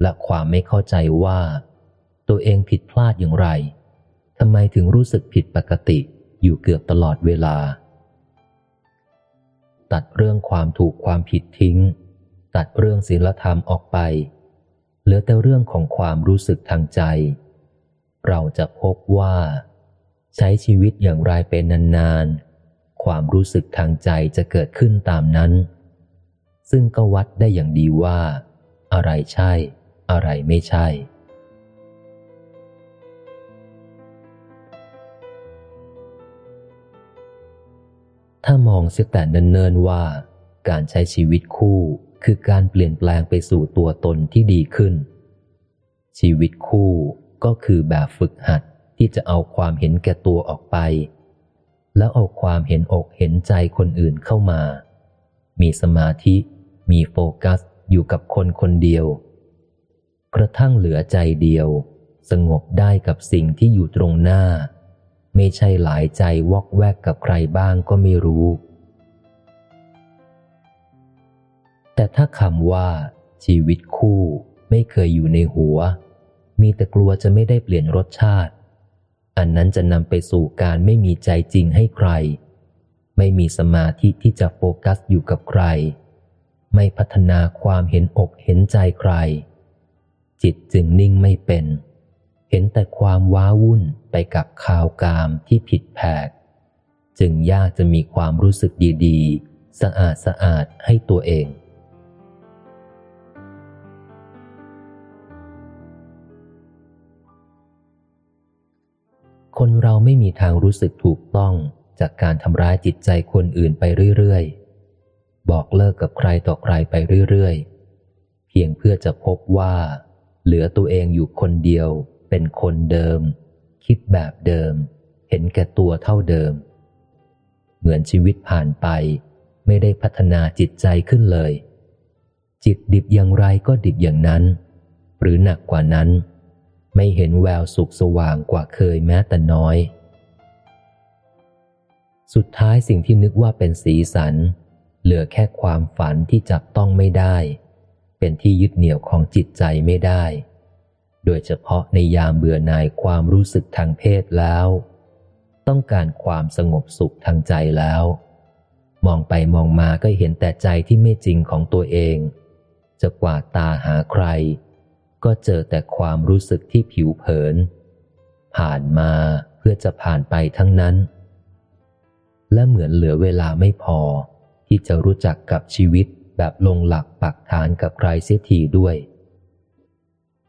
และความไม่เข้าใจว่า ตัวเองผิดพลาดอย่างไรทำไมถึงรู้สึกผิดปกติอยู่เกือบตลอดเวลา ตัดเรื่องความถูกความผิดทิ้ง ตัดเรื่องศีลธรรมออกไป เหลือแต่เรื่องของความรู้สึกทางใจ เราจะพบว่า ใช้ชีวิตอย่างไรเป็นนานๆ ความรู้สึกทางใจจะเกิดขึ้นตามนั้น ซึ่งก็วัดได้อย่างดีว่า อะไรใช่ อะไรไม่ใช่ ถ้ามองเสียแต่เนินๆว่า การใช้ชีวิตคู่คือการเปลี่ยนแปลงไปสู่ตัวตนที่ดีขึ้น ชีวิตคู่ ก็คือแบบฝึกหัดที่จะเอาความเห็นแก่ตัวออกไป แล้วเอาความเห็นอกเห็นใจคนอื่นเข้ามา มีสมาธิมีโฟกัสอยู่กับคนคนเดียว กระทั่งเหลือใจเดียว สงบได้กับสิ่งที่อยู่ตรงหน้า ไม่ใช่หลายใจวอกแวกกับใครบ้างก็ไม่รู้ แต่ถ้าคำว่าชีวิตคู่ไม่เคยอยู่ในหัว มีแต่กลัวจะไม่ได้เปลี่ยนรสชาติ อันนั้นจะนำไปสู่การไม่มีใจจริงให้ใคร ไม่มีสมาธิที่จะโฟกัสอยู่กับใคร ไม่พัฒนาความเห็นอกเห็นใจใคร จิตจึงนิ่งไม่เป็น เห็นแต่ความว้าวุ่นไปกับข่าวกามที่ผิดแผก จึงยากจะมีความรู้สึกดี ๆ สะอาดสะอาดให้ตัวเอง คนเราไม่มีทางรู้สึกถูกต้องจากการทำร้ายจิตใจคนอื่นไปเรื่อยๆ บอกเลิกกับใครต่อใครไปเรื่อยๆ เพียงเพื่อจะพบว่า เหลือตัวเองอยู่คนเดียว เป็นคนเดิม คิดแบบเดิม เห็นแก่ตัวเท่าเดิม เหมือนชีวิตผ่านไป ไม่ได้พัฒนาจิตใจขึ้นเลย จิตดิบอย่างไรก็ดิบอย่างนั้น หรือหนักกว่านั้น ไม่เห็นแววสุขสว่างกว่าเคยแม้แต่น้อย สุดท้ายสิ่งที่นึกว่าเป็นสีสัน เหลือแค่ความฝันที่จับต้องไม่ได้ เป็นที่ยึดเหนี่ยวของจิตใจไม่ได้ โดยเฉพาะในยามเบื่อหน่ายความรู้สึกทางเพศแล้ว ต้องการความสงบสุขทางใจแล้ว มองไปมองมาก็เห็นแต่ใจที่ไม่จริงของตัวเอง จะกว่าตาหาใคร ก็เจอแต่ความรู้สึกที่ผิวเผิน ผ่านมาเพื่อจะผ่านไปทั้งนั้น และเหมือนเหลือเวลาไม่พอ ที่จะรู้จักกับชีวิตแบบลงหลักปักฐานกับใครเสียทีด้วย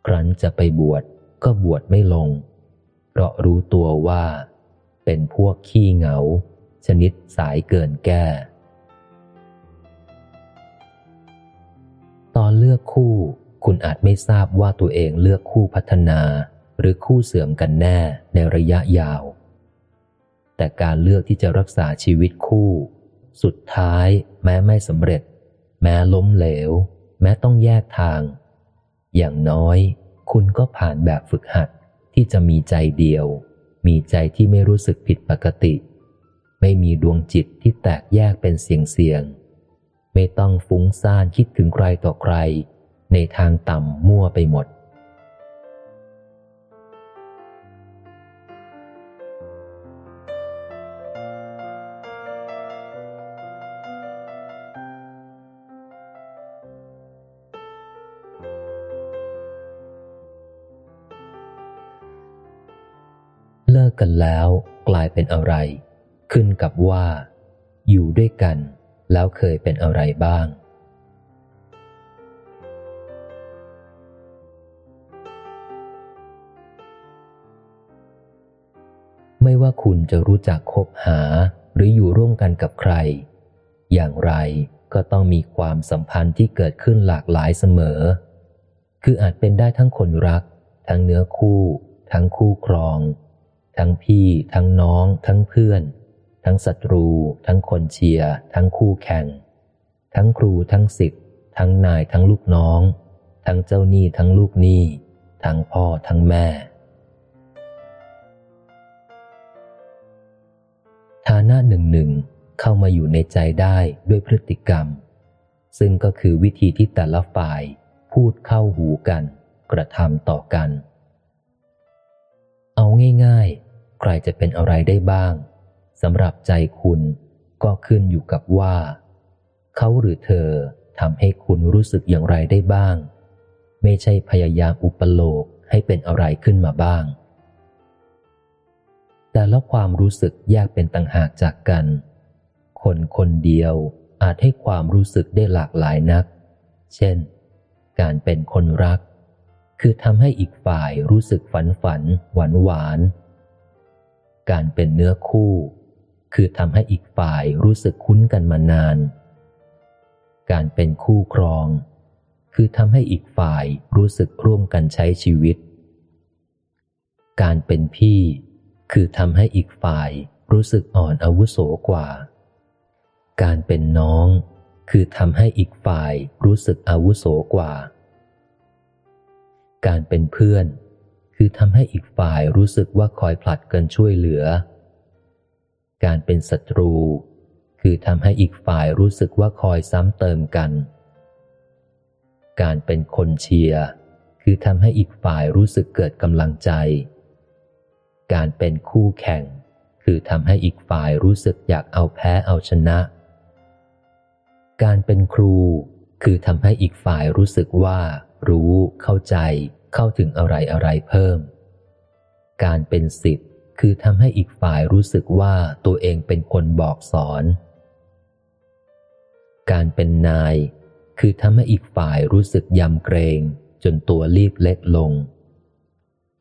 ครั้นจะไปบวชก็บวชไม่ลง เพราะรู้ตัวว่า เป็นพวกขี้เหงา ชนิดสายเกินแก้ ตอนเลือกคู่ คุณอาจไม่ทราบว่าตัวเองเลือกคู่พัฒนา หรือคู่เสื่อมกันแน่ในระยะยาว แต่การเลือกที่จะรักษาชีวิตคู่ สุดท้าย แม้ไม่สำเร็จ แม้ล้มเหลว แม้ต้องแยกทาง อย่างน้อย คุณก็ผ่านแบบฝึกหัดที่จะมีใจเดียว มีใจที่ไม่รู้สึกผิดปกติ ไม่มีดวงจิตที่แตกแยกเป็นเสียงเสียง ไม่ต้องฟุ้งซ่านคิดถึงใครต่อใคร ในทางต่ำมั่วไปหมด เลิกกันแล้วกลายเป็นอะไร ขึ้นกับว่า อยู่ด้วยกันแล้วเคยเป็นอะไรบ้าง ไม่ว่าคุณจะรู้จักคบหาหรืออยู่ร่วมกันกับใคร อย่างไรก็ต้องมีความสัมพันธ์ที่เกิดขึ้นหลากหลายเสมอ คืออาจเป็นได้ทั้งคนรัก ทั้งเนื้อคู่ ทั้งคู่ครอง ทั้งพี่ ทั้งน้อง ทั้งเพื่อน ทั้งศัตรู ทั้งคนเชียร์ทั้งคู่แข่ง ทั้งครูทั้งศิษย์ทั้งนายทั้งลูกน้อง ทั้งเจ้าหนี้ทั้งลูกหนี้ ทั้งพ่อทั้งแม่านะหนึ่งหนึ่งเข้ามาอยู่ในใจได้ด้วยพฤติกรรม ซึ่งก็คือวิธีที่แต่ละฝ่ายพูดเข้าหูกัน กระทำต่อกัน เอาง่ายๆ ใครจะเป็นอะไรได้บ้างสำหรับใจคุณก็ขึ้นอยู่กับว่า เขาหรือเธอทำให้คุณรู้สึกอย่างไรได้บ้าง ไม่ใช่พยายามอุปโลกให้เป็นอะไรขึ้นมาบ้าง แต่ละความรู้สึกแยกเป็นต่างหากจากกัน คนคนเดียวอาจให้ความรู้สึกได้หลากหลายนัก เช่น การเป็นคนรัก คือทำให้อีกฝ่ายรู้สึกฝันฝัน หวานหวาน การเป็นเนื้อคู่ คือทำให้อีกฝ่ายรู้สึกคุ้นกันมานาน การเป็นคู่ครอง คือทำให้อีกฝ่ายรู้สึกร่วมกันใช้ชีวิต การเป็นพี่ คือทำให้อีกฝ่ายรู้สึกอ่อนอาวุโสกว่า การเป็นน้อง คือทำให้อีกฝ่ายรู้สึกอาวุโสกว่า การเป็นเพื่อน คือทำให้อีกฝ่ายรู้สึกว่าคอยผลัดกันช่วยเหลือ การเป็นศัตรู คือทำให้อีกฝ่ายรู้สึกว่าคอยซ้ำเติมกัน การเป็นคนเชียร์ คือทำให้อีกฝ่ายรู้สึกเกิดกำลังใจ การเป็นคู่แข่ง คือทำให้อีกฝ่ายรู้สึกอยากเอาแพ้เอาชนะ การเป็นครู คือทำให้อีกฝ่ายรู้สึกว่า รู้ เข้าใจ เข้าถึงอะไรอะไรเพิ่ม การเป็นสิทธิ์คือทำให้อีกฝ่ายรู้สึกว่าตัวเองเป็นคนบอกสอน การเป็นนาย คือทำให้อีกฝ่ายรู้สึกยำเกรง จนตัวรีบเล็กลง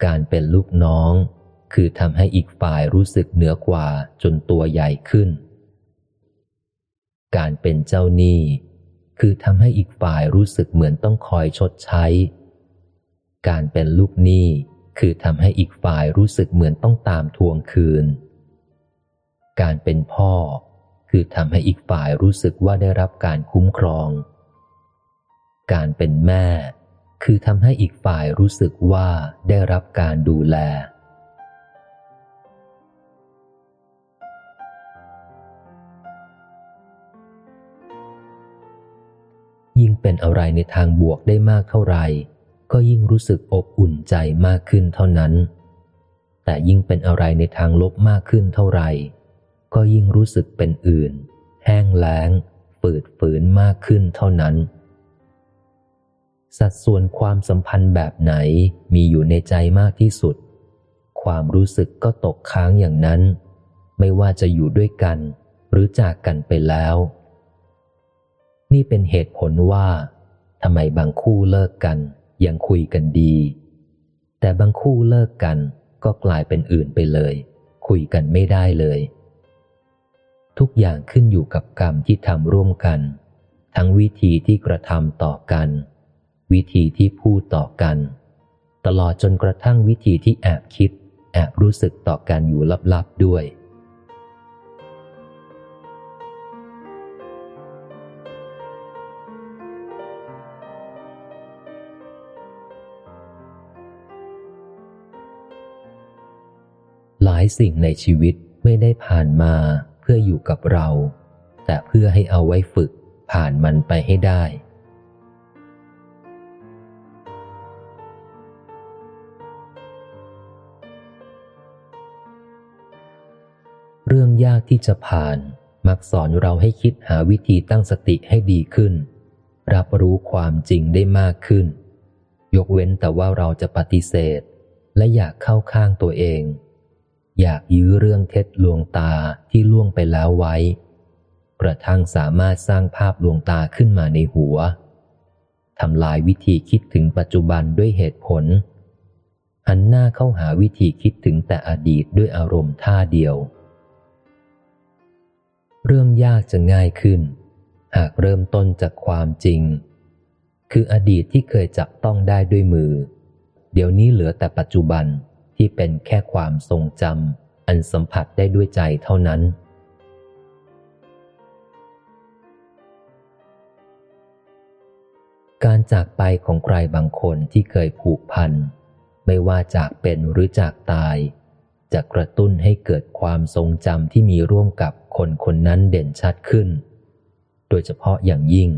การเป็นลูกน้อง คือทำให้อีกฝ่ายรู้สึกเหนือกว่าจนตัวใหญ่ขึ้น การเป็นเจ้าหนี้คือทำให้อีกฝ่ายรู้สึกเหมือนต้องคอยชดใช้ การเป็นลูกหนี้คือทำให้อีกฝ่ายรู้สึกเหมือนต้องตามทวงคืน การเป็นพ่อ คือทำให้อีกฝ่ายรู้สึกว่าได้รับการคุ้มครอง การเป็นแม่ คือทำให้อีกฝ่ายรู้สึกว่าได้รับการดูแล เป็นอะไรในทางบวกได้มากเท่าไหร่ก็ยิ่งรู้สึกอบอุ่นใจมากขึ้นเท่านั้น แต่ยิ่งเป็นอะไรในทางลบมากขึ้นเท่าไหร่ ก็ยิ่งรู้สึกเป็นอื่น แห้งแล้ง ฝืดฝืนมากขึ้นเท่านั้น สัดส่วนความสัมพันธ์แบบไหนมีอยู่ในใจมากที่สุด ความรู้สึกก็ตกค้างอย่างนั้น ไม่ว่าจะอยู่ด้วยกัน หรือจากกันไปแล้ว นี่เป็นเหตุผลว่าทำไมบางคู่เลิกกัน ยังคุยกันดี แต่บางคู่เลิกกันก็กลายเป็นอื่นไปเลย คุยกันไม่ได้เลย ทุกอย่างขึ้นอยู่กับกรรมที่ทำร่วมกัน ทั้งวิธีที่กระทำต่อกัน วิธีที่พูดต่อกัน ตลอดจนกระทั่งวิธีที่แอบคิด แอบรู้สึกต่อกันอยู่ลับๆด้วยายสิ่งในชีวิตไม่ได้ผ่านมาเพื่ออยู่กับเรา แต่เพื่อให้เอาไว้ฝึกผ่านมันไปให้ได้ เรื่องยากที่จะผ่านมักสอนเราให้คิดหาวิธีตั้งสติให้ดีขึ้น รับรู้ความจริงได้มากขึ้น ยกเว้นแต่ว่าเราจะปฏิเสธ และอยากเข้าข้างตัวเอง อยากยื้อเรื่องเท็จลวงตาที่ล่วงไปแล้วไว้ กระทั่งสามารถสร้างภาพลวงตาขึ้นมาในหัวทำลายวิธีคิดถึงปัจจุบันด้วยเหตุผล หันหน้าเข้าหาวิธีคิดถึงแต่อดีตด้วยอารมณ์ท่าเดียว เรื่องยากจะง่ายขึ้น หากเริ่มต้นจากความจริง คืออดีตที่เคยจับต้องได้ด้วยมือ เดี๋ยวนี้เหลือแต่ปัจจุบัน ที่เป็นแค่ความทรงจำอันสัมผัสได้ด้วยใจเท่านั้น การจากไปของใครบางคนที่เคยผูกพัน ไม่ว่าจากเป็นหรือจากตาย จะกระตุ้นให้เกิดความทรงจำที่มีร่วมกับคนคนนั้นเด่นชัดขึ้น โดยเฉพาะอย่างยิ่ง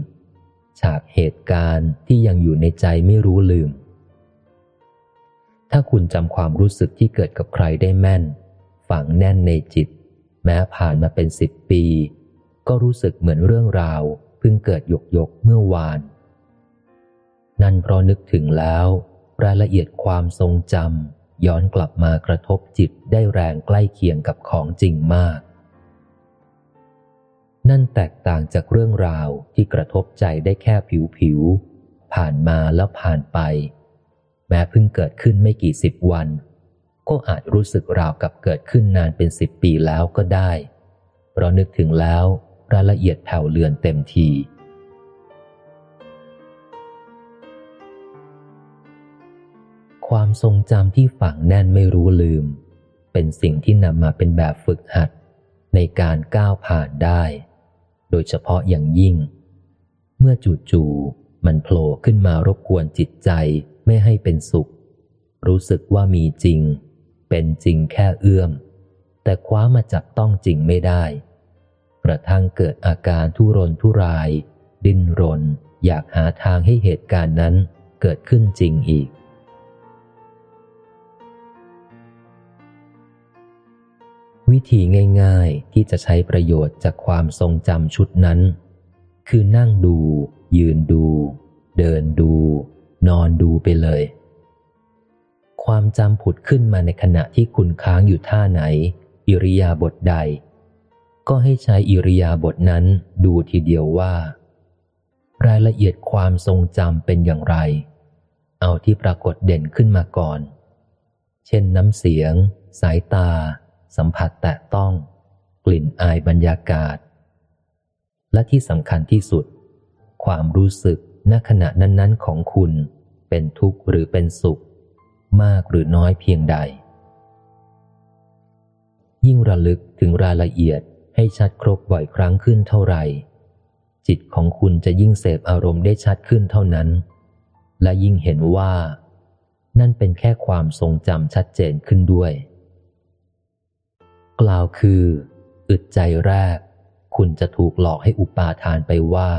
ฉากเหตุการณ์ที่ยังอยู่ในใจไม่รู้ลืม ถ้าคุณจำความรู้สึกที่เกิดกับใครได้แม่น ฝังแน่นในจิต แม้ผ่านมาเป็นสิบปี ก็รู้สึกเหมือนเรื่องราวเพิ่งเกิดหยกยกเมื่อวาน นั่นเพราะนึกถึงแล้ว รายละเอียดความทรงจำย้อนกลับมากระทบจิตได้แรงใกล้เคียงกับของจริงมาก นั่นแตกต่างจากเรื่องราวที่กระทบใจได้แค่ผิวผิวผ่านมาแล้วผ่านไป แม้เพิ่งเกิดขึ้นไม่กี่สิบวัน ก็อาจรู้สึกราวกับเกิดขึ้นนานเป็นสิบปีแล้วก็ได้ เพราะนึกถึงแล้วรายละเอียดแผ่วเลือนเต็มทีความทรงจำที่ฝังแน่นไม่รู้ลืม เป็นสิ่งที่นำมาเป็นแบบฝึกหัดในการก้าวผ่านได้ โดยเฉพาะอย่างยิ่ง เมื่อจู่ๆมันโผล่ขึ้นมารบกวนจิตใจ ไม่ให้เป็นสุข รู้สึกว่ามีจริง เป็นจริงแค่เอื้อม แต่คว้ามาจับต้องจริงไม่ได้ กระทั่งเกิดอาการทุรนทุราย ดิ้นรน อยากหาทางให้เหตุการณ์นั้นเกิดขึ้นจริงอีก วิธีง่าย ๆที่จะใช้ประโยชน์จากความทรงจำชุดนั้น คือนั่งดู ยืนดู เดินดู นอนดูไปเลย ความจำผุดขึ้นมาในขณะที่คุณค้างอยู่ท่าไหน อิริยาบถใด ก็ให้ใช้อิริยาบถนั้นดูทีเดียวว่า รายละเอียดความทรงจำเป็นอย่างไร เอาที่ปรากฏเด่นขึ้นมาก่อน เช่นน้ำเสียง สายตา สัมผัสแตะต้อง กลิ่นอายบรรยากาศ และที่สำคัญที่สุด ความรู้สึก ณขณะนั้นๆของคุณเป็นทุกข์หรือเป็นสุข มากหรือน้อยเพียงใด ยิ่งระลึกถึงรายละเอียดให้ชัดครบบ่อยครั้งขึ้นเท่าไหร่ จิตของคุณจะยิ่งเสพอารมณ์ได้ชัดขึ้นเท่านั้น และยิ่งเห็นว่า นั่นเป็นแค่ความทรงจำชัดเจนขึ้นด้วย กล่าวคือ อึดใจแรก คุณจะถูกหลอกให้อุปาทานไปว่า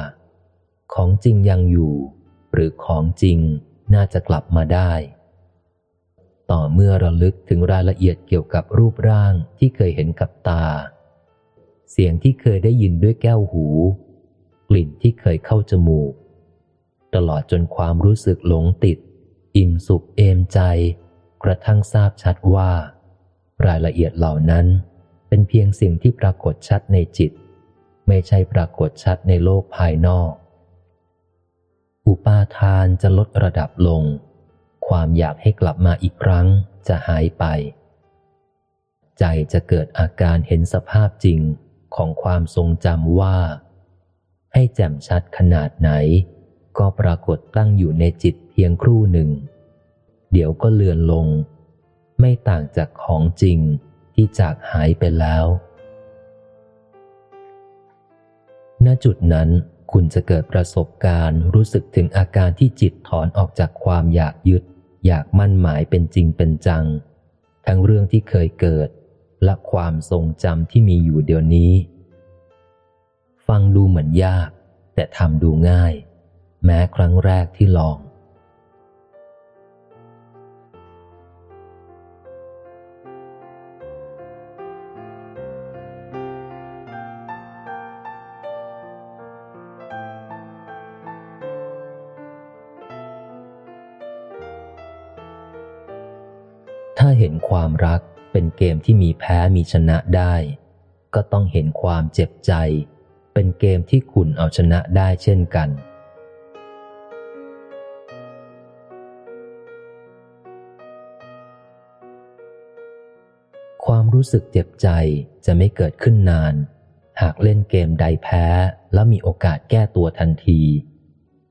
ของจริงยังอยู่ หรือของจริงน่าจะกลับมาได้ ต่อเมื่อระลึกถึงรายละเอียดเกี่ยวกับรูปร่างที่เคยเห็นกับตา เสียงที่เคยได้ยินด้วยแก้วหู กลิ่นที่เคยเข้าจมูก ตลอดจนความรู้สึกหลงติด อิ่มสุขเอมใจ กระทั่งทราบชัดว่า รายละเอียดเหล่านั้นเป็นเพียงสิ่งที่ปรากฏชัดในจิต ไม่ใช่ปรากฏชัดในโลกภายนอก อุปาทานจะลดระดับลง ความอยากให้กลับมาอีกครั้งจะหายไป ใจจะเกิดอาการเห็นสภาพจริงของความทรงจำว่า ให้แจ่มชัดขนาดไหน ก็ปรากฏตั้งอยู่ในจิตเพียงครู่หนึ่ง เดี๋ยวก็เลือนลง ไม่ต่างจากของจริงที่จากหายไปแล้ว ณจุดนั้น คุณจะเกิดประสบการณ์รู้สึกถึงอาการที่จิตถอนออกจากความอยากยึด อยากมั่นหมายเป็นจริงเป็นจัง ทั้งเรื่องที่เคยเกิด และความทรงจำที่มีอยู่เดี๋ยวนี้ ฟังดูเหมือนยาก แต่ทำดูง่าย แม้ครั้งแรกที่ลอง ความรักเป็นเกมที่มีแพ้มีชนะได้ ก็ต้องเห็นความเจ็บใจ เป็นเกมที่คุณเอาชนะได้เช่นกัน ความรู้สึกเจ็บใจจะไม่เกิดขึ้นนาน หากเล่นเกมใดแพ้แล้วมีโอกาสแก้ตัวทันที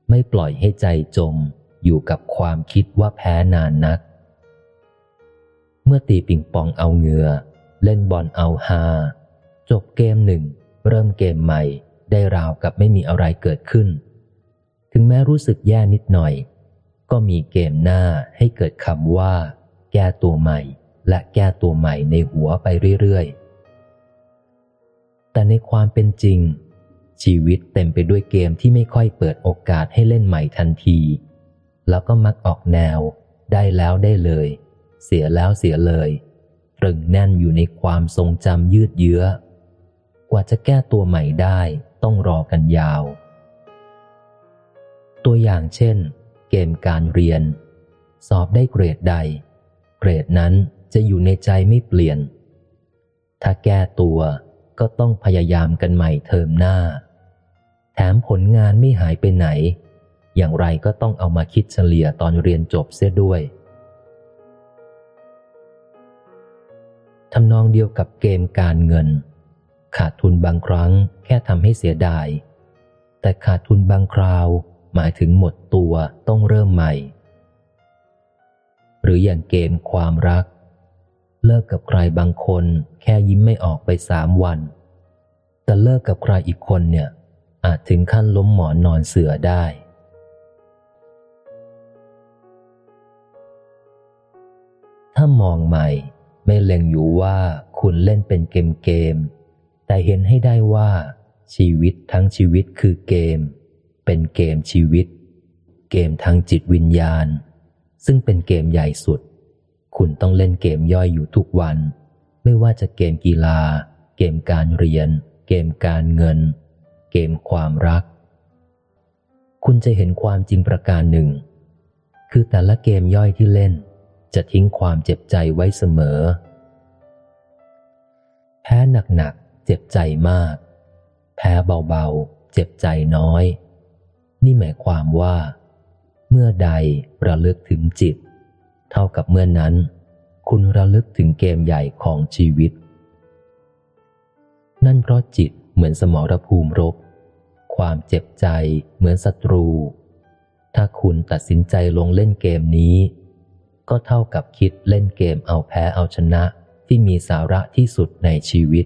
ไม่ปล่อยให้ใจจมอยู่กับความคิดว่าแพ้นานนัก เมื่อตีปิงปองเอาเงือ เล่นบอลเอาฮาจบเกมหนึ่ง เริ่มเกมใหม่ ได้ราวกับไม่มีอะไรเกิดขึ้น ถึงแม้รู้สึกแย่นิดหน่อย ก็มีเกมหน้าให้เกิดคำว่า แก้ตัวใหม่ และแก้ตัวใหม่ในหัวไปเรื่อยๆ แต่ในความเป็นจริง ชีวิตเต็มไปด้วยเกมที่ไม่ค่อยเปิดโอกาสให้เล่นใหม่ทันที แล้วก็มักออกแนว ได้แล้วได้เลย เสียแล้วเสียเลยตรึงแน่นอยู่ในความทรงจำยืดเยื้อ กว่าจะแก้ตัวใหม่ได้ต้องรอกันยาว ตัวอย่างเช่น เกมการเรียน สอบได้เกรดใด เกรดนั้นจะอยู่ในใจไม่เปลี่ยน ถ้าแก้ตัวก็ต้องพยายามกันใหม่เทอมหน้า แถมผลงานไม่หายไปไหน อย่างไรก็ต้องเอามาคิดเฉลี่ยตอนเรียนจบเสียด้วย ทำนองเดียวกับเกมการเงิน ขาดทุนบางครั้งแค่ทำให้เสียดาย แต่ขาดทุนบางคราวหมายถึงหมดตัวต้องเริ่มใหม่ หรืออย่างเกมความรัก เลิกกับใครบางคนแค่ยิ้มไม่ออกไปสามวัน แต่เลิกกับใครอีกคนเนี่ย อาจถึงขั้นล้มหมอนนอนเสือได้ถ้ามองใหม่ ไม่เล็งอยู่ว่าคุณเล่นเป็นเกมเกม แต่เห็นให้ได้ว่า ชีวิตทั้งชีวิตคือเกม เป็นเกมชีวิต เกมทางจิตวิญญาณ ซึ่งเป็นเกมใหญ่สุด คุณต้องเล่นเกมย่อยอยู่ทุกวัน ไม่ว่าจะเกมกีฬา เกมการเรียน เกมการเงิน เกมความรัก คุณจะเห็นความจริงประการหนึ่ง คือแต่ละเกมย่อยที่เล่น จะทิ้งความเจ็บใจไว้เสมอ แพ้หนักๆเจ็บใจมาก แพ้เบาๆ เจ็บใจน้อย นี่หมายความว่า เมื่อใดระลึกถึงจิต เท่ากับเมื่อนั้น คุณระลึกถึงเกมใหญ่ของชีวิต นั่นเพราะจิตเหมือนสมรภูมิรบ ความเจ็บใจเหมือนศัตรู ถ้าคุณตัดสินใจลงเล่นเกมนี้ ก็เท่ากับคิดเล่นเกมเอาแพ้เอาชนะที่มีสาระที่สุดในชีวิต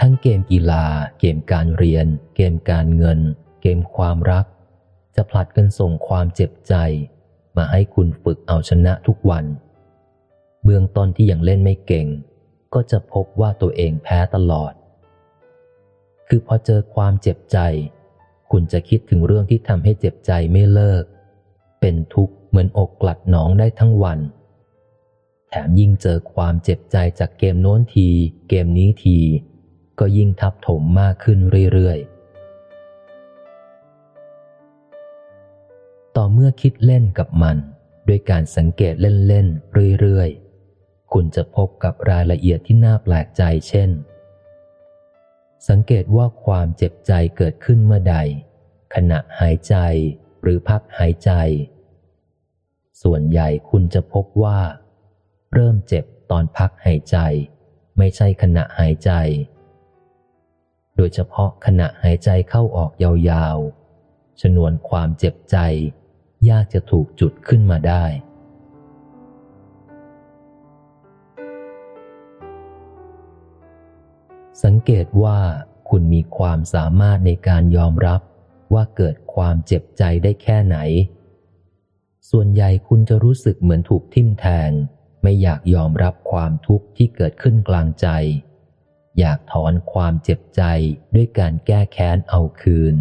ทั้งเกมกีฬา เกมการเรียน เกมการเงิน เกมความรัก จะผลัดกันส่งความเจ็บใจ มาให้คุณฝึกเอาชนะทุกวัน เบื้องต้นที่ยังเล่นไม่เก่ง ก็จะพบว่าตัวเองแพ้ตลอด คือพอเจอความเจ็บใจ คุณจะคิดถึงเรื่องที่ทำให้เจ็บใจไม่เลิก เป็นทุกข์เหมือนอกกลัดหนองได้ทั้งวัน แถมยิ่งเจอความเจ็บใจจากเกมโน้นที เกมนี้ที ก็ยิ่งทับถมมากขึ้นเรื่อยๆ ต่อเมื่อคิดเล่นกับมัน ด้วยการสังเกตเล่นๆเรื่อยๆ คุณจะพบกับรายละเอียดที่น่าแปลกใจเช่น สังเกตว่าความเจ็บใจเกิดขึ้นเมื่อใด ขณะหายใจหรือพักหายใจ ส่วนใหญ่คุณจะพบว่า เริ่มเจ็บตอนพักหายใจ ไม่ใช่ขณะหายใจ โดยเฉพาะขณะหายใจเข้าออกยาวๆชนวนความเจ็บใจ ยากจะถูกจุดขึ้นมาได้ สังเกตว่าคุณมีความสามารถในการยอมรับว่าเกิดความเจ็บใจได้แค่ไหน ส่วนใหญ่คุณจะรู้สึกเหมือนถูกทิ่มแทง ไม่อยากยอมรับความทุกข์ที่เกิดขึ้นกลางใจ อยากถอนความเจ็บใจด้วยการแก้แค้นเอาคืน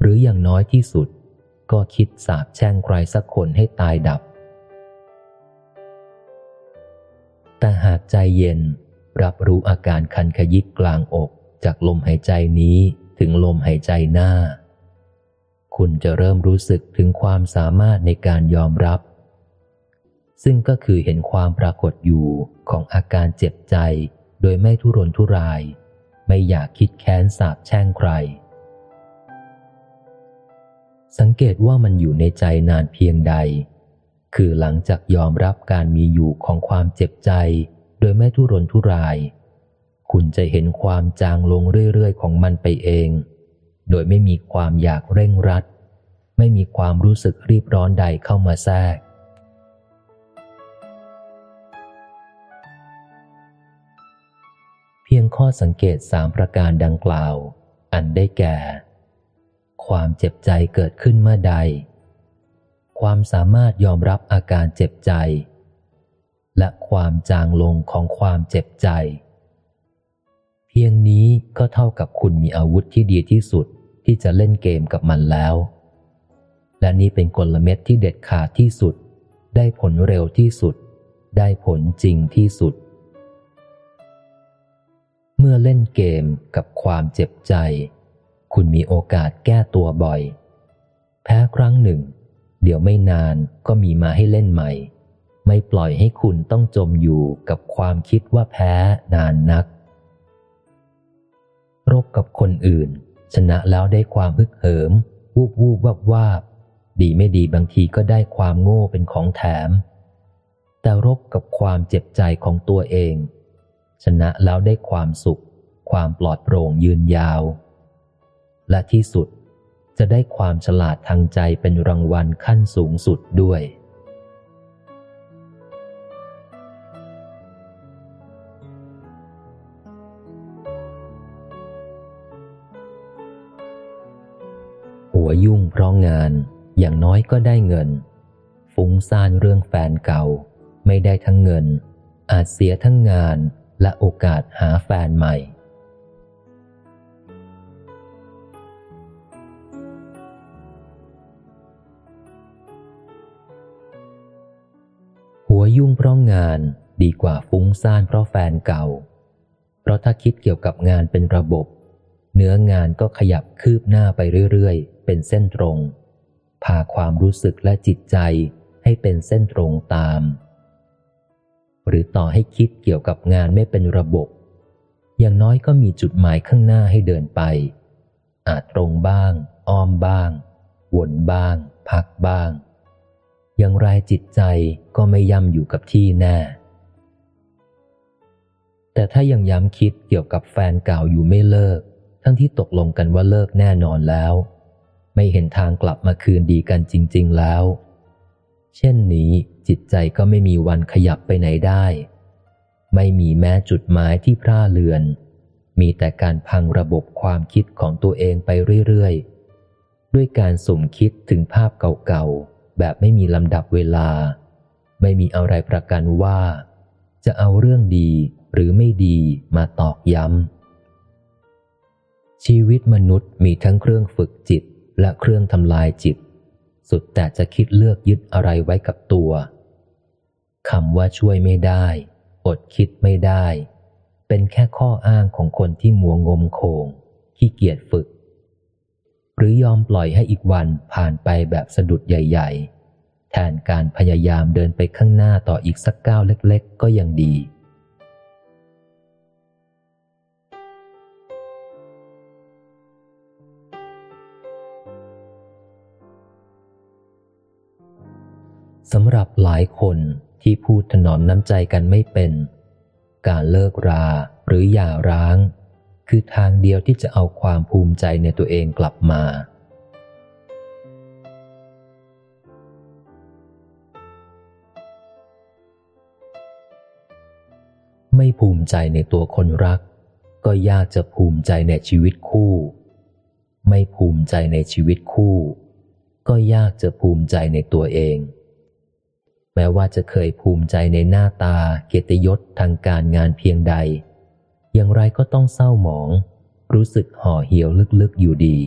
หรืออย่างน้อยที่สุด ก็คิดสาบแช่งใครสักคนให้ตายดับ แต่หากใจเย็น รับรู้อาการคันขยิกกลางอกจากลมหายใจนี้ถึงลมหายใจหน้า คุณจะเริ่มรู้สึกถึงความสามารถในการยอมรับ ซึ่งก็คือเห็นความปรากฏอยู่ของอาการเจ็บใจ โดยไม่ทุรนทุราย ไม่อยากคิดแค้นสาบแช่งใคร สังเกตว่ามันอยู่ในใจนานเพียงใด คือหลังจากยอมรับการมีอยู่ของความเจ็บใจ โดยไม่ทุรนทุราย คุณจะเห็นความจางลงเรื่อยๆ ของมันไปเอง โดยไม่มีความอยากเร่งรัด ไม่มีความรู้สึกรีบร้อนใดเข้ามาแทรก เพียงข้อสังเกตสามประการดังกล่าว อันได้แก่ ความเจ็บใจเกิดขึ้นเมื่อใด ความสามารถยอมรับอาการเจ็บใจ และความจางลงของความเจ็บใจ เพียงนี้ก็เท่ากับคุณมีอาวุธที่ดีที่สุดที่จะเล่นเกมกับมันแล้ว และนี่เป็นกลเม็ดที่เด็ดขาดที่สุด ได้ผลเร็วที่สุด ได้ผลจริงที่สุด เมื่อเล่นเกมกับความเจ็บใจ คุณมีโอกาสแก้ตัวบ่อย แพ้ครั้งหนึ่ง เดี๋ยวไม่นานก็มีมาให้เล่นใหม่ ไม่ปล่อยให้คุณต้องจมอยู่กับความคิดว่าแพ้นานนัก รบกับคนอื่น ชนะแล้วได้ความฮึกเหิม วูบวูบวับวาบดีไม่ดีบางทีก็ได้ความโง่เป็นของแถม แต่รบกับความเจ็บใจของตัวเอง ชนะแล้วได้ความสุข ความปลอดโปร่งยืนยาว และที่สุดจะได้ความฉลาดทางใจเป็นรางวัลขั้นสูงสุดด้วย ยุ่งเพราะงานอย่างน้อยก็ได้เงิน ฟุ้งซ่านเรื่องแฟนเก่า ไม่ได้ทั้งเงิน อาจเสียทั้งงานและโอกาสหาแฟนใหม่ หัวยุ่งเพราะงานดีกว่าฟุ้งซ่านเพราะแฟนเก่า เพราะถ้าคิดเกี่ยวกับงานเป็นระบบ เนื้องานก็ขยับคืบหน้าไปเรื่อย เป็นเส้นตรง พาความรู้สึกและจิตใจให้เป็นเส้นตรงตาม หรือต่อให้คิดเกี่ยวกับงานไม่เป็นระบบ อย่างน้อยก็มีจุดหมายข้างหน้าให้เดินไป อาจตรงบ้าง อ้อมบ้าง วนบ้าง พักบ้าง อย่างไรจิตใจก็ไม่ย่ำอยู่กับที่แน่แต่ถ้ายังย้ำคิดเกี่ยวกับแฟนเก่าอยู่ไม่เลิก ทั้งที่ตกลงกันว่าเลิกแน่นอนแล้ว ไม่เห็นทางกลับมาคืนดีกันจริง ๆ แล้ว เช่นนี้จิตใจก็ไม่มีวันขยับไปไหนได้ ไม่มีแม้จุดหมายที่พร่าเลือน มีแต่การพังระบบความคิดของตัวเองไปเรื่อย ๆ ด้วยการสุ่มคิดถึงภาพเก่าๆ แบบไม่มีลำดับเวลา ไม่มีอะไรประกันว่า จะเอาเรื่องดีหรือไม่ดีมาตอกย้ำชีวิตมนุษย์มีทั้งเครื่องฝึกจิต และเครื่องทำลายจิต สุดแต่จะคิดเลือกยึดอะไรไว้กับตัวคำว่าช่วยไม่ได้ อดคิดไม่ได้ เป็นแค่ข้ออ้างของคนที่มัวงมโคงขี้เกียจฝึก หรือยอมปล่อยให้อีกวันผ่านไปแบบสะดุดใหญ่ ๆ แทนการพยายามเดินไปข้างหน้าต่ออีกสักก้าวเล็ก ๆ ก็ยังดี สำหรับหลายคนที่พูดถนอมน้ำใจกันไม่เป็น การเลิกราหรือหย่าร้าง คือทางเดียวที่จะเอาความภูมิใจในตัวเองกลับมา ไม่ภูมิใจในตัวคนรัก ก็ยากจะภูมิใจในชีวิตคู่ ไม่ภูมิใจในชีวิตคู่ ก็ยากจะภูมิใจในตัวเอง แม้ว่าจะเคยภูมิใจในหน้าตาเกียรติยศทางการงานเพียงใด อย่างไรก็ต้องเศร้าหมอง รู้สึกห่อเหี่ยวลึกๆอยู่ดี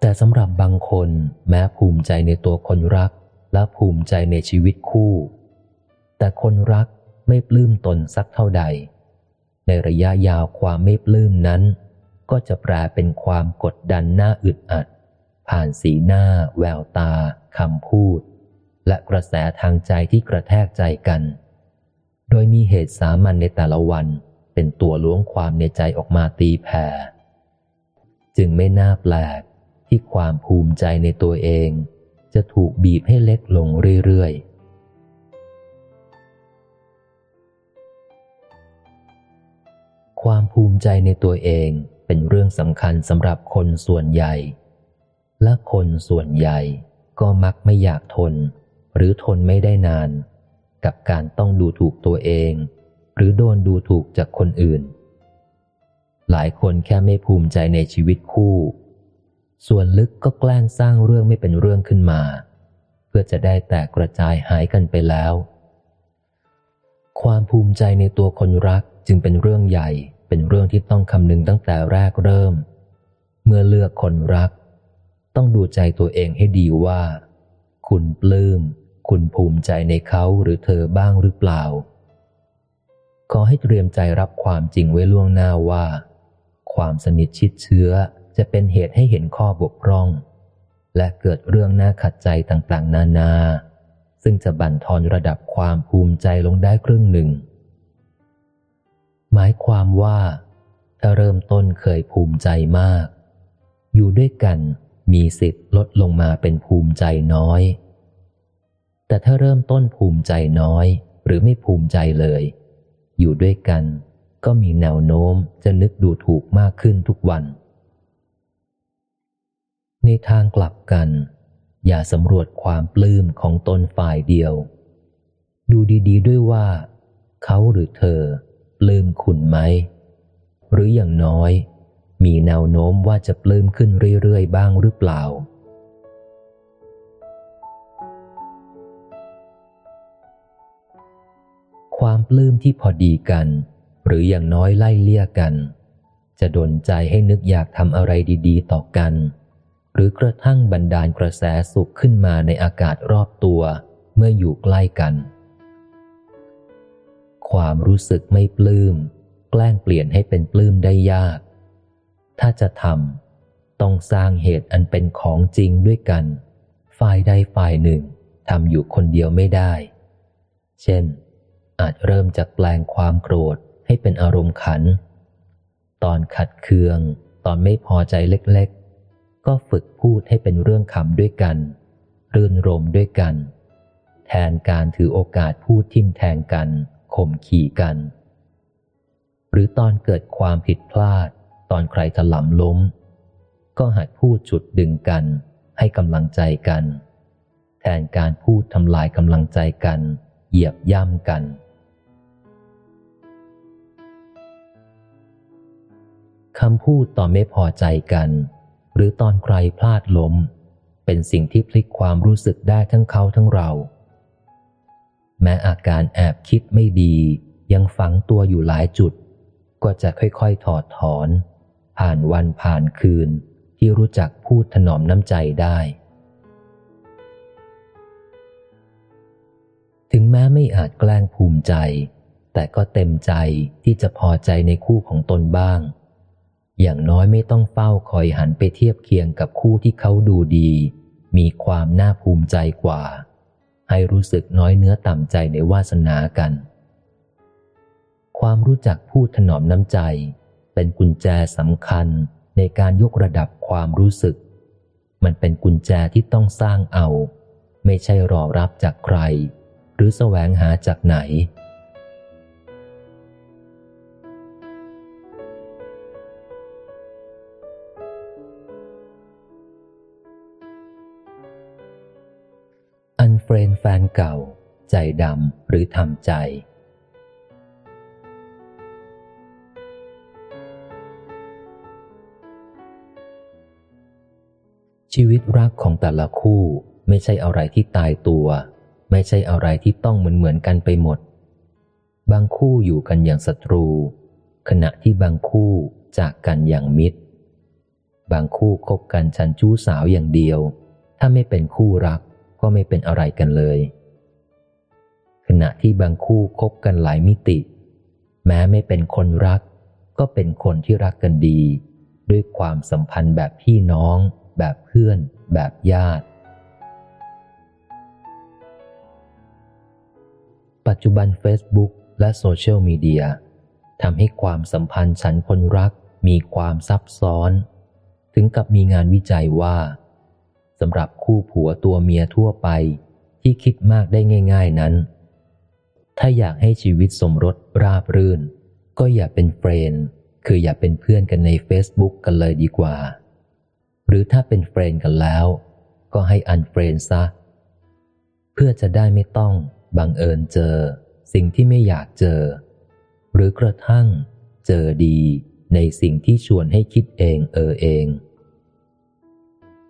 แต่สำหรับบางคนแม้ภูมิใจในตัวคนรัก และภูมิใจในชีวิตคู่ แต่คนรักไม่ปลื้มตนสักเท่าใด ในระยะยาวความไม่ปลื้มนั้น ก็จะแปลเป็นความกดดันหน้าอึดอัด ผ่านสีหน้า แววตาคำพูด และกระแสทางใจที่กระแทกใจกัน โดยมีเหตุสามัญในแต่ละวันเป็นตัวล้วงความในใจออกมาตีแผ่ จึงไม่น่าแปลกที่ความภูมิใจในตัวเอง จะถูกบีบให้เล็กลงเรื่อยๆความภูมิใจในตัวเองเป็นเรื่องสำคัญสำหรับคนส่วนใหญ่ และคนส่วนใหญ่ก็มักไม่อยากทน หรือทนไม่ได้นาน กับการต้องดูถูกตัวเอง หรือโดนดูถูกจากคนอื่น หลายคนแค่ไม่ภูมิใจในชีวิตคู่ ส่วนลึกก็แกล้งสร้างเรื่องไม่เป็นเรื่องขึ้นมา เพื่อจะได้แตกกระจายหายกันไปแล้ว ความภูมิใจในตัวคนรักจึงเป็นเรื่องใหญ่เป็นเรื่องที่ต้องคำนึงตั้งแต่แรกเริ่ม เมื่อเลือกคนรัก ต้องดูใจตัวเองให้ดีว่า คุณปลื้ม คุณภูมิใจในเขาหรือเธอบ้างหรือเปล่า ขอให้เตรียมใจรับความจริงไว้ล่วงหน้าว่า ความสนิทชิดเชื้อจะเป็นเหตุให้เห็นข้อบกพร่อง และเกิดเรื่องน่าขัดใจต่างๆ นานา ซึ่งจะบั่นทอนระดับความภูมิใจลงได้ครึ่งหนึ่ง หมายความว่า ถ้าเริ่มต้นเคยภูมิใจมาก อยู่ด้วยกัน มีสิทธิ์ลดลงมาเป็นภูมิใจน้อย แต่ถ้าเริ่มต้นภูมิใจน้อย หรือไม่ภูมิใจเลย อยู่ด้วยกัน ก็มีแนวโน้มจะนึกดูถูกมากขึ้นทุกวัน ในทางกลับกัน อย่าสำรวจความปลื้มของตนฝ่ายเดียว ดูดี ๆ ด้วยว่า เขาหรือเธอปลื้มคุณไหม หรืออย่างน้อย มีแนวโน้มว่าจะปลื้มขึ้นเรื่อยๆบ้างหรือเปล่า ความปลื้มที่พอดีกัน หรืออย่างน้อยไล่เลี่ยกัน จะดนใจให้นึกอยากทำอะไรดี ๆ ต่อกัน หรือกระทั่งบันดาลกระแสสุขขึ้นมาในอากาศรอบตัวเมื่ออยู่ใกล้กัน ความรู้สึกไม่ปลื้ม แกล้งเปลี่ยนให้เป็นปลื้มได้ยาก ถ้าจะทำต้องสร้างเหตุอันเป็นของจริงด้วยกัน ฝ่ายใดฝ่ายหนึ่งทำอยู่คนเดียวไม่ได้ เช่น อาจเริ่มจากแปลงความโกรธให้เป็นอารมณ์ขัน ตอนขัดเคือง ตอนไม่พอใจเล็กๆ ก็ฝึกพูดให้เป็นเรื่องขำด้วยกัน รื่นรมด้วยกัน แทนการถือโอกาสพูดทิมแทงกันข่มขี่กัน หรือตอนเกิดความผิดพลาด ตอนใครถลำล้ม ก็หัดพูดจุดดึงกัน ให้กำลังใจกัน แทนการพูดทำลายกำลังใจกัน เหยียบย่ำกัน คำพูดตอนไม่พอใจกัน หรือตอนใครพลาดล้ม เป็นสิ่งที่พลิกความรู้สึกได้ทั้งเขาทั้งเรา แม้อาการแอบคิดไม่ดียังฝังตัวอยู่หลายจุด ก็จะค่อยๆ ถอดถอน ผ่านวันผ่านคืนที่รู้จักพูดถนอมน้ำใจได้ ถึงแม้ไม่อาจแกล้งภูมิใจ แต่ก็เต็มใจที่จะพอใจในคู่ของตนบ้าง อย่างน้อยไม่ต้องเฝ้าคอยหันไปเทียบเคียงกับคู่ที่เขาดูดี มีความน่าภูมิใจกว่า ให้รู้สึกน้อยเนื้อต่ำใจในวาสนากัน ความรู้จักพูดถนอมน้ำใจ เป็นกุญแจสำคัญในการยกระดับความรู้สึก มันเป็นกุญแจที่ต้องสร้างเอา ไม่ใช่รอรับจากใคร หรือแสวงหาจากไหน อันเฟรนแฟนเก่า ใจดำหรือทำใจ ชีวิตรักของแต่ละคู่ไม่ใช่อะไรที่ตายตัว ไม่ใช่อะไรที่ต้องเหมือนเหมือนกันไปหมด บางคู่อยู่กันอย่างศัตรู ขณะที่บางคู่จากกันอย่างมิตร บางคู่คบกันชันชู้สาวอย่างเดียว ถ้าไม่เป็นคู่รักก็ไม่เป็นอะไรกันเลย ขณะที่บางคู่คบกันหลายมิติ แม้ไม่เป็นคนรัก ก็เป็นคนที่รักกันดี ด้วยความสัมพันธ์แบบพี่น้อง แบบเพื่อน แบบญาติ ปัจจุบัน Facebook และโซเชียลมีเดียทำให้ความสัมพันธ์ฉันคนรักมีความซับซ้อน ถึงกับมีงานวิจัยว่าสำหรับคู่ผัวตัวเมียทั่วไปที่คิดมากได้ง่าย ๆนั้น ถ้าอยากให้ชีวิตสมรสราบรื่น ก็อย่าเป็น friend คืออย่าเป็นเพื่อนกันใน Facebook กันเลยดีกว่า หรือถ้าเป็น friend กันแล้ว ก็ให้ unfriend ซะ เพื่อจะได้ไม่ต้องบังเอิญเจอ สิ่งที่ไม่อยากเจอ หรือกระทั่ง เจอดีในสิ่งที่ชวนให้คิดเองเออเอง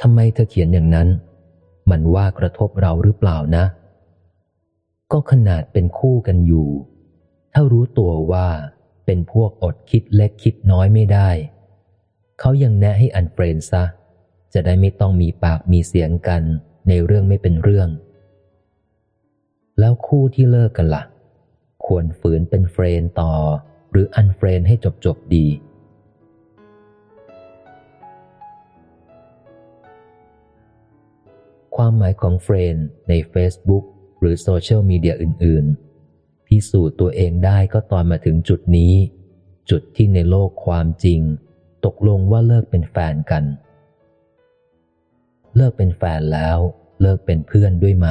ทำไมเธอเขียนอย่างนั้น มันว่ากระทบเราหรือเปล่านะ ก็ขนาดเป็นคู่กันอยู่ ถ้ารู้ตัวว่าเป็นพวกอดคิดเล็กคิดน้อยไม่ได้ เขายังแนะให้ unfriend ซะ จะได้ไม่ต้องมีปากมีเสียงกันในเรื่องไม่เป็นเรื่อง แล้วคู่ที่เลิกกันล่ะ ควรฝืนเป็น friend ต่อ หรือ unfriend ให้จบจบดี ความหมายของเฟรนใน Facebook หรือโซเชียลมีเดียอื่น ๆ พิสูจน์ตัวเองได้ก็ตอนมาถึงจุดนี้ จุดที่ในโลกความจริง ตกลงว่าเลิกเป็นแฟนกัน เลิกเป็นแฟนแล้ว เลิกเป็นเพื่อนด้วยไหม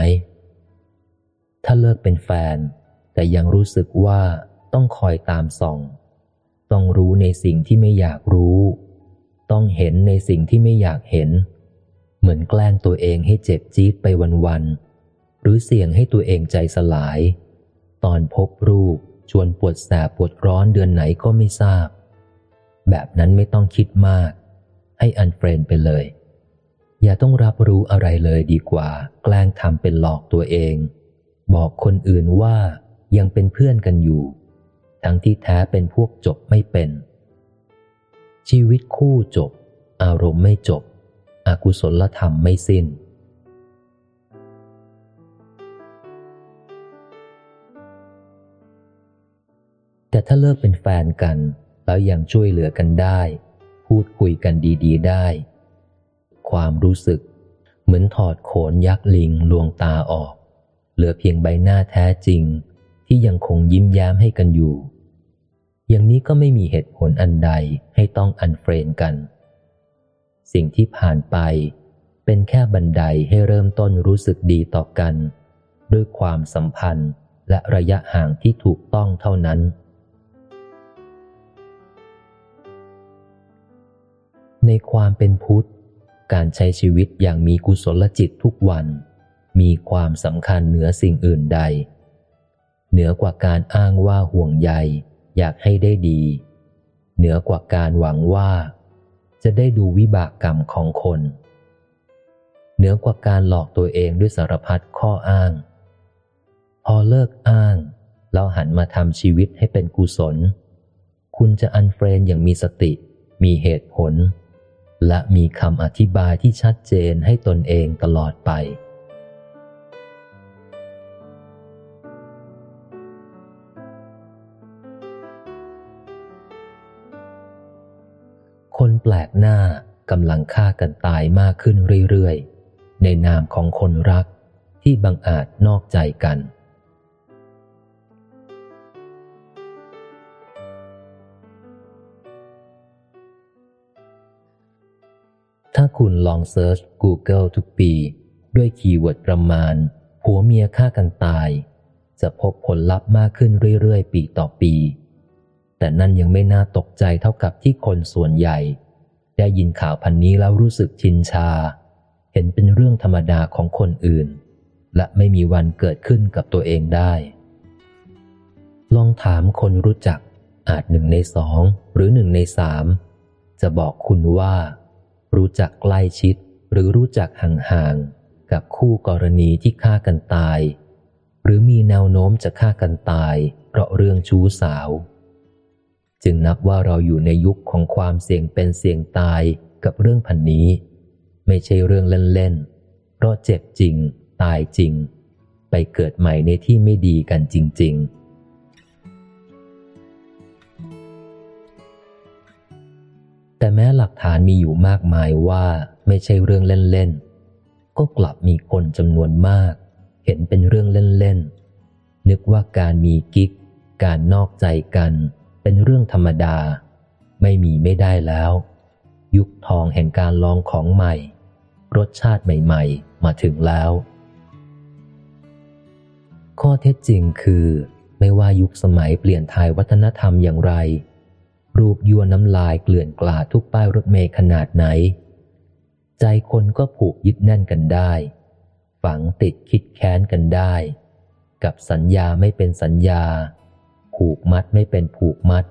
ถ้าเลิกเป็นแฟน แต่ยังรู้สึกว่าต้องคอยตามส่อง ต้องรู้ในสิ่งที่ไม่อยากรู้ ต้องเห็นในสิ่งที่ไม่อยากเห็น เหมือนแกล้งตัวเองให้เจ็บจี๊ดไปวันๆหรือเสี่ยงให้ตัวเองใจสลาย ตอนพบรูปชวนปวดแสบปวดร้อนเดือนไหนก็ไม่ทราบ แบบนั้นไม่ต้องคิดมาก ให้อันเฟรนไปเลย อย่าต้องรับรู้อะไรเลยดีกว่า แกล้งทำเป็นหลอกตัวเอง บอกคนอื่นว่ายังเป็นเพื่อนกันอยู่ ทั้งที่แท้เป็นพวกจบไม่เป็น ชีวิตคู่จบ อารมณ์ไม่จบ อกุศลธรรมไม่สิน้น แต่ถ้าเลิกเป็นแฟนกัน แล้วยังช่วยเหลือกันได้ พูดคุยกันดี ๆ ได้ ความรู้สึก เหมือนถอดโขนยักษ์ลิงลวงตาออก เหลือเพียงใบหน้าแท้จริงที่ยังคงยิ้มแย้มให้กันอยู่ อย่างนี้ก็ไม่มีเหตุผลอันใดให้ต้องอันเฟรนกัน สิ่งที่ผ่านไปเป็นแค่บันไดให้เริ่มต้นรู้สึกดีต่อกัน ด้วยความสัมพันธ์และระยะห่างที่ถูกต้องเท่านั้น ในความเป็นพุทธ การใช้ชีวิตอย่างมีกุศลจิตทุกวัน มีความสำคัญเหนือสิ่งอื่นใด เหนือกว่าการอ้างว่าห่วงใย อยากให้ได้ดี เหนือกว่าการหวังว่า จะได้ดูวิบากกรรมของคน เหนือกว่าการหลอกตัวเองด้วยสารพัดข้ออ้าง พอเลิกอ้าง แล้วหันมาทำชีวิตให้เป็นกุศล คุณจะอันเฟรนอย่างมีสติ มีเหตุผล และมีคำอธิบายที่ชัดเจนให้ตนเองตลอดไป คนแปลกหน้ากำลังฆ่ากันตายมากขึ้นเรื่อยๆ ในนามของคนรักที่บังอาจนอกใจกัน ถ้าคุณลอง search Google ทุกปี ด้วย keyword ประมาณผัวเมียฆ่ากันตาย จะพบผลลัพธ์มากขึ้นเรื่อยๆ ปีต่อปี แต่นั่นยังไม่น่าตกใจเท่ากับที่คนส่วนใหญ่ ได้ยินข่าวพรรค์นี้แล้วรู้สึกชินชา เห็นเป็นเรื่องธรรมดาของคนอื่น และไม่มีวันเกิดขึ้นกับตัวเองได้ ลองถามคนรู้จักอาจหนึ่งในสองหรือหนึ่งในสามจะบอกคุณว่า รู้จักใกล้ชิดหรือรู้จักห่างๆกับคู่กรณีที่ฆ่ากันตาย หรือมีแนวโน้มจะฆ่ากันตาย เพราะเรื่องชู้สาว จึงนับว่าเราอยู่ในยุคของความเสี่ยงเป็นเสี่ยงตายกับเรื่องพันนี้ ไม่ใช่เรื่องเล่นๆเพราะเจ็บจริง ตายจริง ไปเกิดใหม่ในที่ไม่ดีกันจริง ๆ แต่แม้หลักฐานมีอยู่มากมายว่าไม่ใช่เรื่องเล่นๆ ก็กลับมีคนจำนวนมาก เห็นเป็นเรื่องเล่นๆ นึกว่าการมีกิ๊ก การนอกใจกัน เป็นเรื่องธรรมดา ไม่มีไม่ได้แล้ว ยุคทองแห่งการลองของใหม่ รสชาติใหม่ๆ มาถึงแล้ว ข้อเท็จจริงคือ ไม่ว่ายุคสมัยเปลี่ยนทายวัฒนธรรมอย่างไร รูปยัวน้ำลายเกลื่อนกลาดทุกป้ายรถเมย์ขนาดไหน ใจคนก็ผูกยึดแน่นกันได้ ฝังติดคิดแค้นกันได้ กับสัญญาไม่เป็นสัญญา ผูกมัดไม่เป็นผูกมัด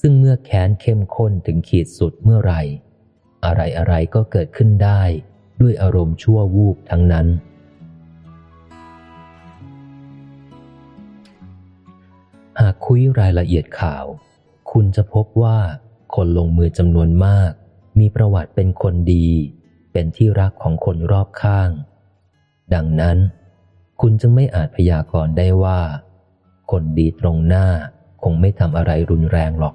ซึ่งเมื่อแค้นเข้มข้นถึงขีดสุดเมื่อไหร่ อะไรอะไรก็เกิดขึ้นได้ด้วยอารมณ์ชั่ววูบทั้งนั้น หากคุยรายละเอียดข่าว คุณจะพบว่าคนลงมือจำนวนมาก มีประวัติเป็นคนดี เป็นที่รักของคนรอบข้าง ดังนั้น คุณจึงไม่อาจพยากรณ์ได้ว่า คนดีตรงหน้าคงไม่ทำอะไรรุนแรงหรอก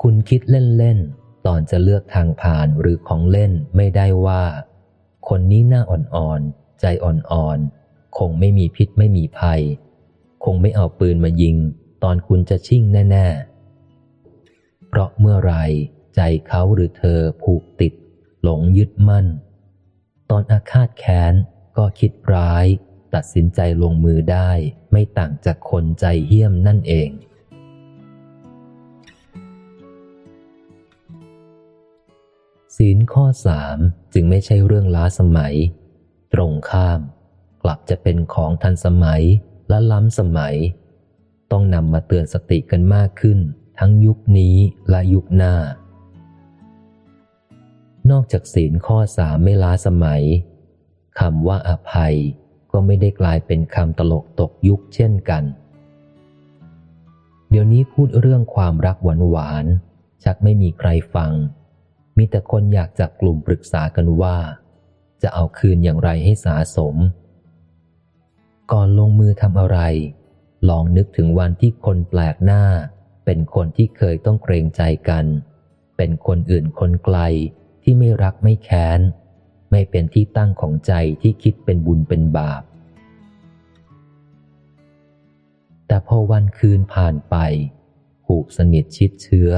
คุณคิดเล่นๆ ตอนจะเลือกทางผ่านหรือของเล่นไม่ได้ว่า คนนี้หน้าอ่อนๆ ใจอ่อนๆ คงไม่มีพิษไม่มีภัย คงไม่เอาปืนมายิง ตอนคุณจะชิ่งแน่ ๆ เพราะเมื่อไรใจเขาหรือเธอผูกติด หลงยึดมั่น ตอนอาฆาตแค้นก็คิดร้าย ตัดสินใจลงมือได้ไม่ต่างจากคนใจเหี้ยมนั่นเองศีลข้อสามจึงไม่ใช่เรื่องล้าสมัย ตรงข้าม กลับจะเป็นของทันสมัย และล้ำสมัย ต้องนำมาเตือนสติกันมากขึ้น ทั้งยุคนี้และยุคหน้า นอกจากศีลข้อสามไม่ล้าสมัยคำว่าอภัยก็ไม่ได้กลายเป็นคำตลกตกยุคเช่นกัน เดี๋ยวนี้พูดเรื่องความรักหวานหวานชักไม่มีใครฟัง มีแต่คนอยากจับกลุ่มปรึกษากันว่า จะเอาคืนอย่างไรให้สาสม ก่อนลงมือทำอะไร ลองนึกถึงวันที่คนแปลกหน้า เป็นคนที่เคยต้องเกรงใจกัน เป็นคนอื่นคนไกลที่ไม่รักไม่แค้น ไม่เป็นที่ตั้งของใจที่คิดเป็นบุญเป็นบาป แต่พอวันคืนผ่านไปผูกสนิทชิดเชื้อ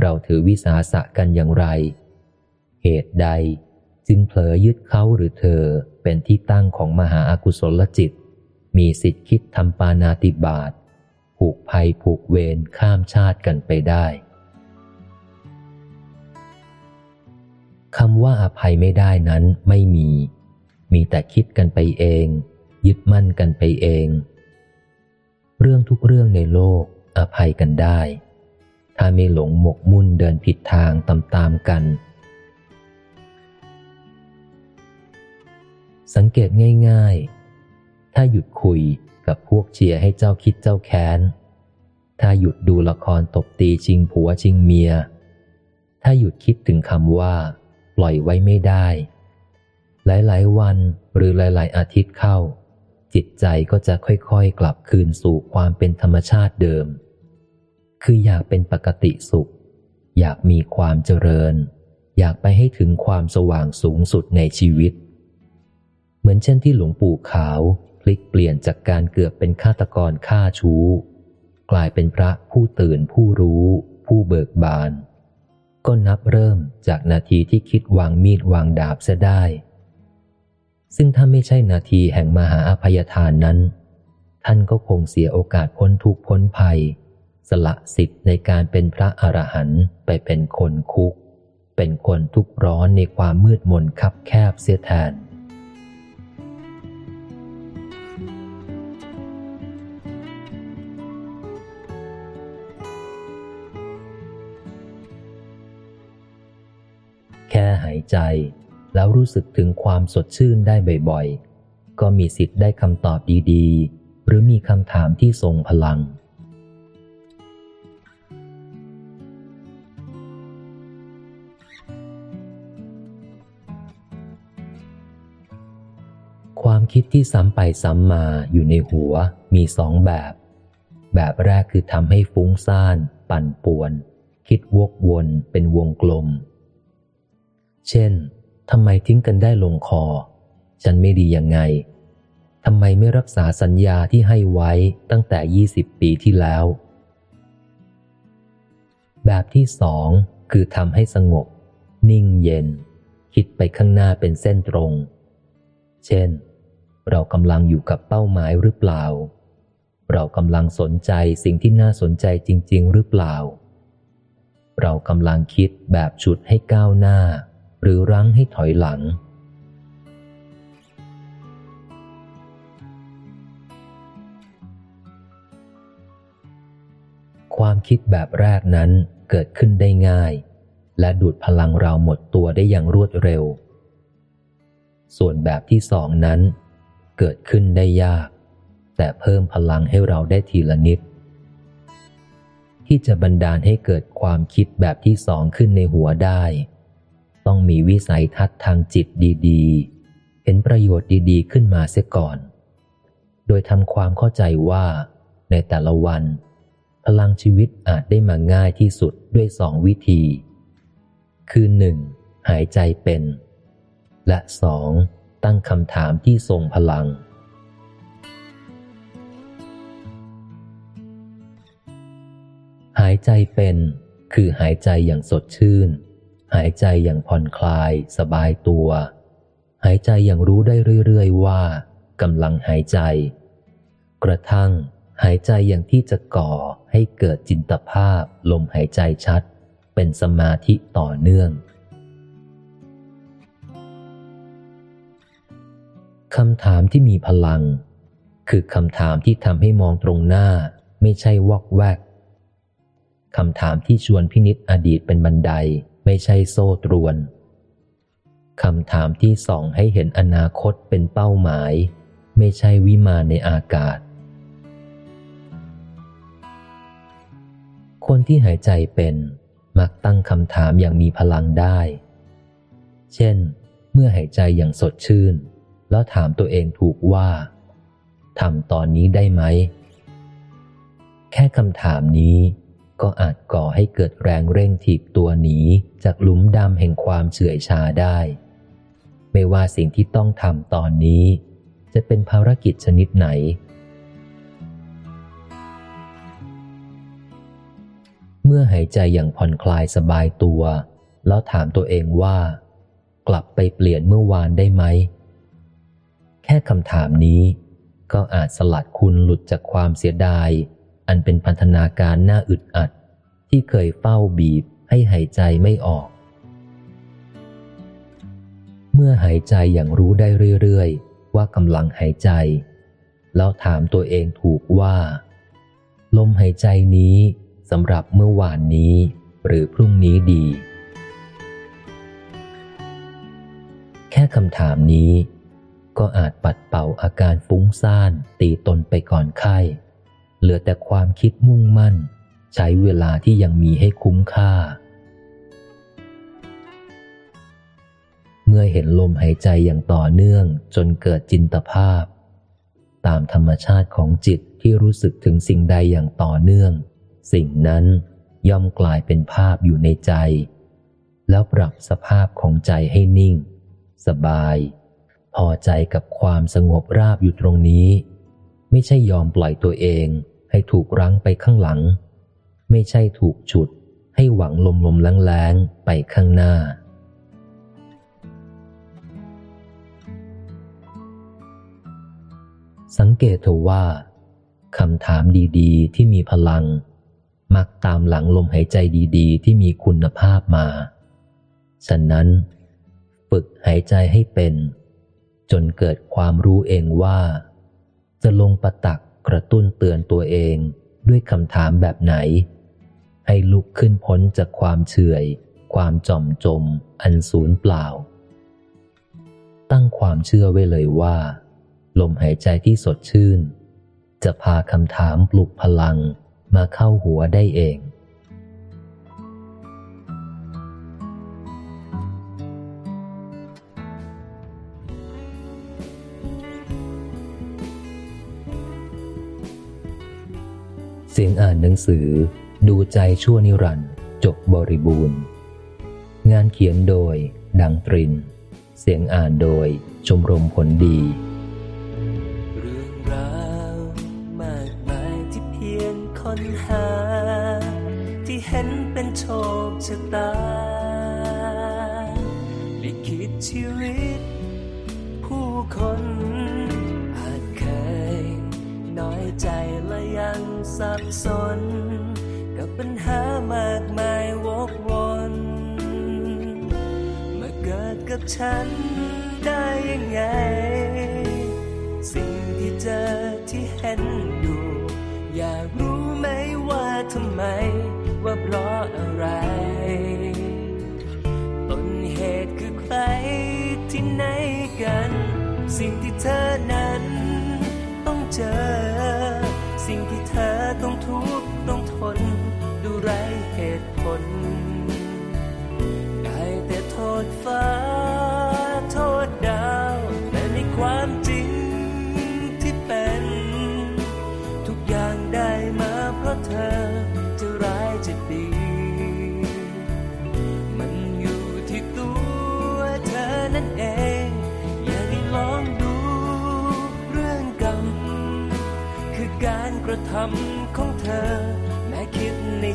เราถือวิสาสะกันอย่างไร เหตุใดจึงเผลอยึดเขาหรือเธอเป็นที่ตั้งของมหาอากุศลจิต มีสิทธิคิดทำปานาติบาตผูกภัยผูกเวรข้ามชาติกันไปได้คำว่าอภัยไม่ได้นั้นไม่มี มีแต่คิดกันไปเอง ยึดมั่นกันไปเอง เรื่องทุกเรื่องในโลกอภัยกันได้ ถ้าไม่หลงหมกมุ่นเดินผิดทางตำตามกัน สังเกตง่าย ถ้าหยุดคุยกับพวกเชียร์ให้เจ้าคิดเจ้าแค้น ถ้าหยุดดูละครตบตีชิงผัวชิงเมีย ถ้าหยุดคิดถึงคำว่า ปล่อยไว้ไม่ได้ หลายๆ วันหรือหลาย ๆ อาทิตย์เข้า จิตใจก็จะค่อยๆ กลับคืนสู่ความเป็นธรรมชาติเดิม คืออยากเป็นปกติสุข อยากมีความเจริญ อยากไปให้ถึงความสว่างสูงสุดในชีวิต เหมือนเช่นที่หลวงปู่ขาว ลิกเปลี่ยนจากการเกือบเป็นฆาตกรฆ่าชู้ กลายเป็นพระผู้ตื่นผู้รู้ ผู้เบิกบาน ก็นับเริ่มจากนาทีที่คิดวางมีดวางดาบเสียได้ ซึ่งถ้าไม่ใช่นาทีแห่งมหาอภัยทานนั้น ท่านก็คงเสียโอกาสพ้นทุกพ้นภัย สละสิทธิ์ในการเป็นพระอรหันต์ไปเป็นคนคุก เป็นคนทุกร้อนในความมืดมนคับแคบเสียแทน หายใจ แล้วรู้สึกถึงความสดชื่นได้บ่อยๆ ก็มีสิทธิ์ได้คำตอบดีๆ หรือมีคำถามที่ทรงพลัง ความคิดที่ซ้ำไปซ้ำมาอยู่ในหัวมีสองแบบ แบบแรกคือทำให้ฟุ้งซ่าน ปั่นป่วน คิดวกวนเป็นวงกลม เช่นทำไมทิ้งกันได้ลงคอ ฉันไม่ดียังไงทำไมไม่รักษาสัญญาที่ให้ไว้ตั้งแต่ยี่สิบปีที่แล้ว แบบที่สองคือทำให้สงบ นิ่งเย็น คิดไปข้างหน้าเป็นเส้นตรง เช่น เรากำลังอยู่กับเป้าหมายหรือเปล่า เรากำลังสนใจสิ่งที่น่าสนใจจริง ๆ หรือเปล่า เรากำลังคิดแบบฉุดให้ก้าวหน้า หรือรั้งให้ถอยหลัง ความคิดแบบแรกนั้นเกิดขึ้นได้ง่าย และดูดพลังเราหมดตัวได้อย่างรวดเร็ว ส่วนแบบที่สองนั้น เกิดขึ้นได้ยาก แต่เพิ่มพลังให้เราได้ทีละนิดที่จะบันดาลให้เกิดความคิดแบบที่สองขึ้นในหัวได้ ต้องมีวิสัยทัศน์ทางจิตดีๆ เห็นประโยชน์ดีๆ ขึ้นมาเสียก่อน โดยทำความเข้าใจว่า ในแต่ละวัน พลังชีวิตอาจได้มาง่ายที่สุดด้วยสองวิธี คือหนึ่งหายใจเป็น และสองตั้งคำถามที่ทรงพลังหายใจเป็น คือหายใจอย่างสดชื่น หายใจอย่างผ่อนคลาย สบายตัว หายใจอย่างรู้ได้เรื่อยๆว่ากำลังหายใจ กระทั่ง หายใจอย่างที่จะก่อให้เกิดจินตภาพลมหายใจชัด เป็นสมาธิต่อเนื่องคำถามที่มีพลัง คือคำถามที่ทำให้มองตรงหน้า ไม่ใช่วอกแวกคำถามที่ชวนพินิษอดีตเป็นบันได ไม่ใช่โซ่ตรวนคำถามที่ส่องให้เห็นอนาคตเป็นเป้าหมาย ไม่ใช่วิมานในอากาศ คนที่หายใจเป็นมักตั้งคำถามอย่างมีพลังได้ เช่น เมื่อหายใจอย่างสดชื่น แล้วถามตัวเองถูกว่าทำตอนนี้ได้ไหม แค่คำถามนี้ ก็อาจก่อให้เกิดแรงเร่งถีบตัวหนีจากหลุมดำแห่งความเฉื่อยชาได้ ไม่ว่าสิ่งที่ต้องทำตอนนี้ จะเป็นภารกิจชนิดไหน เมื่อหายใจอย่างผ่อนคลายสบายตัว แล้วถามตัวเองว่า กลับไปเปลี่ยนเมื่อวานได้ไหม แค่คำถามนี้ ก็อาจสลัดคุณหลุดจากความเสียดาย อันเป็นพันธนาการน่าอึดอัด ที่เคยเฝ้าบีบให้หายใจไม่ออก เมื่อหายใจอย่างรู้ได้เรื่อยๆ ว่ากำลังหายใจ แล้วถามตัวเองถูกว่า ลมหายใจนี้สำหรับเมื่อวานนี้ หรือพรุ่งนี้ดี แค่คำถามนี้ ก็อาจปัดเป่าอาการฟุ้งซ่านตีตนไปก่อนไข้ เหลือแต่ความคิดมุ่งมั่น ใช้เวลาที่ยังมีให้คุ้มค่า เมื่อเห็นลมหายใจอย่างต่อเนื่องจนเกิดจินตภาพ ตามธรรมชาติของจิตที่รู้สึกถึงสิ่งใดอย่างต่อเนื่อง สิ่งนั้นย่อมกลายเป็นภาพอยู่ในใจ แล้วปรับสภาพของใจให้นิ่ง สบาย พอใจกับความสงบราบอยู่ตรงนี้ ไม่ใช่ยอมปล่อยตัวเองให้ถูกรั้งไปข้างหลัง ไม่ใช่ถูกฉุดให้หวังลมลมแรงๆไปข้างหน้า สังเกตเถอะว่าคำถามดีๆ ที่มีพลัง มักตามหลังลมหายใจดีๆ ที่มีคุณภาพมา ฉะนั้น ฝึกหายใจให้เป็น จนเกิดความรู้เองว่า จะลงประตักกระตุ้นเตือนตัวเองด้วยคำถามแบบไหน ให้ลุกขึ้นพ้นจากความเฉื่อยความจอมจมอันสูญเปล่า ตั้งความเชื่อไว้เลยว่า ลมหายใจที่สดชื่น จะพาคำถามปลุกพลังมาเข้าหัวได้เอง สียงอ่านหนังสือ ดูใจชั่วนิรันดร์จบบริบูรณ์ งานเขียนโดย ดังตริน เสียงอ่านโดยชมรมผลดี เรื่องราวมากมายที่เพียงค้นหา ที่เห็นเป็นโชคชะตาลิขิตชีวิต ผู้คน สับสน กับปัญหามากมายวกวนมาเกิดกับฉันได้ยังไง สิ่งที่เจอที่เห็นอยู่อยากรู้ไหมว่าทำไม ว่าเพราะอะไร ต้นเหตุคือใครที่ไหนกัน สิ่งที่เธอนั้นต้องเจอ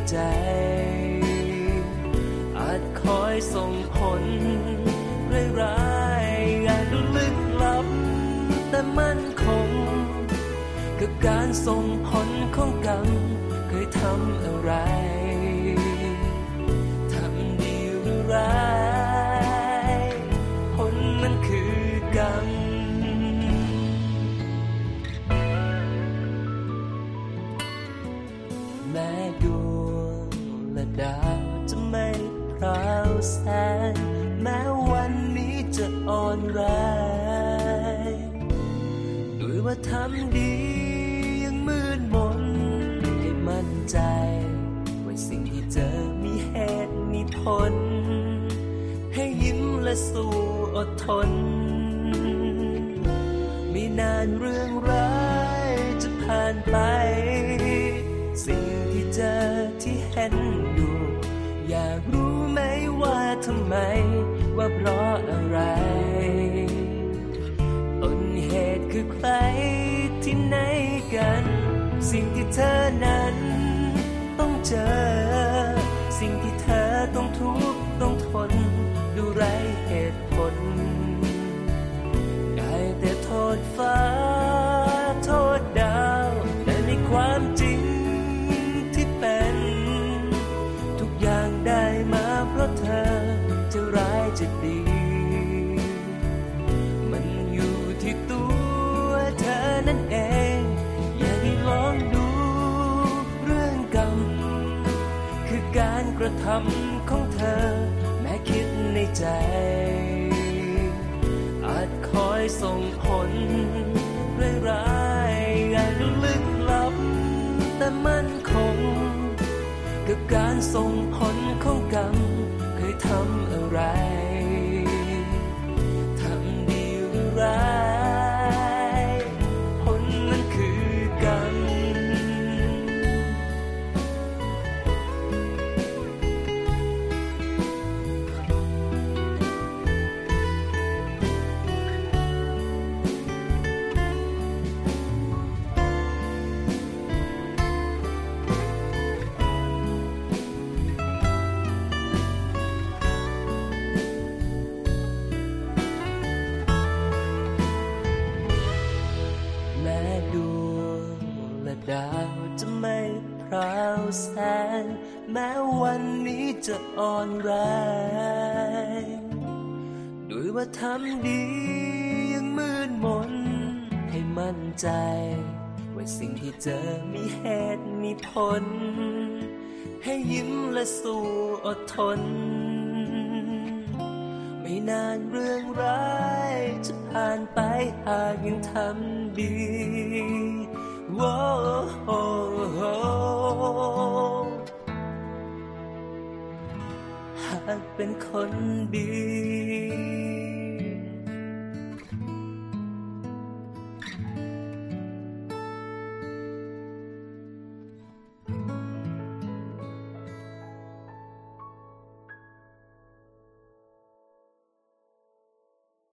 ใจ อาจคอยส่งผลร้ายๆอาจดูลึกลับ แต่มั่นคง กับการส่งผลของกรรมเคยทำอะไร ตุมีผลให้ยิ้มและสู้อดทนม่นานเรื่องร้ายจะผ่านไป สิ่งที่เจอที่เห็นอยู่ อยากรู้ไหมว่าทำไม ว่าเพราะอะไร ต้นเหตุคือใครที่ไหนกัน สิ่งที่เธอนั้นต้องเจอ คำของเธอ แม้คิดในใจ อาจคอยส่งผลร้ายๆอาจดูลึกลับ แต่มั่นคง กับการส่งผลของกรรมเคยทำอะไร จะอ่อนแรงด้วยว่าทำดียังมืดมน ให้มั่นใจ ว่าสิ่งที่เจอมีเหตุมีผล ให้ยิ้มและสู้อดทน ไม่นานเรื่องร้ายจะผ่านไปหากยังทำดีโว้โห หากเป็นคนดี